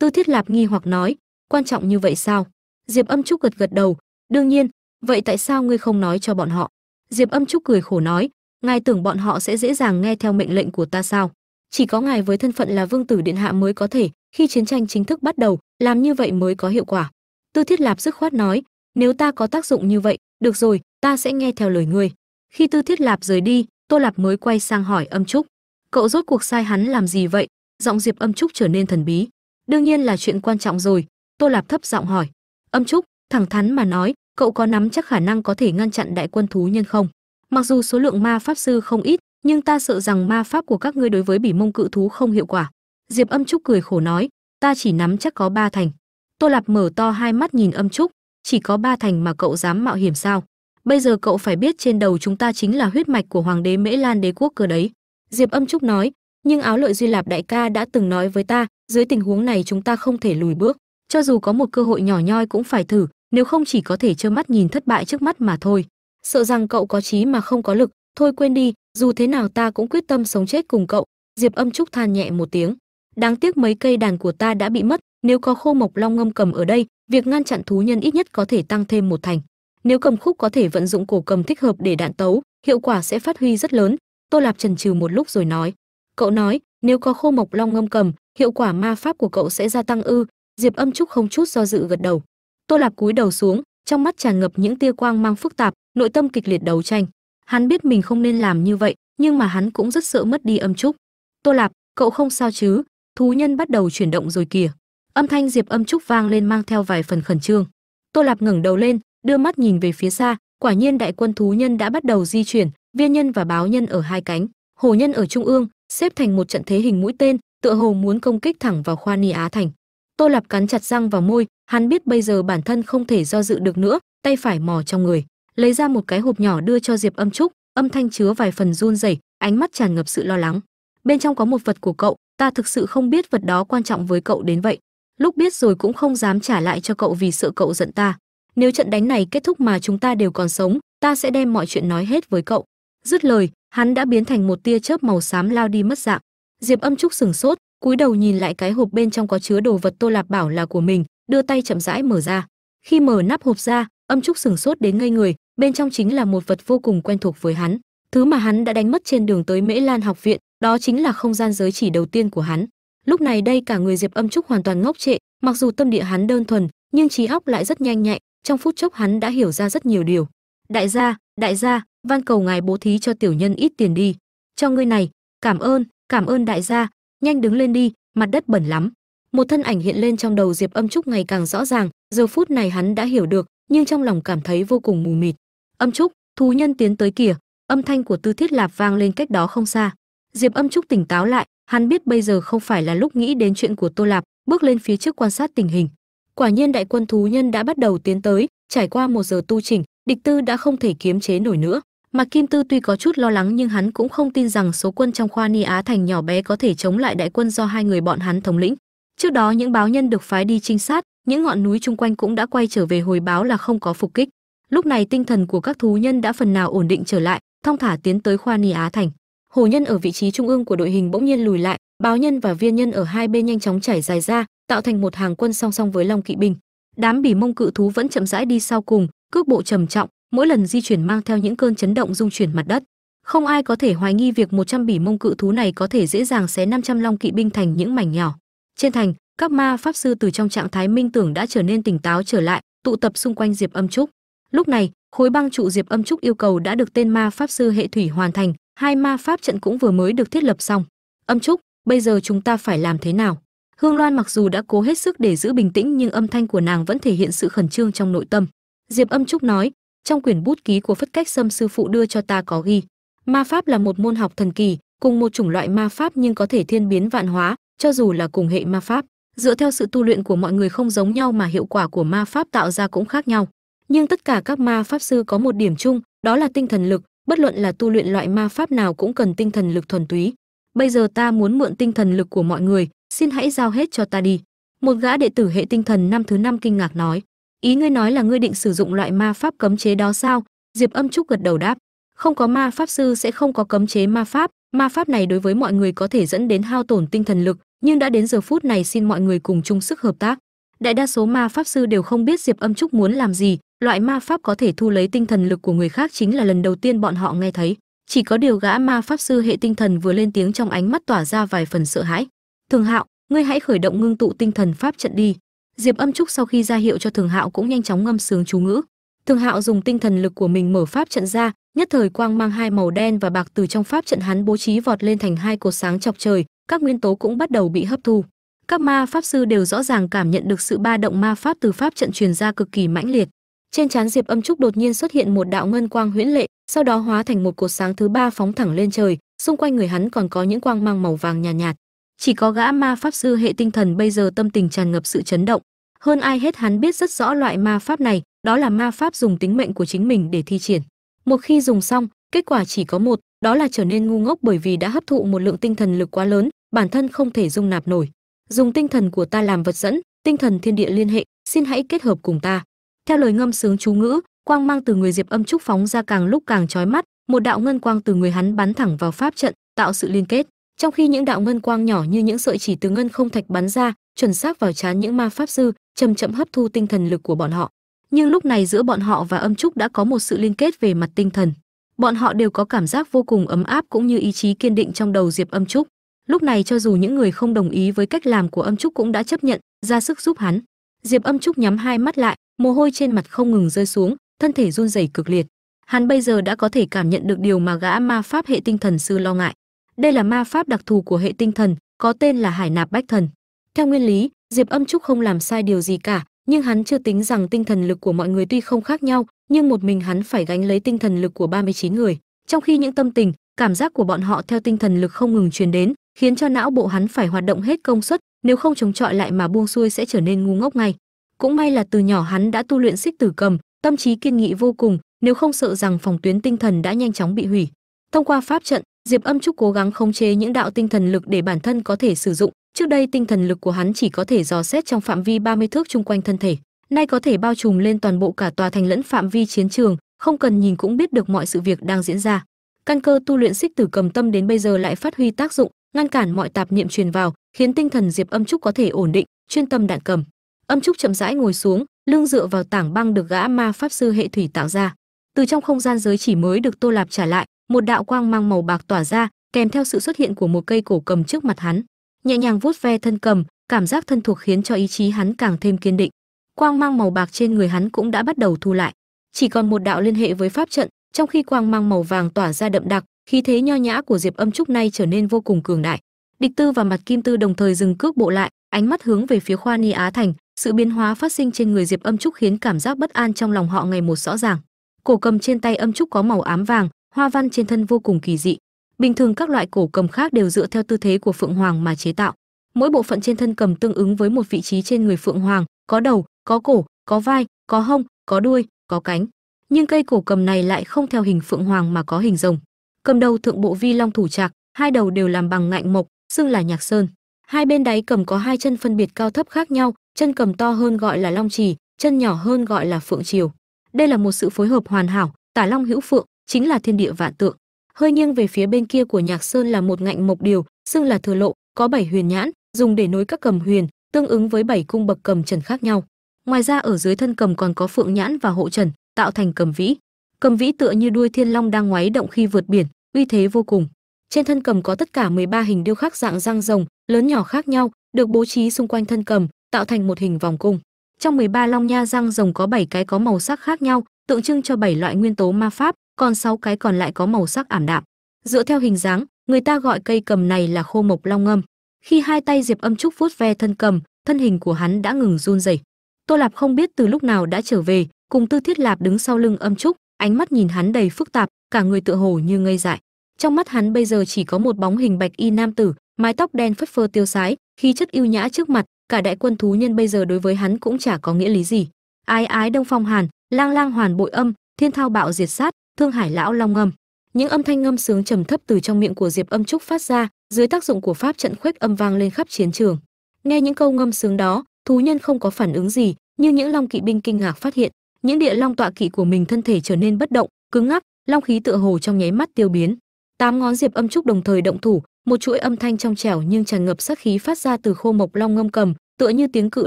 Tư thiết lạp nghi hoặc nói, quan trọng như vậy sao? Diệp âm trúc gật gật đầu, đương nhiên, vậy tại sao ngươi không nói cho bọn họ? Diệp âm trúc cười khổ nói, ngài tưởng bọn họ sẽ dễ dàng nghe theo mệnh lệnh của ta sao? Chỉ có ngài với thân phận là vương tử điện hạ mới có thể, khi chiến tranh chính thức bắt đầu, làm như vậy mới có hiệu quả. Tư thiết lạp dứt khoát nói, nếu ta có tác dụng như vậy, được rồi, ta sẽ nghe theo lời ngươi khi tư thiết lạp rời đi, tô lạp mới quay sang hỏi âm trúc. Cậu rốt cuộc sai hắn làm gì vậy? Giọng diệp âm trúc trở nên thần bí. Đương nhiên là chuyện quan trọng rồi. Tô lạp thấp giọng hỏi. Âm trúc, thẳng thắn mà nói, cậu có nắm chắc khả năng có thể ngăn chặn đại quân thú nhân không? Mặc dù số lượng ma pháp sư không ít, nhưng ta sợ rằng ma pháp của các ngươi đối với bỉ mông cự thú không hiệu quả. Diệp âm trúc cười khổ nói, ta chỉ nắm chắc có ba thành. Tô lạp mở to hai mắt nhìn âm trúc, chỉ có ba thành mà cậu dám mạo hiểm sao? Bây giờ cậu phải biết trên đầu chúng ta chính là huyết mạch của hoàng đế mễ lan đế quốc cơ đấy. Diệp âm trúc nói, nhưng áo lợi duy lạp đại ca đã từng nói với ta, dưới tình huống này chúng ta không thể lùi bước. Cho dù có một cơ hội nhỏ nhoi cũng phải thử, nếu không chỉ có thể trơ mắt nhìn thất bại trước mắt mà thôi. Sợ rằng cậu có trí mà không có lực, thôi quên đi, dù thế nào ta cũng quyết tâm sống chết cùng cậu. Diệp âm trúc than nhẹ một tiếng, đáng tiếc mấy cây đàn của ta đã bị mất, nếu có khô mộc long ngâm cầm ở đây, việc ngăn chặn thú nhân ít nhất có thể tăng thêm một thành nếu cầm khúc có thể vận dụng cổ cầm thích hợp để đạn tấu, hiệu quả sẽ phát huy rất lớn. Tô lạp trần trừ một lúc rồi nói. Cậu nói, nếu có khô mộc long ngâm cầm, hiệu quả ma pháp của cậu sẽ gia tăng ư. Diệp âm trúc không chút do dự gật đầu. Tô lạp cúi đầu xuống, trong mắt tràn ngập những tia quang mang phức tạp, nội tâm kịch liệt đấu tranh. Hắn biết mình không nên làm như vậy, nhưng mà hắn cũng rất sợ mất đi âm trúc. Tô lạp, cậu không sao chứ? Thú nhân bắt đầu chuyển động rồi kìa. Âm thanh diệp âm trúc vang lên mang theo vài phần khẩn trương. Tô lạp ngẩng đầu lên đưa mắt nhìn về phía xa, quả nhiên đại quân thú nhân đã bắt đầu di chuyển, viên nhân và báo nhân ở hai cánh, hồ nhân ở trung ương, xếp thành một trận thế hình mũi tên, tựa hồ muốn công kích thẳng vào khoa ni á thành. Tô lạp cắn chặt răng vào môi, hắn biết bây giờ bản thân không thể do dự được nữa, tay phải mò trong người, lấy ra một cái hộp nhỏ đưa cho diệp âm trúc, âm thanh chứa vài phần run rẩy, ánh mắt tràn ngập sự lo lắng. Bên trong có một vật của cậu, ta thực sự không biết vật đó quan trọng với cậu đến vậy. Lúc biết rồi cũng không dám trả lại cho cậu vì sợ cậu giận ta nếu trận đánh này kết thúc mà chúng ta đều còn sống, ta sẽ đem mọi chuyện nói hết với cậu. Dứt lời, hắn đã biến thành một tia chớp màu xám lao đi mất dạng. Diệp âm trúc sừng sốt, cúi đầu nhìn lại cái hộp bên trong có chứa đồ vật tô lạp bảo là của mình, đưa tay chậm rãi mở ra. Khi mở nắp hộp ra, âm trúc sừng sốt đến ngây người, bên trong chính là một vật vô cùng quen thuộc với hắn. Thứ mà hắn đã đánh mất trên đường tới mễ lan học viện, đó chính là không gian giới chỉ đầu tiên của hắn. Lúc này đây cả người diệp âm trúc hoàn toàn ngốc trệ, mặc dù tâm địa hắn đơn thuần, nhưng trí óc lại rất nhanh nhạy trong phút chốc hắn đã hiểu ra rất nhiều điều. Đại gia đại gia, van cầu ngài bố thí cho tiểu nhân ít tiền đi. Cho ngươi này, cảm ơn cảm ơn đại gia. Nhanh đứng lên đi, mặt đất bẩn lắm. Một thân ảnh hiện lên trong đầu diệp âm trúc ngày càng rõ ràng. Giờ phút này hắn đã hiểu được, nhưng trong lòng cảm thấy vô cùng mù mịt. Âm trúc, thú nhân tiến tới kìa. Âm thanh của tư thiết lạp vang lên cách đó không xa. Diệp âm trúc tỉnh táo lại, hắn biết bây giờ không phải là lúc nghĩ đến chuyện của tô lạp, bước lên phía trước quan sát tình hình quả nhiên đại quân thú nhân đã bắt đầu tiến tới, trải qua một giờ tu chỉnh, địch tư đã không thể kiềm chế nổi nữa. Mà kim tư tuy có chút lo lắng nhưng hắn cũng không tin rằng số quân trong khoa ni á thành nhỏ bé có thể chống lại đại quân do hai người bọn hắn thống lĩnh. Trước đó những báo nhân được phái đi trinh sát, những ngọn núi chung quanh cũng đã quay trở về hồi báo là không có phục kích. Lúc này tinh thần của các thú nhân đã phần nào ổn định trở lại, thong thả tiến tới khoa ni á thành hồ nhân ở vị trí trung ương của đội hình bỗng nhiên lùi lại, báo nhân và viên nhân ở hai bên nhanh chóng chảy dài ra, tạo thành một hàng quân song song với long kỵ binh. Đám bỉ mông cự thú vẫn chậm rãi đi sau cùng, cước bộ trầm trọng, mỗi lần di chuyển mang theo những cơn chấn động dung chuyển mặt đất. Không ai có thể hoài nghi việc 100 bỉ mông cự thú này có thể dễ dàng xé 500 long kỵ binh thành những mảnh nhỏ. Trên thành, các ma pháp sư từ trong trạng thái minh tưởng đã trở nên tỉnh táo trở lại, tụ tập xung quanh diệp âm trúc. Lúc này, khối băng trụ diệp âm trúc yêu cầu đã được tên ma pháp sư hệ thủy hoàn thành hai ma pháp trận cũng vừa mới được thiết lập xong. Âm trúc, bây giờ chúng ta phải làm thế nào? Hương loan mặc dù đã cố hết sức để giữ bình tĩnh nhưng âm thanh của nàng vẫn thể hiện sự khẩn trương trong nội tâm. Diệp âm trúc nói, trong quyển bút ký của phất cách sâm sư phụ đưa cho ta có ghi, ma pháp là một môn học thần kỳ, cùng một chủng loại ma pháp nhưng có thể thiên biến vạn hóa, cho dù là cùng hệ ma pháp. Dựa theo sự tu luyện của mọi người không giống nhau mà hiệu quả của ma pháp tạo ra cũng khác nhau. Nhưng tất cả các ma pháp sư có một điểm chung, đó là tinh thần lực bất luận là tu luyện loại ma pháp nào cũng cần tinh thần lực thuần túy. Bây giờ ta muốn mượn tinh thần lực của mọi người, xin hãy giao hết cho ta đi. Một gã đệ tử hệ tinh thần năm thứ năm kinh ngạc nói. Ý ngươi nói là ngươi định sử dụng loại ma pháp cấm chế đó sao? Diệp âm trúc gật đầu đáp. Không có ma pháp sư sẽ không có cấm chế ma pháp. Ma pháp này đối với mọi người có thể dẫn đến hao tổn tinh thần lực, nhưng đã đến giờ phút này xin mọi người cùng chung sức hợp tác. Đại đa số ma pháp sư đều không biết diệp âm trúc muốn làm gì loại ma pháp có thể thu lấy tinh thần lực của người khác chính là lần đầu tiên bọn họ nghe thấy. Chỉ có điều gã ma pháp sư hệ tinh thần vừa lên tiếng trong ánh mắt tỏa ra vài phần sợ hãi. Thường hạo, ngươi hãy khởi động ngưng tụ tinh thần pháp trận đi. Diệp âm trúc sau khi ra hiệu cho thường hạo cũng nhanh chóng ngâm sướng chú ngữ. Thường hạo dùng tinh thần lực của mình mở pháp trận ra, nhất thời quang mang hai màu đen và bạc từ trong pháp trận hắn bố trí vọt lên thành hai cột sáng chọc trời, các nguyên tố cũng bắt đầu bị hấp thu. Các ma pháp sư đều rõ ràng cảm nhận được sự ba động ma pháp từ pháp trận truyền ra cực kỳ mãnh liệt trên trán diệp âm trúc đột nhiên xuất hiện một đạo ngân quang huyễn lệ sau đó hóa thành một cột sáng thứ ba phóng thẳng lên trời xung quanh người hắn còn có những quang mang màu vàng nhàn nhạt, nhạt chỉ có gã ma pháp sư hệ tinh thần bây giờ tâm tình tràn ngập sự chấn động. Hơn ai hết hắn biết rất rõ loại ma pháp này đó là ma pháp dùng tính mệnh của chính mình để thi triển. Một khi dùng xong kết quả chỉ có một đó là trở nên ngu ngốc bởi vì đã hấp thụ một lượng tinh thần lực quá lớn bản thân không thể dung nạp nổi. Dùng tinh thần của ta làm vật dẫn tinh thần thiên địa liên hệ xin hãy kết hợp cùng ta theo lời ngâm sướng chú ngữ, quang mang từ người diệp âm trúc phóng ra càng lúc càng chói mắt, một đạo ngân quang từ người hắn bắn thẳng vào pháp trận, tạo sự liên kết. Trong khi những đạo ngân quang nhỏ như những sợi chỉ từ ngân không thạch bắn ra, chuẩn xác vào chán những ma pháp sư, chậm chậm hấp thu tinh thần lực của bọn họ. Nhưng lúc này giữa bọn họ và âm trúc đã có một sự liên kết về mặt tinh thần. Bọn họ đều có cảm giác vô cùng ấm áp cũng như ý chí kiên định trong đầu diệp âm trúc. Lúc này cho dù những người không đồng ý với cách làm của âm trúc cũng đã chấp nhận ra sức giúp hắn. Diệp âm trúc nhắm hai mắt lại mồ hôi trên mặt không ngừng rơi xuống, thân thể run rẩy cực liệt. Hắn bây giờ đã có thể cảm nhận được điều mà gã ma pháp hệ tinh thần sư lo ngại. Đây là ma pháp đặc thù của hệ tinh thần, có tên là hải nạp bách thần. Theo nguyên lý, diệp âm trúc không làm sai điều gì cả, nhưng hắn chưa tính rằng tinh thần lực của mọi người tuy không khác nhau, nhưng một mình hắn phải gánh lấy tinh thần lực của 39 người. Trong khi những tâm tình, cảm giác của bọn họ theo tinh thần lực không ngừng truyền đến, khiến cho não bộ hắn phải hoạt động hết công suất, nếu không chống chọi lại mà buông xuôi sẽ trở nên ngu ngốc ngay cũng may là từ nhỏ hắn đã tu luyện xích tử cầm, tâm trí kiên nghị vô cùng, nếu không sợ rằng phòng tuyến tinh thần đã nhanh chóng bị hủy. Thông qua pháp trận, diệp âm trúc cố gắng khống chế những đạo tinh thần lực để bản thân có thể sử dụng. Trước đây tinh thần lực của hắn chỉ có thể dò xét trong phạm vi 30 thước chung quanh thân thể, nay có thể bao trùm lên toàn bộ cả tòa thành lẫn phạm vi chiến trường, không cần nhìn cũng biết được mọi sự việc đang diễn ra. Căn cơ tu luyện xích tử cầm tâm đến bây giờ lại phát huy tác dụng, ngăn cản mọi tạp niệm truyền vào, khiến tinh thần diệp âm trúc có thể ổn định, chuyên tâm đạn cầm âm trúc chậm rãi ngồi xuống, lưng dựa vào tảng băng được gã ma pháp sư hệ thủy tạo ra. Từ trong không gian giới chỉ mới được tô lạp trả lại, một đạo quang mang màu bạc tỏa ra, kèm theo sự xuất hiện của một cây cổ cầm trước mặt hắn. Nhẹ nhàng vuốt ve thân cầm, cảm giác thân thuộc khiến cho ý chí hắn càng thêm kiên định. Quang mang màu bạc trên người hắn cũng đã bắt đầu thu lại. Chỉ còn một đạo liên hệ với pháp trận, trong khi quang mang màu vàng tỏa ra đậm đặc, khí thế nho nhã của diệp âm trúc nay trở nên vô cùng cường đại. Địch tư và mặt kim tư đồng thời dừng cước bộ lại, ánh mắt hướng về phía khoa ni á thành sự biến hóa phát sinh trên người diệp âm trúc khiến cảm giác bất an trong lòng họ ngày một rõ ràng. Cổ cầm trên tay âm trúc có màu ám vàng, hoa văn trên thân vô cùng kỳ dị. Bình thường các loại cổ cầm khác đều dựa theo tư thế của phượng hoàng mà chế tạo. Mỗi bộ phận trên thân cầm tương ứng với một vị trí trên người phượng hoàng, có đầu, có cổ, có vai, có hông, có đuôi, có cánh. Nhưng cây cổ cầm này lại không theo hình phượng hoàng mà có hình rồng. Cầm đầu thượng bộ vi long thủ trạc, hai đầu đều làm bằng ngạnh mộc, xưng là nhạc sơn. Hai bên đáy cầm có hai chân phân biệt cao thấp khác nhau chân cầm to hơn gọi là long trì, chân nhỏ hơn gọi là phượng triều. Đây là một sự phối hợp hoàn hảo, tả long hữu phượng, chính là thiên địa vạn tượng. Hơi nghiêng về phía bên kia của nhạc sơn là một ngạnh mộc điều, xưng là thừa lộ, có bảy huyền nhãn, dùng để nối các cầm huyền, tương ứng với bảy cung bậc cầm trần khác nhau. Ngoài ra ở dưới thân cầm còn có phượng nhãn và hộ trần, tạo thành cầm vĩ. Cầm vĩ tựa như đuôi thiên long đang ngoáy động khi vượt biển, uy thế vô cùng. Trên thân cầm có tất cả 13 hình điêu khắc dạng răng rồng, lớn nhỏ khác nhau, được bố trí xung quanh thân cầm tạo thành một hình vòng cung. Trong 13 long nha răng rồng có 7 cái có màu sắc khác nhau, tượng trưng cho 7 loại nguyên tố ma pháp, còn 6 cái còn lại có màu sắc ảm đạm. Dựa theo hình dáng, người ta gọi cây cầm này là khô mộc long ngâm. Khi hai tay diệp âm trúc vuốt ve thân cầm, thân hình của hắn đã ngừng run rẩy. Tô lạp không biết từ lúc nào đã trở về, cùng tư thiết lạp đứng sau lưng âm trúc, ánh mắt nhìn hắn đầy phức tạp, cả người tựa hồ như ngây dại. Trong mắt hắn bây giờ chỉ có một bóng hình bạch y nam tử, mái tóc đen phất phơ tiêu sái, khí chất yêu nhã trước mặt cả đại quân thú nhân bây giờ đối với hắn cũng chả có nghĩa lý gì. Ái ái đông phong hàn, lang lang hoàn bội âm, thiên thao bạo diệt sát, thương hải lão long ngâm. Những âm thanh ngâm sướng trầm thấp từ trong miệng của diệp âm trúc phát ra, dưới tác dụng của pháp trận khuếch âm vang lên khắp chiến trường. Nghe những câu ngâm sướng đó, thú nhân không có phản ứng gì, nhưng những long kỵ binh kinh ngạc phát hiện, những địa long tọa kỵ của mình thân thể trở nên bất động, cứng ngắc, long khí tựa hồ trong nháy mắt tiêu biến. Tám ngón diệp âm trúc đồng thời động thủ một chuỗi âm thanh trong trẻo nhưng tràn ngập sát khí phát ra từ khô mộc long ngâm cầm, tựa như tiếng cự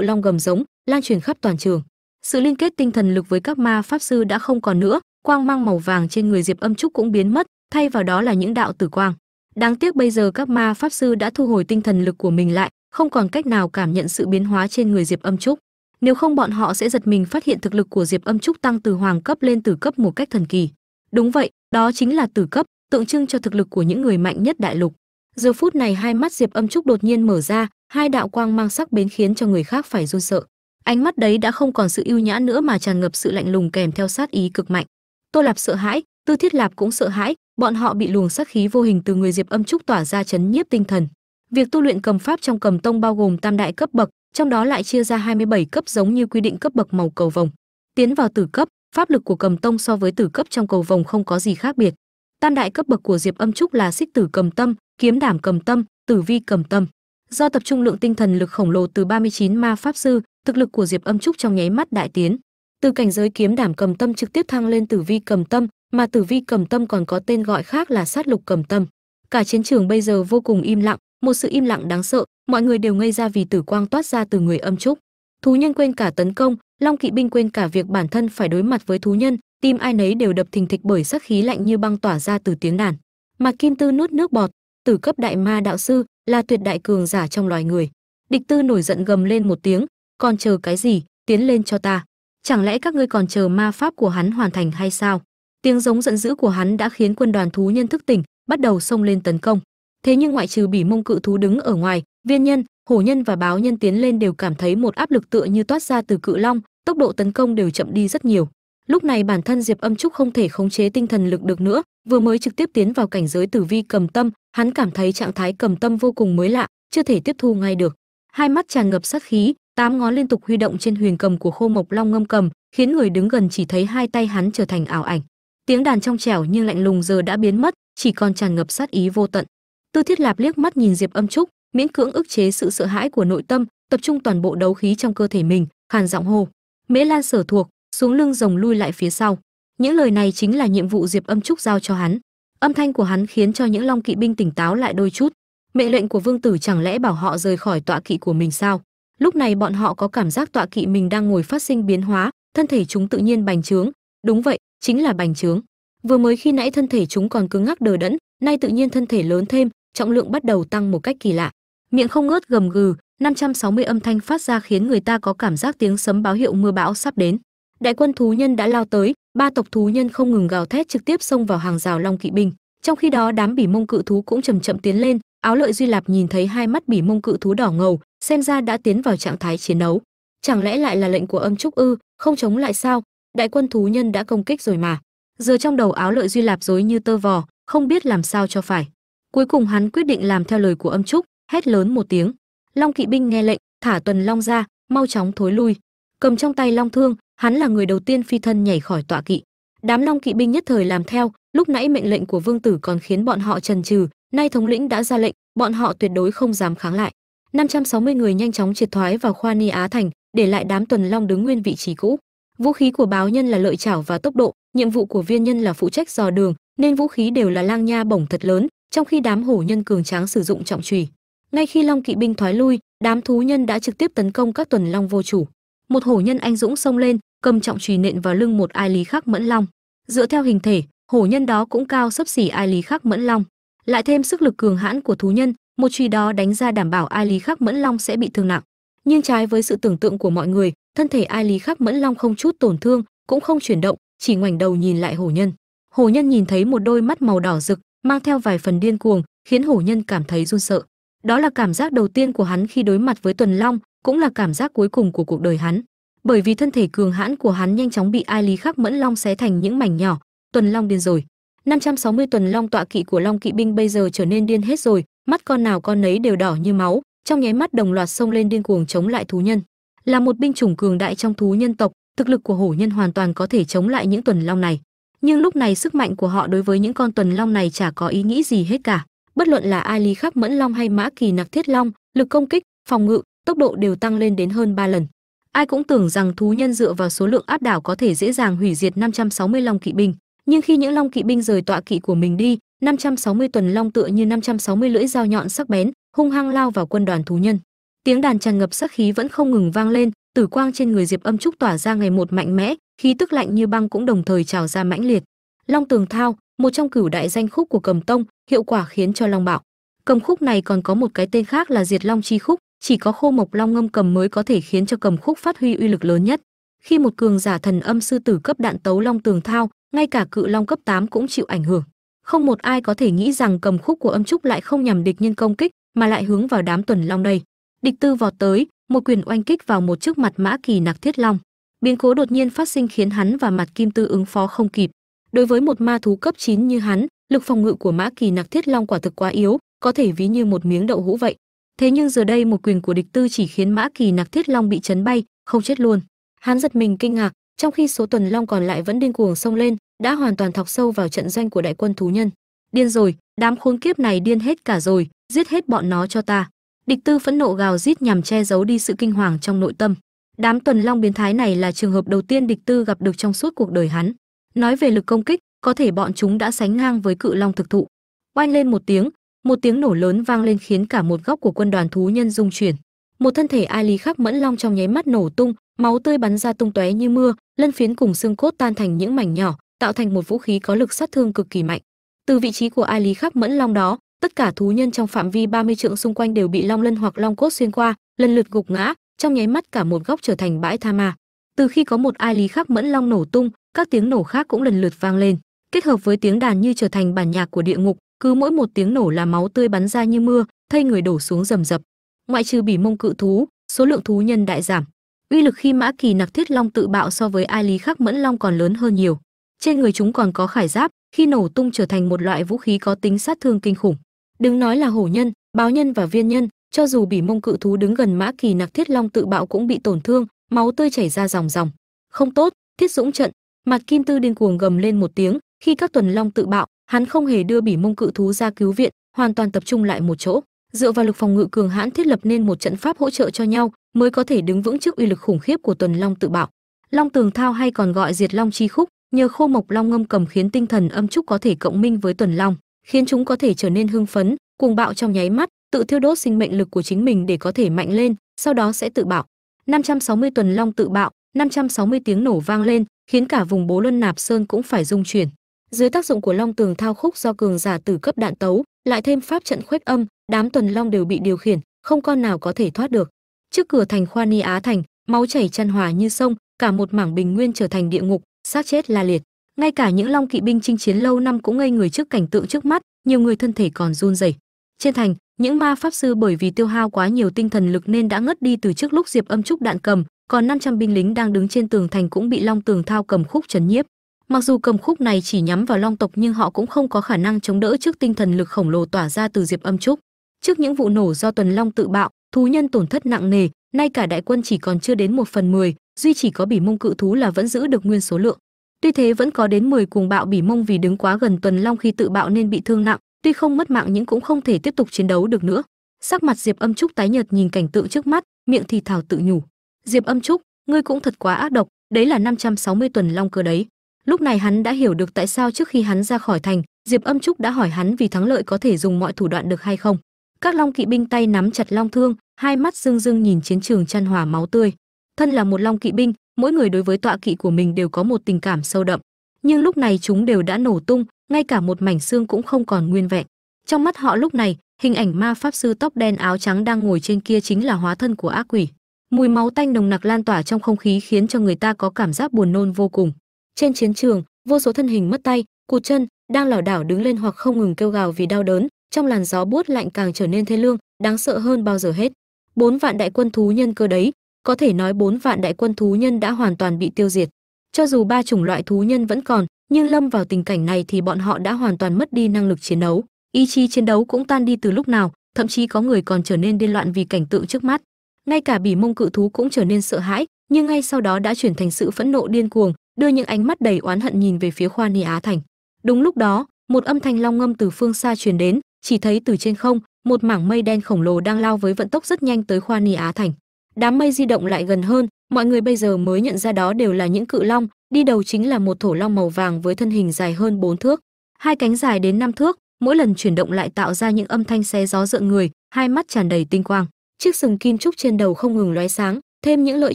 long gầm giống, lan truyền khắp toàn trường. Sự liên kết tinh thần lực với các ma pháp sư đã không còn nữa, quang mang màu vàng trên người diệp âm trúc cũng biến mất, thay vào đó là những đạo tử quang. Đáng tiếc bây giờ các ma pháp sư đã thu hồi tinh thần lực của mình lại, không còn cách nào cảm nhận sự biến hóa trên người diệp âm trúc. Nếu không bọn họ sẽ giật mình phát hiện thực lực của diệp âm trúc tăng từ hoàng cấp lên tử cấp một cách thần kỳ. Đúng vậy, đó chính là tử cấp, tượng trưng cho thực lực của những người mạnh nhất đại lục giờ phút này hai mắt diệp âm trúc đột nhiên mở ra, hai đạo quang mang sắc bén khiến cho người khác phải run sợ. Ánh mắt đấy đã không còn sự ưu nhã nữa mà tràn ngập sự lạnh lùng kèm theo sát ý cực mạnh. Tô lạp sợ hãi, tư thiết lạp cũng sợ hãi, bọn họ bị luồng sát khí vô hình từ người diệp âm trúc tỏa ra chấn nhiếp tinh thần. Việc tu luyện cầm pháp trong cầm tông bao gồm tam đại cấp bậc, trong đó lại chia ra 27 cấp giống như quy định cấp bậc màu cầu vồng. Tiến vào tử cấp, pháp lực của cầm tông so với tử cấp trong cầu vồng không có gì khác biệt. Tam đại cấp bậc của diệp âm trúc là xích tử cầm tâm kiếm đảm cầm tâm, tử vi cầm tâm. Do tập trung lượng tinh thần lực khổng lồ từ 39 ma pháp sư, thực lực của diệp âm trúc trong nháy mắt đại tiến. Từ cảnh giới kiếm đảm cầm tâm trực tiếp thăng lên tử vi cầm tâm, mà tử vi cầm tâm còn có tên gọi khác là sát lục cầm tâm. Cả chiến trường bây giờ vô cùng im lặng, một sự im lặng đáng sợ, mọi người đều ngây ra vì tử quang toát ra từ người âm trúc. Thú nhân quên cả tấn công, long kỵ binh quên cả việc bản thân phải đối mặt với thú nhân, tim ai nấy đều đập thình thịch bởi sắc khí lạnh như băng tỏa ra từ tiếng đàn. Mà kim tư nuốt nước bọt tử cấp đại ma đạo sư là tuyệt đại cường giả trong loài người. Địch tư nổi giận gầm lên một tiếng, còn chờ cái gì? Tiến lên cho ta. Chẳng lẽ các ngươi còn chờ ma pháp của hắn hoàn thành hay sao? Tiếng giống giận dữ của hắn đã khiến quân đoàn thú nhân thức tỉnh, bắt đầu xông lên tấn công. Thế nhưng ngoại trừ bỉ mông cự thú đứng ở ngoài, viên nhân, hổ nhân và báo nhân tiến lên đều cảm thấy một áp lực tựa như toát ra từ cự long, tốc độ tấn công đều chậm đi rất nhiều lúc này bản thân diệp âm trúc không thể khống chế tinh thần lực được nữa, vừa mới trực tiếp tiến vào cảnh giới tử vi cầm tâm, hắn cảm thấy trạng thái cầm tâm vô cùng mới lạ, chưa thể tiếp thu ngay được. Hai mắt tràn ngập sát khí, tám ngón liên tục huy động trên huyền cầm của khô mộc long ngâm cầm, khiến người đứng gần chỉ thấy hai tay hắn trở thành ảo ảnh. Tiếng đàn trong trẻo nhưng lạnh lùng giờ đã biến mất, chỉ còn tràn ngập sát ý vô tận. Tư thiết lạp liếc mắt nhìn diệp âm trúc, miễn cưỡng ức chế sự sợ hãi của nội tâm, tập trung toàn bộ đấu khí trong cơ thể mình, khàn giọng hô, mễ lan sở thuộc xuống lưng rồng lui lại phía sau. Những lời này chính là nhiệm vụ diệp âm trúc giao cho hắn. Âm thanh của hắn khiến cho những long kỵ binh tỉnh táo lại đôi chút. Mệnh lệnh của vương tử chẳng lẽ bảo họ rời khỏi tọa kỵ của mình sao? Lúc này bọn họ có cảm giác tọa kỵ mình đang ngồi phát sinh biến hóa, thân thể chúng tự nhiên bành trướng. Đúng vậy, chính là bành trướng. Vừa mới khi nãy thân thể chúng còn cứng ngắc đờ đẫn, nay tự nhiên thân thể lớn thêm, trọng lượng bắt đầu tăng một cách kỳ lạ. Miệng không ngớt gầm gừ 560 âm thanh phát ra khiến người ta có cảm giác tiếng sấm báo hiệu mưa bão sắp đến đại quân thú nhân đã lao tới, ba tộc thú nhân không ngừng gào thét trực tiếp xông vào hàng rào long kỵ binh. Trong khi đó, đám bỉ mông cự thú cũng chậm chậm tiến lên, áo lợi duy lạp nhìn thấy hai mắt bỉ mông cự thú đỏ ngầu, xem ra đã tiến vào trạng thái chiến đấu. Chẳng lẽ lại là lệnh của âm trúc ư, không chống lại sao? Đại quân thú nhân đã công kích rồi mà. Giờ trong đầu áo lợi duy lạp rối như tơ vò, không biết làm sao cho phải. Cuối cùng hắn quyết định làm theo lời của âm trúc, hét lớn một tiếng. Long kỵ binh nghe lệnh, thả tuần long ra, mau chóng thối lui. Cầm trong tay long thương hắn là người đầu tiên phi thân nhảy khỏi tọa kỵ. Đám long kỵ binh nhất thời làm theo, lúc nãy mệnh lệnh của vương tử còn khiến bọn họ trần trừ nay thống lĩnh đã ra lệnh, bọn họ tuyệt đối không dám kháng lại. 560 người nhanh chóng triệt thoái vào khoa ni á thành, để lại đám tuần long đứng nguyên vị trí cũ. Vũ khí của báo nhân là lợi chảo và tốc độ, nhiệm vụ của viên nhân là phụ trách dò đường, nên vũ khí đều là lang nha bổng thật lớn, trong khi đám hổ nhân cường tráng sử dụng trọng trùy. Ngay khi long kỵ binh thoái lui, đám thú nhân đã trực tiếp tấn công các tuần long vô chủ. Một hổ nhân anh dũng xông lên cầm trọng trùy nện vào lưng một ai lý khắc mẫn long. Dựa theo hình thể, hổ nhân đó cũng cao sấp xỉ ai lý khắc mẫn long. Lại thêm sức lực cường hãn của thú nhân, một trùy đó đánh ra đảm bảo ai lý khắc mẫn long sẽ bị thương nặng. Nhưng trái với sự tưởng tượng của mọi người, thân thể ai lý khắc mẫn long không chút tổn thương, cũng không chuyển động, chỉ ngoảnh đầu nhìn lại hổ nhân. Hổ nhân nhìn thấy một đôi mắt màu đỏ rực, mang theo vài phần điên cuồng, khiến hổ nhân cảm thấy run sợ. Đó là cảm giác đầu tiên của hắn khi đối mặt với tuần long, cũng là cảm giác cuối cùng của cuộc đời hắn bởi vì thân thể cường hãn của hắn nhanh chóng bị ai lý khắc mẫn long xé thành những mảnh nhỏ. Tuần long điên rồi. 560 tuần long tọa kỵ của long kỵ binh bây giờ trở nên điên hết rồi. Mắt con nào con nấy đều đỏ như máu. Trong nháy mắt đồng loạt xông lên điên cuồng chống lại thú nhân. Là một binh chủng cường đại trong thú nhân tộc, thực lực của hổ nhân hoàn toàn có thể chống lại những tuần long này. Nhưng lúc này sức mạnh của họ đối với những con tuần long này chả có ý nghĩ gì hết cả. Bất luận là ai lý khắc mẫn long hay mã kỳ nặc thiết long, lực công kích, phòng ngự, tốc độ đều tăng lên đến hơn 3 lần ai cũng tưởng rằng thú nhân dựa vào số lượng áp đảo có thể dễ dàng hủy diệt 560 long kỵ binh. Nhưng khi những long kỵ binh rời tọa kỵ của mình đi 560 tuần long tựa như 560 lưỡi dao nhọn sắc bén, hung hăng lao vào quân đoàn thú nhân. Tiếng đàn tràn ngập sắc khí vẫn không ngừng vang lên, tử quang trên người diệp âm trúc tỏa ra ngày một mạnh mẽ, khí tức lạnh như băng cũng đồng thời trào ra mãnh liệt. Long tường thao, một trong cửu đại danh khúc của cầm tông, hiệu quả khiến cho long bạo. Cầm khúc này còn có một cái tên khác là diệt long chi khúc chỉ có khô mộc long ngâm cầm mới có thể khiến cho cầm khúc phát huy uy lực lớn nhất. Khi một cường giả thần âm sư tử cấp đạn tấu long tường thao, ngay cả cự long cấp 8 cũng chịu ảnh hưởng. Không một ai có thể nghĩ rằng cầm khúc của âm trúc lại không nhằm địch nhân công kích, mà lại hướng vào đám tuần long đây. Địch tư vọt tới, một quyền oanh kích vào một trước mặt mã kỳ nặc thiết long. Biến cố đột nhiên phát sinh khiến hắn và mặt kim tư ứng phó không kịp. Đối với một ma thú cấp 9 như hắn, lực phòng ngự của mã kỳ nặc thiết long quả thực quá yếu, có thể ví như một miếng đậu hũ vậy thế nhưng giờ đây một quyền của địch tư chỉ khiến mã kỳ nặc thiết long bị chấn bay, không chết luôn. Hắn giật mình kinh ngạc, trong khi số tuần long còn lại vẫn điên cuồng xông lên, đã hoàn toàn thọc sâu vào trận doanh của đại quân thú nhân. Điên rồi, đám khốn kiếp này điên hết cả rồi, giết hết bọn nó cho ta. Địch tư phẫn nộ gào rít nhằm che giấu đi sự kinh hoàng trong nội tâm. Đám tuần long biến thái này là trường hợp đầu tiên địch tư gặp được trong suốt cuộc đời hắn. Nói về lực công kích, có thể bọn chúng đã sánh ngang với cự long thực thụ. Oanh lên một tiếng một tiếng nổ lớn vang lên khiến cả một góc của quân đoàn thú nhân rung chuyển. Một thân thể ai lý khắc mẫn long trong nháy mắt nổ tung, máu tươi bắn ra tung tóe như mưa, lân phiến cùng xương cốt tan thành những mảnh nhỏ, tạo thành một vũ khí có lực sát thương cực kỳ mạnh. Từ vị trí của ai lý khắc mẫn long đó, tất cả thú nhân trong phạm vi 30 trượng xung quanh đều bị long lân hoặc long cốt xuyên qua, lần lượt gục ngã, trong nháy mắt cả một góc trở thành bãi tha ma. Từ khi có một ai lý khắc mẫn long nổ tung, các tiếng nổ khác cũng lần lượt vang lên, kết hợp với tiếng đàn như trở thành bản nhạc của địa ngục cứ mỗi một tiếng nổ là máu tươi bắn ra như mưa thây người đổ xuống rầm rập. Ngoại trừ bỉ mông cự thú, số lượng thú nhân đại giảm. Uy lực khi mã kỳ nặc thiết long tự bạo so với ai lý khắc mẫn long còn lớn hơn nhiều. Trên người chúng còn có khải giáp, khi nổ tung trở thành một loại vũ khí có tính sát thương kinh khủng. Đừng nói là hổ nhân, báo nhân và viên nhân, cho dù bỉ mông cự thú đứng gần mã kỳ nặc thiết long tự bạo cũng bị tổn thương, máu tươi chảy ra dòng dòng. Không tốt, thiết dũng trận. Mặt kim tư điên cuồng gầm lên một tiếng, khi các tuần long tự bạo hắn không hề đưa bỉ mông cự thú ra cứu viện, hoàn toàn tập trung lại một chỗ. Dựa vào lực phòng ngự cường hãn thiết lập nên một trận pháp hỗ trợ cho nhau, mới có thể đứng vững trước uy lực khủng khiếp của tuần long tự bạo long tường thao hay còn gọi diệt long chi khúc, nhờ khô mộc long ngâm cầm khiến tinh thần âm trúc có thể cộng minh với tuần long, khiến chúng có thể trở nên hưng phấn, cuồng bạo trong nháy mắt, tự thiêu đốt sinh mệnh lực của chính mình để có thể mạnh lên, sau đó sẽ tự bạo 560 tuần long tự bạo 560 tiếng nổ vang lên, khiến cả vùng bố luân nạp sơn cũng phải rung chuyển dưới tác dụng của long tường thao khúc do cường giả tử cấp đạn tấu, lại thêm pháp trận khuếch âm, đám tuần long đều bị điều khiển, không con nào có thể thoát được. Trước cửa thành khoa ni á thành, máu chảy chăn hòa như sông, cả một mảng bình nguyên trở thành địa ngục, xác chết la liệt. Ngay cả những long kỵ binh chinh chiến lâu năm cũng ngây người trước cảnh tượng trước mắt, nhiều người thân thể còn run rẩy. Trên thành, những ma pháp sư bởi vì tiêu hao quá nhiều tinh thần lực nên đã ngất đi từ trước lúc diệp âm trúc đạn cầm, còn 500 binh lính đang đứng trên tường thành cũng bị long tường thao cầm khúc trấn nhiếp mặc dù cầm khúc này chỉ nhắm vào long tộc nhưng họ cũng không có khả năng chống đỡ trước tinh thần lực khổng lồ tỏa ra từ diệp âm trúc. Trước những vụ nổ do tuần long tự bạo, thú nhân tổn thất nặng nề, nay cả đại quân chỉ còn chưa đến một phần mười, duy chỉ có bỉ mông cự thú là vẫn giữ được nguyên số lượng. Tuy thế vẫn có đến 10 cuồng bạo bỉ mông vì đứng quá gần tuần long khi tự bạo nên bị thương nặng, tuy không mất mạng nhưng cũng không thể tiếp tục chiến đấu được nữa. Sắc mặt diệp âm trúc tái nhợt nhìn cảnh tượng trước mắt, miệng thì thào tự nhủ. Diệp âm trúc, ngươi cũng thật quá ác độc, đấy là 560 tuần long cơ đấy lúc này hắn đã hiểu được tại sao trước khi hắn ra khỏi thành, diệp âm trúc đã hỏi hắn vì thắng lợi có thể dùng mọi thủ đoạn được hay không. Các long kỵ binh tay nắm chặt long thương, hai mắt rưng rưng nhìn chiến trường chăn hòa máu tươi. Thân là một long kỵ binh, mỗi người đối với tọa kỵ của mình đều có một tình cảm sâu đậm. Nhưng lúc này chúng đều đã nổ tung, ngay cả một mảnh xương cũng không còn nguyên vẹn. Trong mắt họ lúc này, hình ảnh ma pháp sư tóc đen áo trắng đang ngồi trên kia chính là hóa thân của ác quỷ. Mùi máu tanh nồng nặc lan tỏa trong không khí khiến cho người ta có cảm giác buồn nôn vô cùng trên chiến trường, vô số thân hình mất tay, cụt chân, đang lảo đảo đứng lên hoặc không ngừng kêu gào vì đau đớn. Trong làn gió buốt lạnh càng trở nên thê lương, đáng sợ hơn bao giờ hết. Bốn vạn đại quân thú nhân cơ đấy, có thể nói bốn vạn đại quân thú nhân đã hoàn toàn bị tiêu diệt. Cho dù ba chủng loại thú nhân vẫn còn, nhưng lâm vào tình cảnh này thì bọn họ đã hoàn toàn mất đi năng lực chiến đấu. Ý chí chiến đấu cũng tan đi từ lúc nào, thậm chí có người còn trở nên điên loạn vì cảnh tượng trước mắt. Ngay cả bỉ mông cự thú cũng trở nên sợ hãi, nhưng ngay sau đó đã chuyển thành sự phẫn nộ điên cuồng đưa những ánh mắt đầy oán hận nhìn về phía khoa ni á thành. Đúng lúc đó, một âm thanh long ngâm từ phương xa truyền đến, chỉ thấy từ trên không, một mảng mây đen khổng lồ đang lao với vận tốc rất nhanh tới khoa ni á thành. Đám mây di động lại gần hơn, mọi người bây giờ mới nhận ra đó đều là những cự long, đi đầu chính là một thổ long màu vàng với thân hình dài hơn 4 thước. Hai cánh dài đến 5 thước, mỗi lần chuyển động lại tạo ra những âm thanh xé gió rợn người, hai mắt tràn đầy tinh quang. Chiếc sừng kim trúc trên đầu không ngừng lóe sáng, thêm những lợi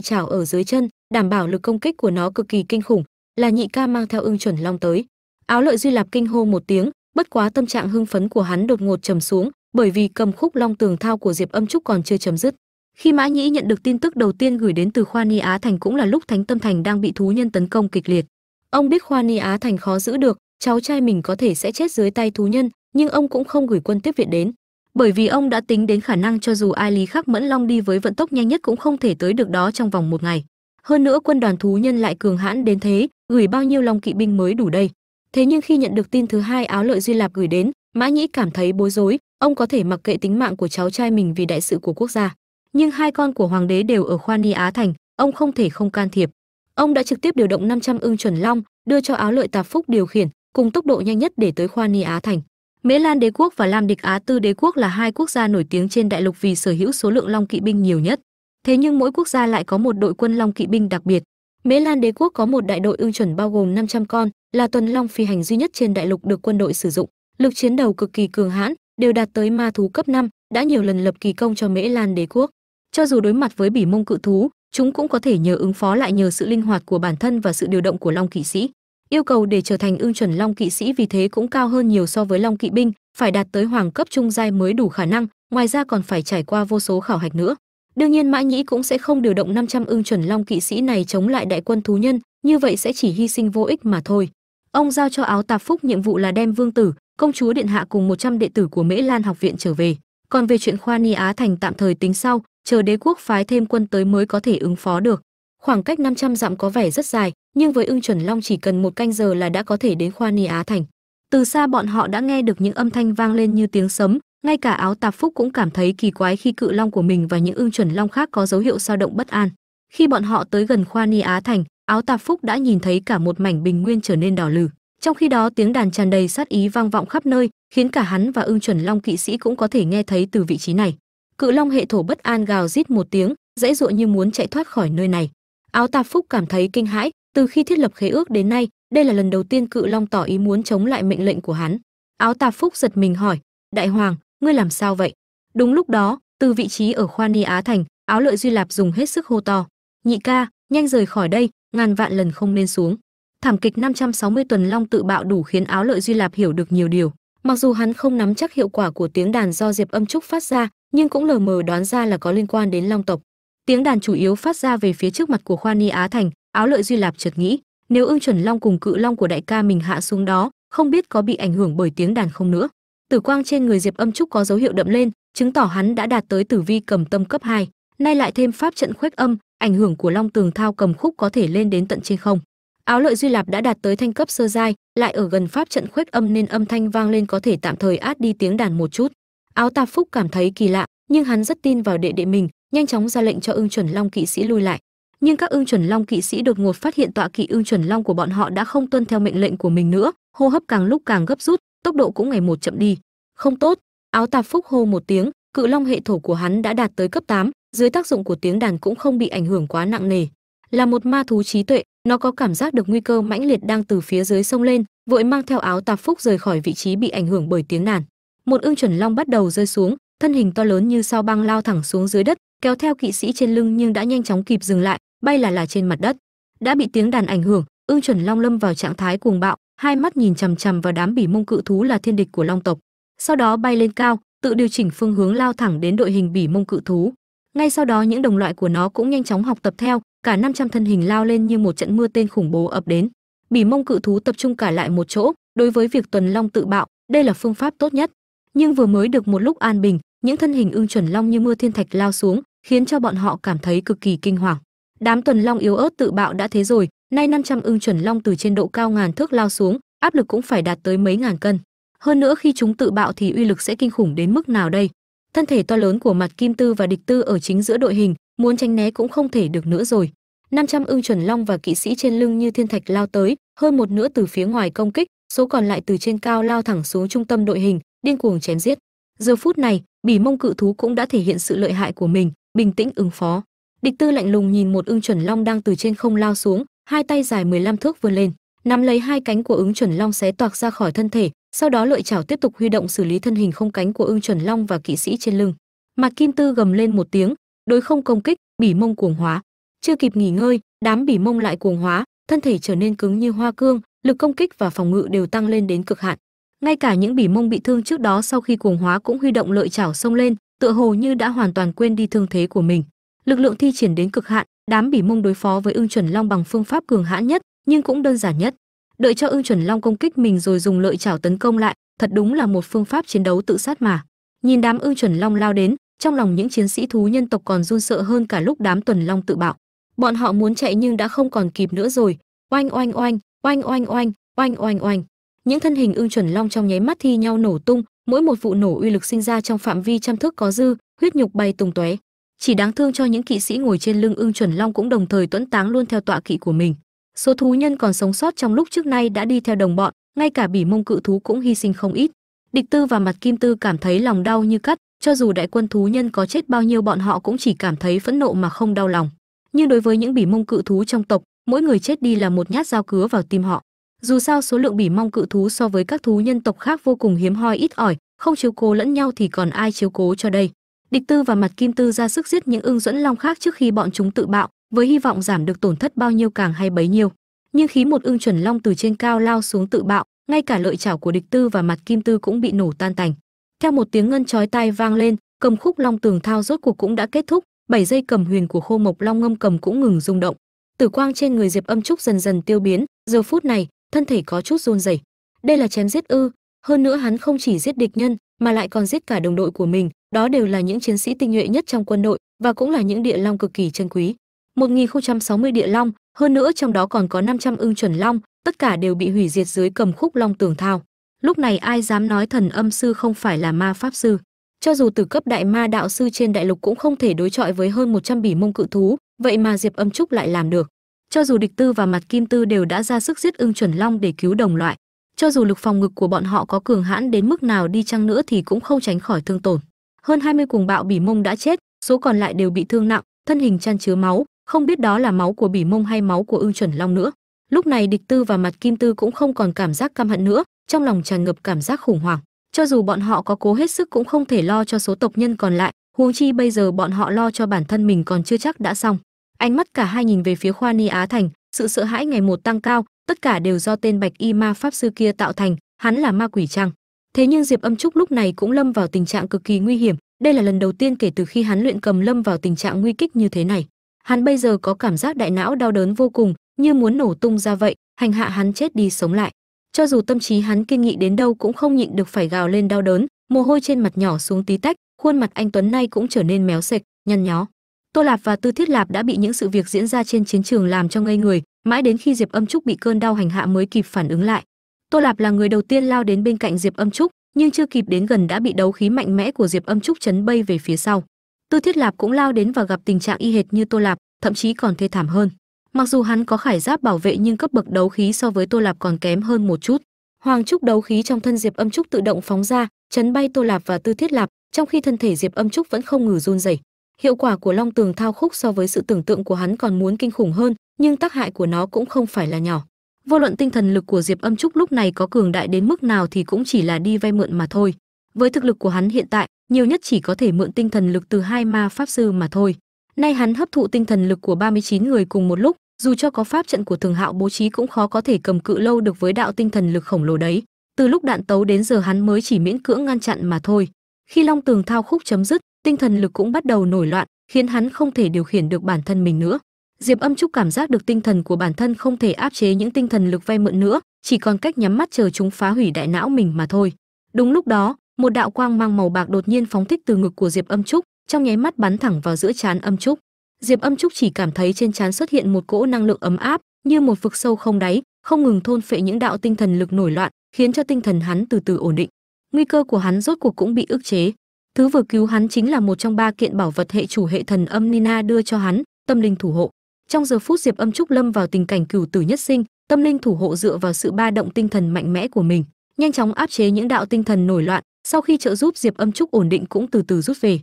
chảo ở dưới chân đảm bảo lực công kích của nó cực kỳ kinh khủng, là nhị ca mang theo ưng chuẩn long tới. Áo lợi duy lạp kinh hô một tiếng, bất quá tâm trạng hưng phấn của hắn đột ngột trầm xuống, bởi vì cầm khúc long tường thao của diệp âm trúc còn chưa chấm dứt. Khi mã nhĩ nhận được tin tức đầu tiên gửi đến từ khoa ni á thành cũng là lúc thánh tâm thành đang bị thú nhân tấn công kịch liệt. Ông biết khoa ni á thành khó giữ được, cháu trai mình có thể sẽ chết dưới tay thú nhân, nhưng ông cũng không gửi quân tiếp viện đến. Bởi vì ông đã tính đến khả năng cho dù ai lý khắc mẫn long đi với vận tốc nhanh nhất cũng không thể tới được đó trong vòng một ngày hơn nữa quân đoàn thú nhân lại cường hãn đến thế, gửi bao nhiêu long kỵ binh mới đủ đây. Thế nhưng khi nhận được tin thứ hai áo lợi duy lạp gửi đến, mã nhĩ cảm thấy bối rối, ông có thể mặc kệ tính mạng của cháu trai mình vì đại sự của quốc gia. Nhưng hai con của hoàng đế đều ở khoa ni á thành, ông không thể không can thiệp. Ông đã trực tiếp điều động 500 ưng chuẩn long, đưa cho áo lợi tạp phúc điều khiển, cùng tốc độ nhanh nhất để tới khoa ni á thành. Mễ lan đế quốc và lam địch á tư đế quốc là hai quốc gia nổi tiếng trên đại lục vì sở hữu số lượng long kỵ binh nhiều nhất thế nhưng mỗi quốc gia lại có một đội quân long kỵ binh đặc biệt. Mễ lan đế quốc có một đại đội ưng chuẩn bao gồm 500 con là tuần long phi hành duy nhất trên đại lục được quân đội sử dụng. Lực chiến đầu cực kỳ cường hãn đều đạt tới ma thú cấp 5, đã nhiều lần lập kỳ công cho mễ lan đế quốc. Cho dù đối mặt với bỉ mông cự thú chúng cũng có thể nhờ ứng phó lại nhờ sự linh hoạt của bản thân và sự điều động của long kỵ sĩ. Yêu cầu để trở thành ưng chuẩn long kỵ sĩ vì thế cũng cao hơn nhiều so với long kỵ binh phải đạt tới hoàng cấp trung giai mới đủ khả năng ngoài ra còn phải trải qua vô số khảo hạch nữa đương nhiên mã nhĩ cũng sẽ không điều động 500 ưng chuẩn long kỵ sĩ này chống lại đại quân thú nhân, như vậy sẽ chỉ hy sinh vô ích mà thôi. Ông giao cho áo tạp phúc nhiệm vụ là đem vương tử, công chúa điện hạ cùng 100 đệ tử của mễ lan học viện trở về. Còn về chuyện khoa ni á thành tạm thời tính sau, chờ đế quốc phái thêm quân tới mới có thể ứng phó được. Khoảng cách 500 dặm có vẻ rất dài, nhưng với ưng chuẩn long chỉ cần một canh giờ là đã có thể đến khoa ni á thành. Từ xa bọn họ đã nghe được những âm thanh vang lên như tiếng sấm ngay cả áo tạp phúc cũng cảm thấy kỳ quái khi cự long của mình và những ưng chuẩn long khác có dấu hiệu dao động bất an. Khi bọn họ tới gần khoa ni á thành, áo tạp phúc đã nhìn thấy cả một mảnh bình nguyên trở nên đỏ lử trong khi đó, tiếng đàn tràn đầy sát ý vang vọng khắp nơi, khiến cả hắn và ưng chuẩn long kỵ sĩ cũng có thể nghe thấy từ vị trí này. Cự long hệ thổ bất an gào rít một tiếng, dãy dụa như muốn chạy thoát khỏi nơi này. Áo tạp phúc cảm thấy kinh hãi, từ khi thiết lập khế ước đến nay, đây là lần đầu tiên cự long tỏ ý muốn chống lại mệnh lệnh của hắn. Áo tạp phúc giật mình hỏi, đại hoàng ngươi làm sao vậy? Đúng lúc đó, từ vị trí ở khoa ni á thành, áo lợi duy lạp dùng hết sức hô to. Nhị ca, nhanh rời khỏi đây, ngàn vạn lần không nên xuống. Thảm kịch 560 tuần long tự bạo đủ khiến áo lợi duy lạp hiểu được nhiều điều. Mặc dù hắn không nắm chắc hiệu quả của tiếng đàn do diệp âm trúc phát ra, nhưng cũng lờ mờ đoán ra là có liên quan đến long tộc. Tiếng đàn chủ yếu phát ra về phía trước mặt của khoa ni á thành, áo lợi duy lạp chợt nghĩ, nếu ưng chuẩn long cùng cự long của đại ca mình hạ xuống đó, không biết có bị ảnh hưởng bởi tiếng đàn không nữa tử quang trên người diệp âm trúc có dấu hiệu đậm lên, chứng tỏ hắn đã đạt tới tử vi cầm tâm cấp 2. nay lại thêm pháp trận khuếch âm, ảnh hưởng của long tường thao cầm khúc có thể lên đến tận trên không áo lợi duy lạp đã đạt tới thanh cấp sơ giai, lại ở gần pháp trận khuếch âm nên âm thanh vang lên có thể tạm thời át đi tiếng đàn một chút áo tạp phúc cảm thấy kỳ lạ, nhưng hắn rất tin vào đệ đệ mình, nhanh chóng ra lệnh cho ưng chuẩn long kỵ sĩ lui lại nhưng các ưng chuẩn long kỵ sĩ đột ngột phát hiện tọa kỵ ưng chuẩn long của bọn họ đã không tuân theo mệnh lệnh của mình nữa, hô hấp càng lúc càng gấp rút tốc độ cũng ngày một chậm đi. Không tốt áo tạp phúc hô một tiếng cự long hệ thổ của hắn đã đạt tới cấp 8, dưới tác dụng của tiếng đàn cũng không bị ảnh hưởng quá nặng nề. Là một ma thú trí tuệ nó có cảm giác được nguy cơ mãnh liệt đang từ phía dưới sông lên vội mang theo áo tạp phúc rời khỏi vị trí bị ảnh hưởng bởi tiếng đàn. Một ưng chuẩn long bắt đầu rơi xuống thân hình to lớn như sao băng lao thẳng xuống dưới đất kéo theo kỵ sĩ trên lưng nhưng đã nhanh chóng kịp dừng lại bay là là trên mặt đất. Đã bị tiếng đàn ảnh hưởng ưng chuẩn long lâm vào trạng thái cuồng bạo hai mắt nhìn chằm chằm vào đám bỉ mông cự thú là thiên địch của long tộc. Sau đó bay lên cao, tự điều chỉnh phương hướng lao thẳng đến đội hình bỉ mông cự thú. Ngay sau đó, những đồng loại của nó cũng nhanh chóng học tập theo, cả 500 thân hình lao lên như một trận mưa tên khủng bố ập đến. Bỉ mông cự thú tập trung cả lại một chỗ, đối với việc tuần long tự bạo, đây là phương pháp tốt nhất. Nhưng vừa mới được một lúc an bình, những thân hình ưng chuẩn long như mưa thiên thạch lao xuống, khiến cho bọn họ cảm thấy cực kỳ kinh hoàng. Đám tuần long yếu ớt tự bạo đã thế rồi nay 500 ưng chuẩn long từ trên độ cao ngàn thước lao xuống, áp lực cũng phải đạt tới mấy ngàn cân. Hơn nữa khi chúng tự bạo thì uy lực sẽ kinh khủng đến mức nào đây? Thân thể to lớn của mặt kim tư và địch tư ở chính giữa đội hình, muốn tránh né cũng không thể được nữa rồi. 500 ưng chuẩn long và kỵ sĩ trên lưng như thiên thạch lao tới, hơn một nửa từ phía ngoài công kích, số còn lại từ trên cao lao thẳng xuống trung tâm đội hình, điên cuồng chém giết. Giờ phút này, bỉ mông cự thú cũng đã thể hiện sự lợi hại của mình, bình tĩnh ứng phó. Địch tư lạnh lùng nhìn một ưng chuẩn long đang từ trên không lao xuống hai tay dài 15 thước vươn lên, nắm lấy hai cánh của ứng chuẩn long xé toạc ra khỏi thân thể, sau đó lợi chảo tiếp tục huy động xử lý thân hình không cánh của ưng chuẩn long và kỵ sĩ trên lưng. Mặt kim tư gầm lên một tiếng, đối không công kích, bỉ mông cuồng hóa. Chưa kịp nghỉ ngơi, đám bỉ mông lại cuồng hóa, thân thể trở nên cứng như hoa cương, lực công kích và phòng ngự đều tăng lên đến cực hạn. Ngay cả những bỉ mông bị thương trước đó sau khi cuồng hóa cũng huy động lợi chảo xông lên, tựa hồ như đã hoàn toàn quên đi thương thế của mình. Lực lượng thi triển đến cực hạn đám bỉ mông đối phó với ưng chuẩn long bằng phương pháp cường hãn nhất, nhưng cũng đơn giản nhất. Đợi cho ưng chuẩn long công kích mình rồi dùng lợi chảo tấn công lại, thật đúng là một phương pháp chiến đấu tự sát mà. Nhìn đám ưng chuẩn long lao đến, trong lòng những chiến sĩ thú nhân tộc còn run sợ hơn cả lúc đám tuần long tự bạo. Bọn họ muốn chạy nhưng đã không còn kịp nữa rồi. Oanh oanh oanh oanh oanh oanh oanh oanh oanh. Những thân hình ưng chuẩn long trong nháy mắt thi nhau nổ tung, mỗi một vụ nổ uy lực sinh ra trong phạm vi trăm thước có dư, huyết nhục bay tung tóe chỉ đáng thương cho những kỵ sĩ ngồi trên lưng ưng chuẩn long cũng đồng thời tuẫn táng luôn theo tọa kỵ của mình. Số thú nhân còn sống sót trong lúc trước nay đã đi theo đồng bọn, ngay cả bỉ mông cự thú cũng hy sinh không ít. Địch tư và mặt kim tư cảm thấy lòng đau như cắt, cho dù đại quân thú nhân có chết bao nhiêu bọn họ cũng chỉ cảm thấy phẫn nộ mà không đau lòng. Nhưng đối với những bỉ mông cự thú trong tộc, mỗi người chết đi là một nhát dao cứa vào tim họ. Dù sao số lượng bỉ mong cự thú so với các thú nhân tộc khác vô cùng hiếm hoi ít ỏi, không chiếu cố lẫn nhau thì còn ai chiếu cố cho đây? Địch tư và mặt kim tư ra sức giết những ưng dẫn long khác trước khi bọn chúng tự bạo, với hy vọng giảm được tổn thất bao nhiêu càng hay bấy nhiêu. Nhưng khi một ưng chuẩn long từ trên cao lao xuống tự bạo, ngay cả lợi chảo của địch tư và mặt kim tư cũng bị nổ tan tành. Theo một tiếng ngân chói tai vang lên, cầm khúc long tường thao rốt cuộc cũng đã kết thúc, bảy dây cầm huyền của khô mộc long ngâm cầm cũng ngừng rung động. Tử quang trên người diệp âm trúc dần dần tiêu biến, giờ phút này, thân thể có chút run rẩy. Đây là chém giết ư hơn nữa hắn không chỉ giết địch nhân, mà lại còn giết cả đồng đội của mình. Đó đều là những chiến sĩ tinh nhuệ nhất trong quân đội, và cũng là những địa long cực kỳ chân quý. 1060 địa long, hơn nữa trong đó còn có 500 ưng chuẩn long, tất cả đều bị hủy diệt dưới cầm khúc long tường thao. Lúc này ai dám nói thần âm sư không phải là ma pháp sư? Cho dù từ cấp đại ma đạo sư trên đại lục cũng không thể đối chọi với hơn 100 bỉ mông cự thú, vậy mà diệp âm trúc lại làm được. Cho dù địch tư và mặt kim tư đều đã ra sức giết ưng chuẩn long để cứu đồng loại cho dù lực phòng ngực của bọn họ có cường hãn đến mức nào đi chăng nữa thì cũng không tránh khỏi thương tổn. Hơn 20 cuồng bạo bỉ mông đã chết, số còn lại đều bị thương nặng, thân hình chăn chứa máu, không biết đó là máu của bỉ mông hay máu của ưng chuẩn long nữa. Lúc này địch tư và mặt kim tư cũng không còn cảm giác căm hận nữa, trong lòng tràn ngập cảm giác khủng hoảng. Cho dù bọn họ có cố hết sức cũng không thể lo cho số tộc nhân còn lại, huống chi bây giờ bọn họ lo cho bản thân mình còn chưa chắc đã xong. Ánh mắt cả hai nhìn về phía khoa ni á thành, sự sợ hãi ngày một tăng cao tất cả đều do tên bạch y ma pháp sư kia tạo thành, hắn là ma quỷ trăng thế nhưng diệp âm trúc lúc này cũng lâm vào tình trạng cực kỳ nguy hiểm, đây là lần đầu tiên kể từ khi hắn luyện cầm lâm vào tình trạng nguy kích như thế này. Hắn bây giờ có cảm giác đại não đau đớn vô cùng, như muốn nổ tung ra vậy, hành hạ hắn chết đi sống lại. Cho dù tâm trí hắn kiên nghị đến đâu cũng không nhịn được phải gào lên đau đớn, mồ hôi trên mặt nhỏ xuống tí tách, khuôn mặt anh tuấn nay cũng trở nên méo sệch nhăn nhó. Tô lạp và tư thiết lạp đã bị những sự việc diễn ra trên chiến trường làm cho ngây người mãi đến khi diệp âm trúc bị cơn đau hành hạ mới kịp phản ứng lại. Tô lạp là người đầu tiên lao đến bên cạnh diệp âm trúc, nhưng chưa kịp đến gần đã bị đấu khí mạnh mẽ của diệp âm trúc chấn bay về phía sau. Tư thiết lạp cũng lao đến và gặp tình trạng y hệt như tô lạp, thậm chí còn thê thảm hơn. Mặc dù hắn có khải giáp bảo vệ nhưng cấp bậc đấu khí so với tô lạp còn kém hơn một chút. Hoàng trúc đấu khí trong thân diệp âm trúc tự động phóng ra, chấn bay tô lạp và tư thiết lạp, trong khi thân thể diệp âm trúc vẫn không ngừng run rẩy hiệu quả của long tường thao khúc so với sự tưởng tượng của hắn còn muốn kinh khủng hơn, nhưng tác hại của nó cũng không phải là nhỏ. Vô luận tinh thần lực của diệp âm trúc lúc này có cường đại đến mức nào thì cũng chỉ là đi vay mượn mà thôi. Với thực lực của hắn hiện tại, nhiều nhất chỉ có thể mượn tinh thần lực từ hai ma pháp sư mà thôi. Nay hắn hấp thụ tinh thần lực của 39 người cùng một lúc, dù cho có pháp trận của thường hạo bố trí cũng khó có thể cầm cự lâu được với đạo tinh thần lực khổng lồ đấy. Từ lúc đạn tấu đến giờ hắn mới chỉ miễn cưỡng ngăn chặn mà thôi. Khi long tường thao khúc chấm dứt tinh thần lực cũng bắt đầu nổi loạn, khiến hắn không thể điều khiển được bản thân mình nữa. Diệp âm trúc cảm giác được tinh thần của bản thân không thể áp chế những tinh thần lực vay mượn nữa, chỉ còn cách nhắm mắt chờ chúng phá hủy đại não mình mà thôi. Đúng lúc đó, một đạo quang mang màu bạc đột nhiên phóng thích từ ngực của diệp âm trúc, trong nháy mắt bắn thẳng vào giữa trán âm trúc. Diệp âm trúc chỉ cảm thấy trên trán xuất hiện một cỗ năng lượng ấm áp, như một vực sâu không đáy, không ngừng thôn phệ những đạo tinh thần lực nổi loạn, khiến cho tinh thần hắn từ từ ổn định. Nguy cơ của hắn rốt cuộc cũng bị ức chế thứ vừa cứu hắn chính là một trong ba kiện bảo vật hệ chủ hệ thần âm nina đưa cho hắn, tâm linh thủ hộ. Trong giờ phút diệp âm trúc lâm vào tình cảnh cửu tử nhất sinh, tâm linh thủ hộ dựa vào sự ba động tinh thần mạnh mẽ của mình, nhanh chóng áp chế những đạo tinh thần nổi loạn, sau khi trợ giúp diệp âm trúc ổn định cũng từ từ rút về.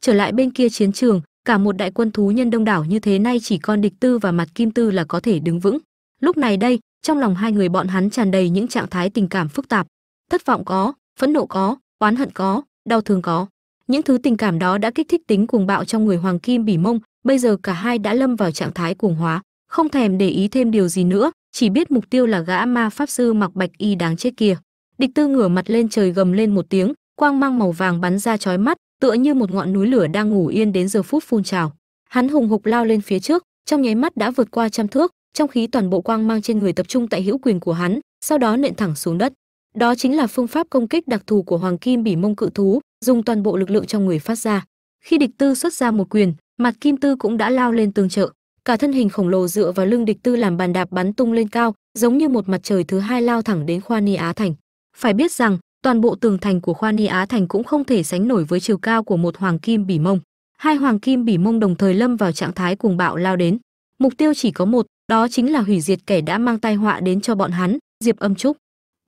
Trở lại bên kia chiến trường, cả một đại quân thú nhân đông đảo như thế nay chỉ còn địch tư và mặt kim tư là có thể đứng vững. Lúc này đây trong lòng hai người bọn hắn tràn đầy những trạng thái tình cảm phức tạp. Thất vọng có, phẫn nộ có, oán hận có, đau thương có. Những thứ tình cảm đó đã kích thích tính cuồng bạo trong người hoàng kim bỉ mông, bây giờ cả hai đã lâm vào trạng thái cuồng hóa, không thèm để ý thêm điều gì nữa, chỉ biết mục tiêu là gã ma pháp sư mặc bạch y đáng chết kia. Địch tư ngửa mặt lên trời gầm lên một tiếng, quang mang màu vàng bắn ra chói mắt, tựa như một ngọn núi lửa đang ngủ yên đến giờ phút phun trào. Hắn hùng hục lao lên phía trước, trong nháy mắt đã vượt qua trăm thước trong khí toàn bộ quang mang trên người tập trung tại hữu quyền của hắn, sau đó nện thẳng xuống đất. Đó chính là phương pháp công kích đặc thù của hoàng kim bỉ mông cự thú, dùng toàn bộ lực lượng trong người phát ra. Khi địch tư xuất ra một quyền, mặt kim tư cũng đã lao lên tương trợ. Cả thân hình khổng lồ dựa vào lưng địch tư làm bàn đạp bắn tung lên cao, giống như một mặt trời thứ hai lao thẳng đến khoa ni á thành. Phải biết rằng, toàn bộ tường thành của khoa ni á thành cũng không thể sánh nổi với chiều cao của một hoàng kim bỉ mông. Hai hoàng kim bỉ mông đồng thời lâm vào trạng thái cuồng bạo lao đến mục tiêu chỉ có một, đó chính là hủy diệt kẻ đã mang tai họa đến cho bọn hắn, diệp âm trúc.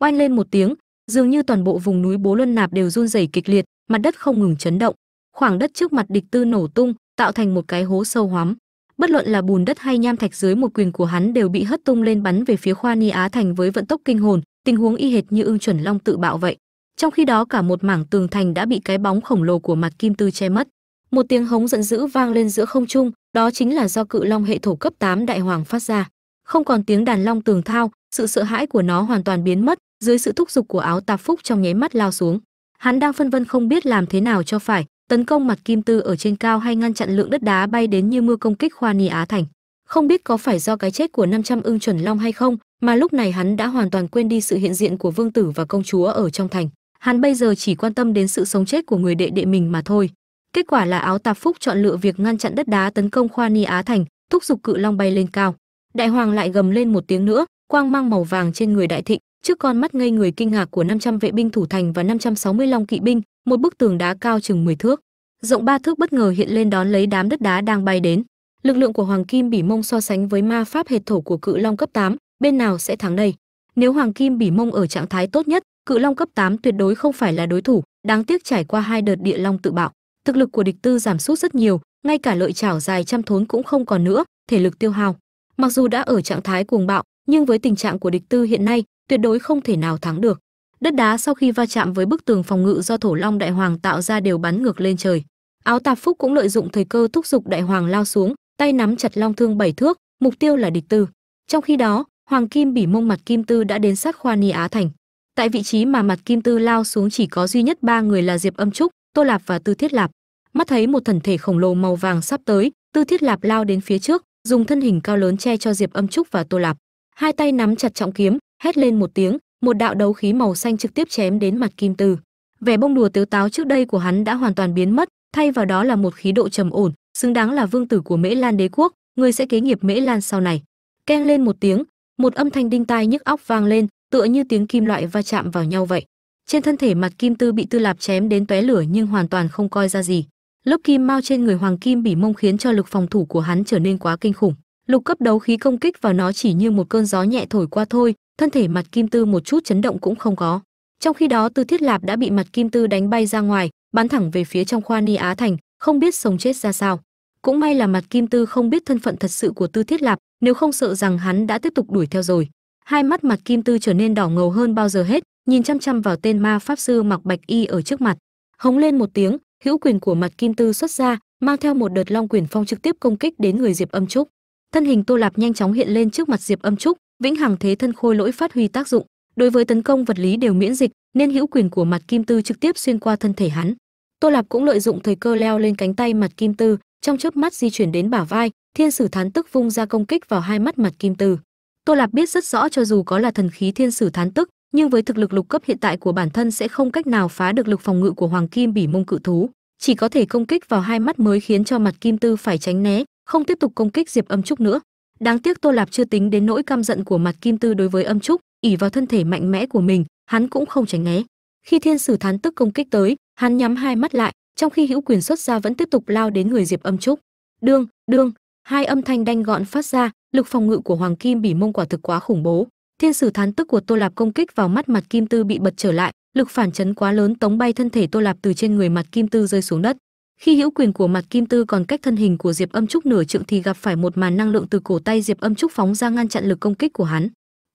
Oanh lên một tiếng, dường như toàn bộ vùng núi bố luân nạp đều run rẩy kịch liệt, mặt đất không ngừng chấn động. Khoảng đất trước mặt địch tư nổ tung, tạo thành một cái hố sâu hoắm. Bất luận là bùn đất hay nham thạch dưới một quyền của hắn đều bị hất tung lên bắn về phía khoa ni á thành với vận tốc kinh hồn, tình huống y hệt như ưng chuẩn long tự bạo vậy. Trong khi đó cả một mảng tường thành đã bị cái bóng khổng lồ của mặt kim tư che mất một tiếng hống giận dữ vang lên giữa không trung, đó chính là do cự long hệ thổ cấp 8 đại hoàng phát ra. Không còn tiếng đàn long tường thao, sự sợ hãi của nó hoàn toàn biến mất, dưới sự thúc giục của áo tạp phúc trong nháy mắt lao xuống. Hắn đang phân vân không biết làm thế nào cho phải, tấn công mặt kim tư ở trên cao hay ngăn chặn lượng đất đá bay đến như mưa công kích khoa ni á thành. Không biết có phải do cái chết của 500 ưng chuẩn long hay không, mà lúc này hắn đã hoàn toàn quên đi sự hiện diện của vương tử và công chúa ở trong thành. Hắn bây giờ chỉ quan tâm đến sự sống chết của người đệ đệ mình mà thôi kết quả là áo tạp phúc chọn lựa việc ngăn chặn đất đá tấn công khoa ni á thành thúc giục cự long bay lên cao. Đại hoàng lại gầm lên một tiếng nữa quang mang màu vàng trên người đại thịnh trước con mắt ngây người kinh ngạc của 500 vệ binh thủ thành và 560 long kỵ binh một bức tường đá cao chừng 10 thước. Rộng ba thước bất ngờ hiện lên đón lấy đám đất đá đang bay đến. Lực lượng của hoàng kim bỉ mông so sánh với ma pháp hệt thổ của cự long cấp 8, bên nào sẽ thắng đây? Nếu hoàng kim bỉ mông ở trạng thái tốt nhất cự long cấp 8 tuyệt đối không phải là đối thủ đáng tiếc trải qua hai đợt địa long tự bạo thực lực của địch tư giảm sút rất nhiều, ngay cả lợi chảo dài trăm thốn cũng không còn nữa, thể lực tiêu hao. Mặc dù đã ở trạng thái cuồng bạo, nhưng với tình trạng của địch tư hiện nay, tuyệt đối không thể nào thắng được. Đất đá sau khi va chạm với bức tường phòng ngự do thổ long đại hoàng tạo ra đều bắn ngược lên trời. Áo tạp phúc cũng lợi dụng thời cơ thúc giục đại hoàng lao xuống, tay nắm chặt long thương bảy thước, mục tiêu là địch tư. Trong khi đó, hoàng kim bỉ mông mặt kim tư đã đến sát khoa ni á thành. Tại vị trí mà mặt kim tư lao xuống chỉ có duy nhất ba người là diệp âm trúc tô lạp và tư thiết lạp. Mắt thấy một thần thể khổng lồ màu vàng sắp tới, tư thiết lạp lao đến phía trước, dùng thân hình cao lớn che cho diệp âm trúc và tô lạp. Hai tay nắm chặt trọng kiếm, hét lên một tiếng, một đạo đấu khí màu xanh trực tiếp chém đến mặt kim tư. Vẻ bông đùa tếu táo trước đây của hắn đã hoàn toàn biến mất, thay vào đó là một khí độ trầm ổn, xứng đáng là vương tử của mễ lan đế quốc, người sẽ kế nghiệp mễ lan sau này. Keng lên một tiếng, một âm thanh đinh tai nhức óc vang lên, tựa như tiếng kim loại va chạm vào nhau vậy trên thân thể mặt kim tư bị tư lạp chém đến tóe lửa nhưng hoàn toàn không coi ra gì. Lớp kim mau trên người hoàng kim bỉ mông khiến cho lực phòng thủ của hắn trở nên quá kinh khủng. Lục cấp đấu khí công kích vào nó chỉ như một cơn gió nhẹ thổi qua thôi, thân thể mặt kim tư một chút chấn động cũng không có. Trong khi đó, tư thiết lạp đã bị mặt kim tư đánh bay ra ngoài, bắn thẳng về phía trong khoa ni á thành, không biết sống chết ra sao. Cũng may là mặt kim tư không biết thân phận thật sự của tư thiết lạp, nếu không sợ rằng hắn đã tiếp tục đuổi theo rồi. Hai mắt mặt kim tư trở nên đỏ ngầu hơn bao giờ hết nhìn chăm chăm vào tên ma pháp sư mặc bạch y ở trước mặt. Hống lên một tiếng, hữu quyền của mặt kim tư xuất ra, mang theo một đợt long quyền phong trực tiếp công kích đến người diệp âm trúc. Thân hình tô lạp nhanh chóng hiện lên trước mặt diệp âm trúc, vĩnh hằng thế thân khôi lỗi phát huy tác dụng. Đối với tấn công vật lý đều miễn dịch, nên hữu quyền của mặt kim tư trực tiếp xuyên qua thân thể hắn. Tô lạp cũng lợi dụng thời cơ leo lên cánh tay mặt kim tư, trong chớp mắt di chuyển đến bả vai, thiên sử thán tức vung ra công kích vào hai mắt mặt kim tư. Tô lạp biết rất rõ cho dù có là thần khí thiên sử thán tức nhưng với thực lực lục cấp hiện tại của bản thân sẽ không cách nào phá được lực phòng ngự của hoàng kim bỉ mông cự thú. Chỉ có thể công kích vào hai mắt mới khiến cho mặt kim tư phải tránh né, không tiếp tục công kích diệp âm trúc nữa. Đáng tiếc tô lạp chưa tính đến nỗi căm giận của mặt kim tư đối với âm trúc ỉ vào thân thể mạnh mẽ của mình, hắn cũng không tránh né. Khi thiên sử thán tức công kích tới, hắn nhắm hai mắt lại, trong khi hữu quyền xuất ra vẫn tiếp tục lao đến người diệp âm trúc. Đương đương, hai âm thanh đanh gọn phát ra, lực phòng ngự của hoàng kim bỉ mông quả thực quá khủng bố thiên sử thán tức của tô lạp công kích vào mắt mặt kim tư bị bật trở lại, lực phản chấn quá lớn tống bay thân thể tô lạp từ trên người mặt kim tư rơi xuống đất. Khi hữu quyền của mặt kim tư còn cách thân hình của diệp âm trúc nửa trượng thì gặp phải một màn năng lượng từ cổ tay diệp âm trúc phóng ra ngăn chặn lực công kích của hắn.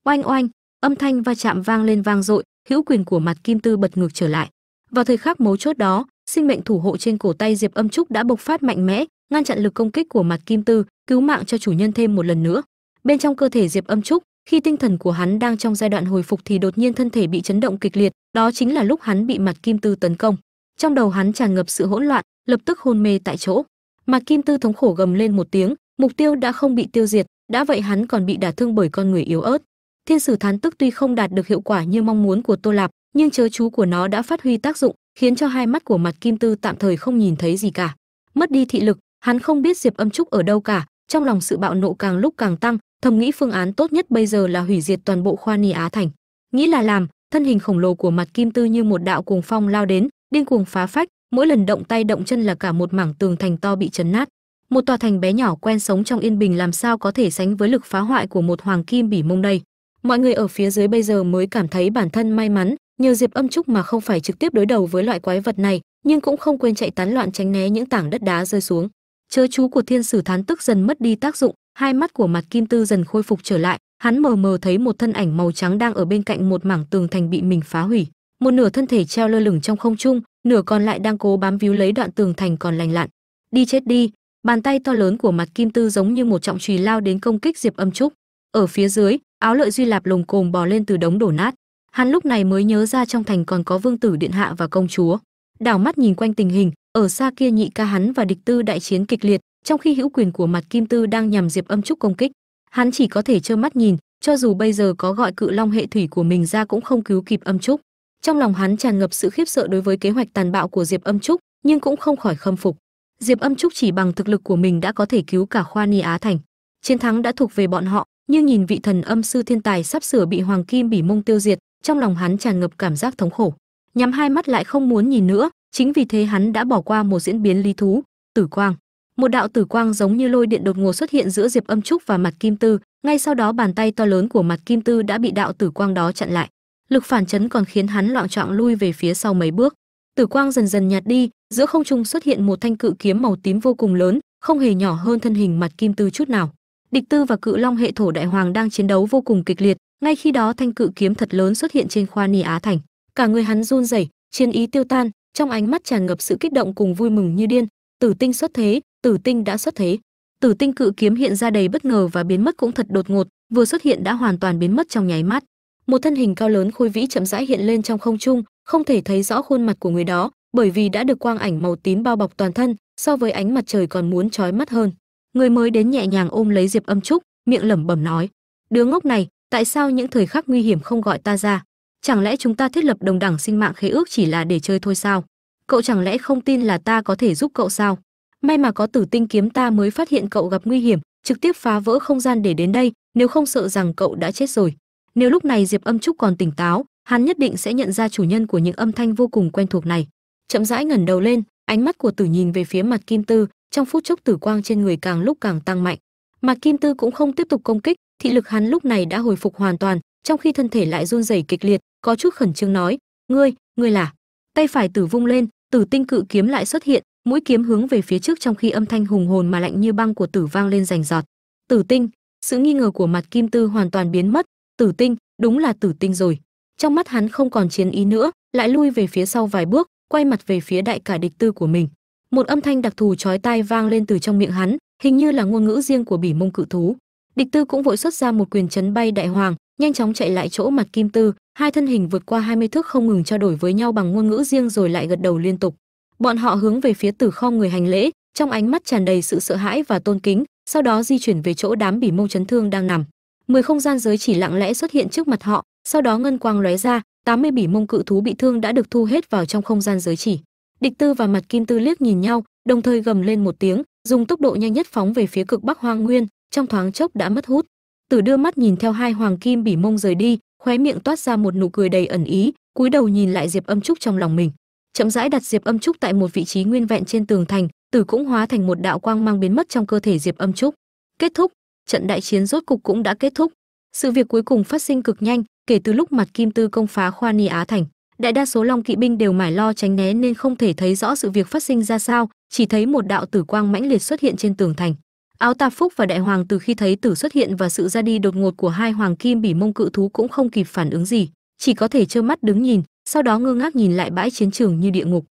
Oanh oanh, âm thanh va chạm vang lên vang dội, hữu quyền của mặt kim tư bật ngược trở lại. Vào thời khắc mấu chốt đó, sinh mệnh thủ hộ trên cổ tay diệp âm trúc đã bộc phát mạnh mẽ, ngăn chặn lực công kích của mặt kim tư, cứu mạng cho chủ nhân thêm một lần nữa. Bên trong cơ thể diệp âm trúc khi tinh thần của hắn đang trong giai đoạn hồi phục thì đột nhiên thân thể bị chấn động kịch liệt, đó chính là lúc hắn bị mặt kim tư tấn công. Trong đầu hắn tràn ngập sự hỗn loạn, lập tức hôn mê tại chỗ. Mặt kim tư thống khổ gầm lên một tiếng, mục tiêu đã không bị tiêu diệt, đã vậy hắn còn bị đả thương bởi con người yếu ớt. Thiên sử thán tức tuy không đạt được hiệu quả như mong muốn của tô lạp, nhưng chớ chú của nó đã phát huy tác dụng, khiến cho hai mắt của mặt kim tư tạm thời không nhìn thấy gì cả. Mất đi thị lực, hắn không biết diệp âm trúc ở đâu cả, trong lòng sự bạo nộ càng lúc càng tăng thầm nghĩ phương án tốt nhất bây giờ là hủy diệt toàn bộ khoa ni á thành. Nghĩ là làm, thân hình khổng lồ của mặt kim tư như một đạo cuồng phong lao đến, điên cuồng phá phách, mỗi lần động tay động chân là cả một mảng tường thành to bị chấn nát. Một tòa thành bé nhỏ quen sống trong yên bình làm sao có thể sánh với lực phá hoại của một hoàng kim bỉ mông đây. Mọi người ở phía dưới bây giờ mới cảm thấy bản thân may mắn, nhờ diệp âm trúc mà không phải trực tiếp đối đầu với loại quái vật này, nhưng cũng không quên chạy tán loạn tránh né những tảng đất đá rơi xuống. Chớ chú của thiên sử thán tức dần mất đi tác dụng hai mắt của mặt kim tư dần khôi phục trở lại, hắn mờ mờ thấy một thân ảnh màu trắng đang ở bên cạnh một mảng tường thành bị mình phá hủy. Một nửa thân thể treo lơ lửng trong không trung, nửa còn lại đang cố bám víu lấy đoạn tường thành còn lành lặn. Đi chết đi, bàn tay to lớn của mặt kim tư giống như một trọng trùy lao đến công kích diệp âm trúc. Ở phía dưới, áo lợi duy lạp lồng cồm bò lên từ đống đổ nát. Hắn lúc này mới nhớ ra trong thành còn có vương tử điện hạ và công chúa. Đảo mắt nhìn quanh tình hình, ở xa kia nhị ca hắn và địch tư đại chiến kịch liệt trong khi hữu quyền của mặt kim tư đang nhằm diệp âm trúc công kích, hắn chỉ có thể trơ mắt nhìn, cho dù bây giờ có gọi cự long hệ thủy của mình ra cũng không cứu kịp âm trúc. Trong lòng hắn tràn ngập sự khiếp sợ đối với kế hoạch tàn bạo của diệp âm trúc, nhưng cũng không khỏi khâm phục. Diệp âm trúc chỉ bằng thực lực của mình đã có thể cứu cả khoa ni á thành. Chiến thắng đã thuộc về bọn họ, nhưng nhìn vị thần âm sư thiên tài sắp sửa bị hoàng kim bỉ mông tiêu diệt, trong lòng hắn tràn ngập cảm giác thống khổ. Nhắm hai mắt lại không muốn nhìn nữa, chính vì thế hắn đã bỏ qua một diễn biến lý thú, tử quang một đạo tử quang giống như lôi điện đột ngột xuất hiện giữa diệp âm trúc và mặt kim tư, ngay sau đó bàn tay to lớn của mặt kim tư đã bị đạo tử quang đó chặn lại. Lực phản chấn còn khiến hắn loạn trọng lui về phía sau mấy bước. Tử quang dần dần nhạt đi, giữa không trung xuất hiện một thanh cự kiếm màu tím vô cùng lớn, không hề nhỏ hơn thân hình mặt kim tư chút nào. Địch tư và cự long hệ thổ đại hoàng đang chiến đấu vô cùng kịch liệt, ngay khi đó thanh cự kiếm thật lớn xuất hiện trên khoa ni á thành. Cả người hắn run rẩy, chiến ý tiêu tan, trong ánh mắt tràn ngập sự kích động cùng vui mừng như điên tử tinh xuất thế, tử tinh đã xuất thế. Tử tinh cự kiếm hiện ra đầy bất ngờ và biến mất cũng thật đột ngột, vừa xuất hiện đã hoàn toàn biến mất trong nháy mắt. Một thân hình cao lớn khôi vĩ chậm rãi hiện lên trong không trung, không thể thấy rõ khuôn mặt của người đó, bởi vì đã được quang ảnh màu tím bao bọc toàn thân, so với ánh mặt trời còn muốn chói mắt hơn. Người mới đến nhẹ nhàng ôm lấy diệp âm trúc, miệng lẩm bẩm nói, đứa ngốc này, tại sao những thời khắc nguy hiểm không gọi ta ra? Chẳng lẽ chúng ta thiết lập đồng đẳng sinh mạng khế ước chỉ là để chơi thôi sao? Cậu chẳng lẽ không tin là ta có thể giúp cậu sao? May mà có tử tinh kiếm ta mới phát hiện cậu gặp nguy hiểm, trực tiếp phá vỡ không gian để đến đây, nếu không sợ rằng cậu đã chết rồi. Nếu lúc này diệp âm trúc còn tỉnh táo, hắn nhất định sẽ nhận ra chủ nhân của những âm thanh vô cùng quen thuộc này. Chậm rãi ngẩng đầu lên, ánh mắt của tử nhìn về phía mặt kim tư, trong phút chốc tử quang trên người càng lúc càng tăng mạnh. Mặt kim tư cũng không tiếp tục công kích, thị lực hắn lúc này đã hồi phục hoàn toàn, trong khi thân thể lại run rẩy kịch liệt, có chút khẩn trương nói, ngươi ngươi là tay phải tử vung lên, tử tinh cự kiếm lại xuất hiện, mũi kiếm hướng về phía trước trong khi âm thanh hùng hồn mà lạnh như băng của tử vang lên rành giọt tử tinh, sự nghi ngờ của mặt kim tư hoàn toàn biến mất. Tử tinh, đúng là tử tinh rồi. Trong mắt hắn không còn chiến ý nữa, lại lui về phía sau vài bước, quay mặt về phía đại cả địch tư của mình. Một âm thanh đặc thù chói tai vang lên từ trong miệng hắn, hình như là ngôn ngữ riêng của bỉ mông cự thú. Địch tư cũng vội xuất ra một quyền chấn bay đại hoàng, nhanh chóng chạy lại chỗ mặt kim tư hai thân hình vượt qua 20 thước không ngừng trao đổi với nhau bằng ngôn ngữ riêng rồi lại gật đầu liên tục. Bọn họ hướng về phía tử kho người hành lễ, trong ánh mắt tràn đầy sự sợ hãi và tôn kính, sau đó di chuyển về chỗ đám bỉ mông chấn thương đang nằm. Mười không gian giới chỉ lặng lẽ xuất hiện trước mặt họ, sau đó ngân quang lóe ra 80 bỉ mông cự thú bị thương đã được thu hết vào trong không gian giới chỉ. Địch tư và mặt kim tư liếc nhìn nhau, đồng thời gầm lên một tiếng, dùng tốc độ nhanh nhất phóng về phía cực bắc hoang nguyên, trong thoáng chốc đã mất hút. Tử đưa mắt nhìn theo hai hoàng kim bỉ mông rời đi khóe miệng toát ra một nụ cười đầy ẩn ý, cúi đầu nhìn lại diệp âm trúc trong lòng mình. Chậm rãi đặt diệp âm trúc tại một vị trí nguyên vẹn trên tường thành tử cũng hóa thành một đạo quang mang biến mất trong cơ thể diệp âm trúc. Kết thúc, trận đại chiến rốt cục cũng đã kết thúc. Sự việc cuối cùng phát sinh cực nhanh, kể từ lúc mặt kim tư công phá khoa ni á thành. Đại đa số long kỵ binh đều mải lo tránh né nên không thể thấy rõ sự việc phát sinh ra sao, chỉ thấy một đạo tử quang mãnh liệt xuất hiện trên tường thành áo tạp phúc và đại hoàng từ khi thấy tử xuất hiện và sự ra đi đột ngột của hai hoàng kim bỉ mông cự thú cũng không kịp phản ứng gì, chỉ có thể trơ mắt đứng nhìn, sau đó ngơ ngác nhìn lại bãi chiến trường như địa ngục.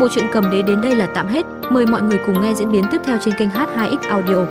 Bộ truyện cầm đế đến đây là tạm hết. Mời mọi người cùng nghe diễn biến tiếp theo trên kênh h2x audio.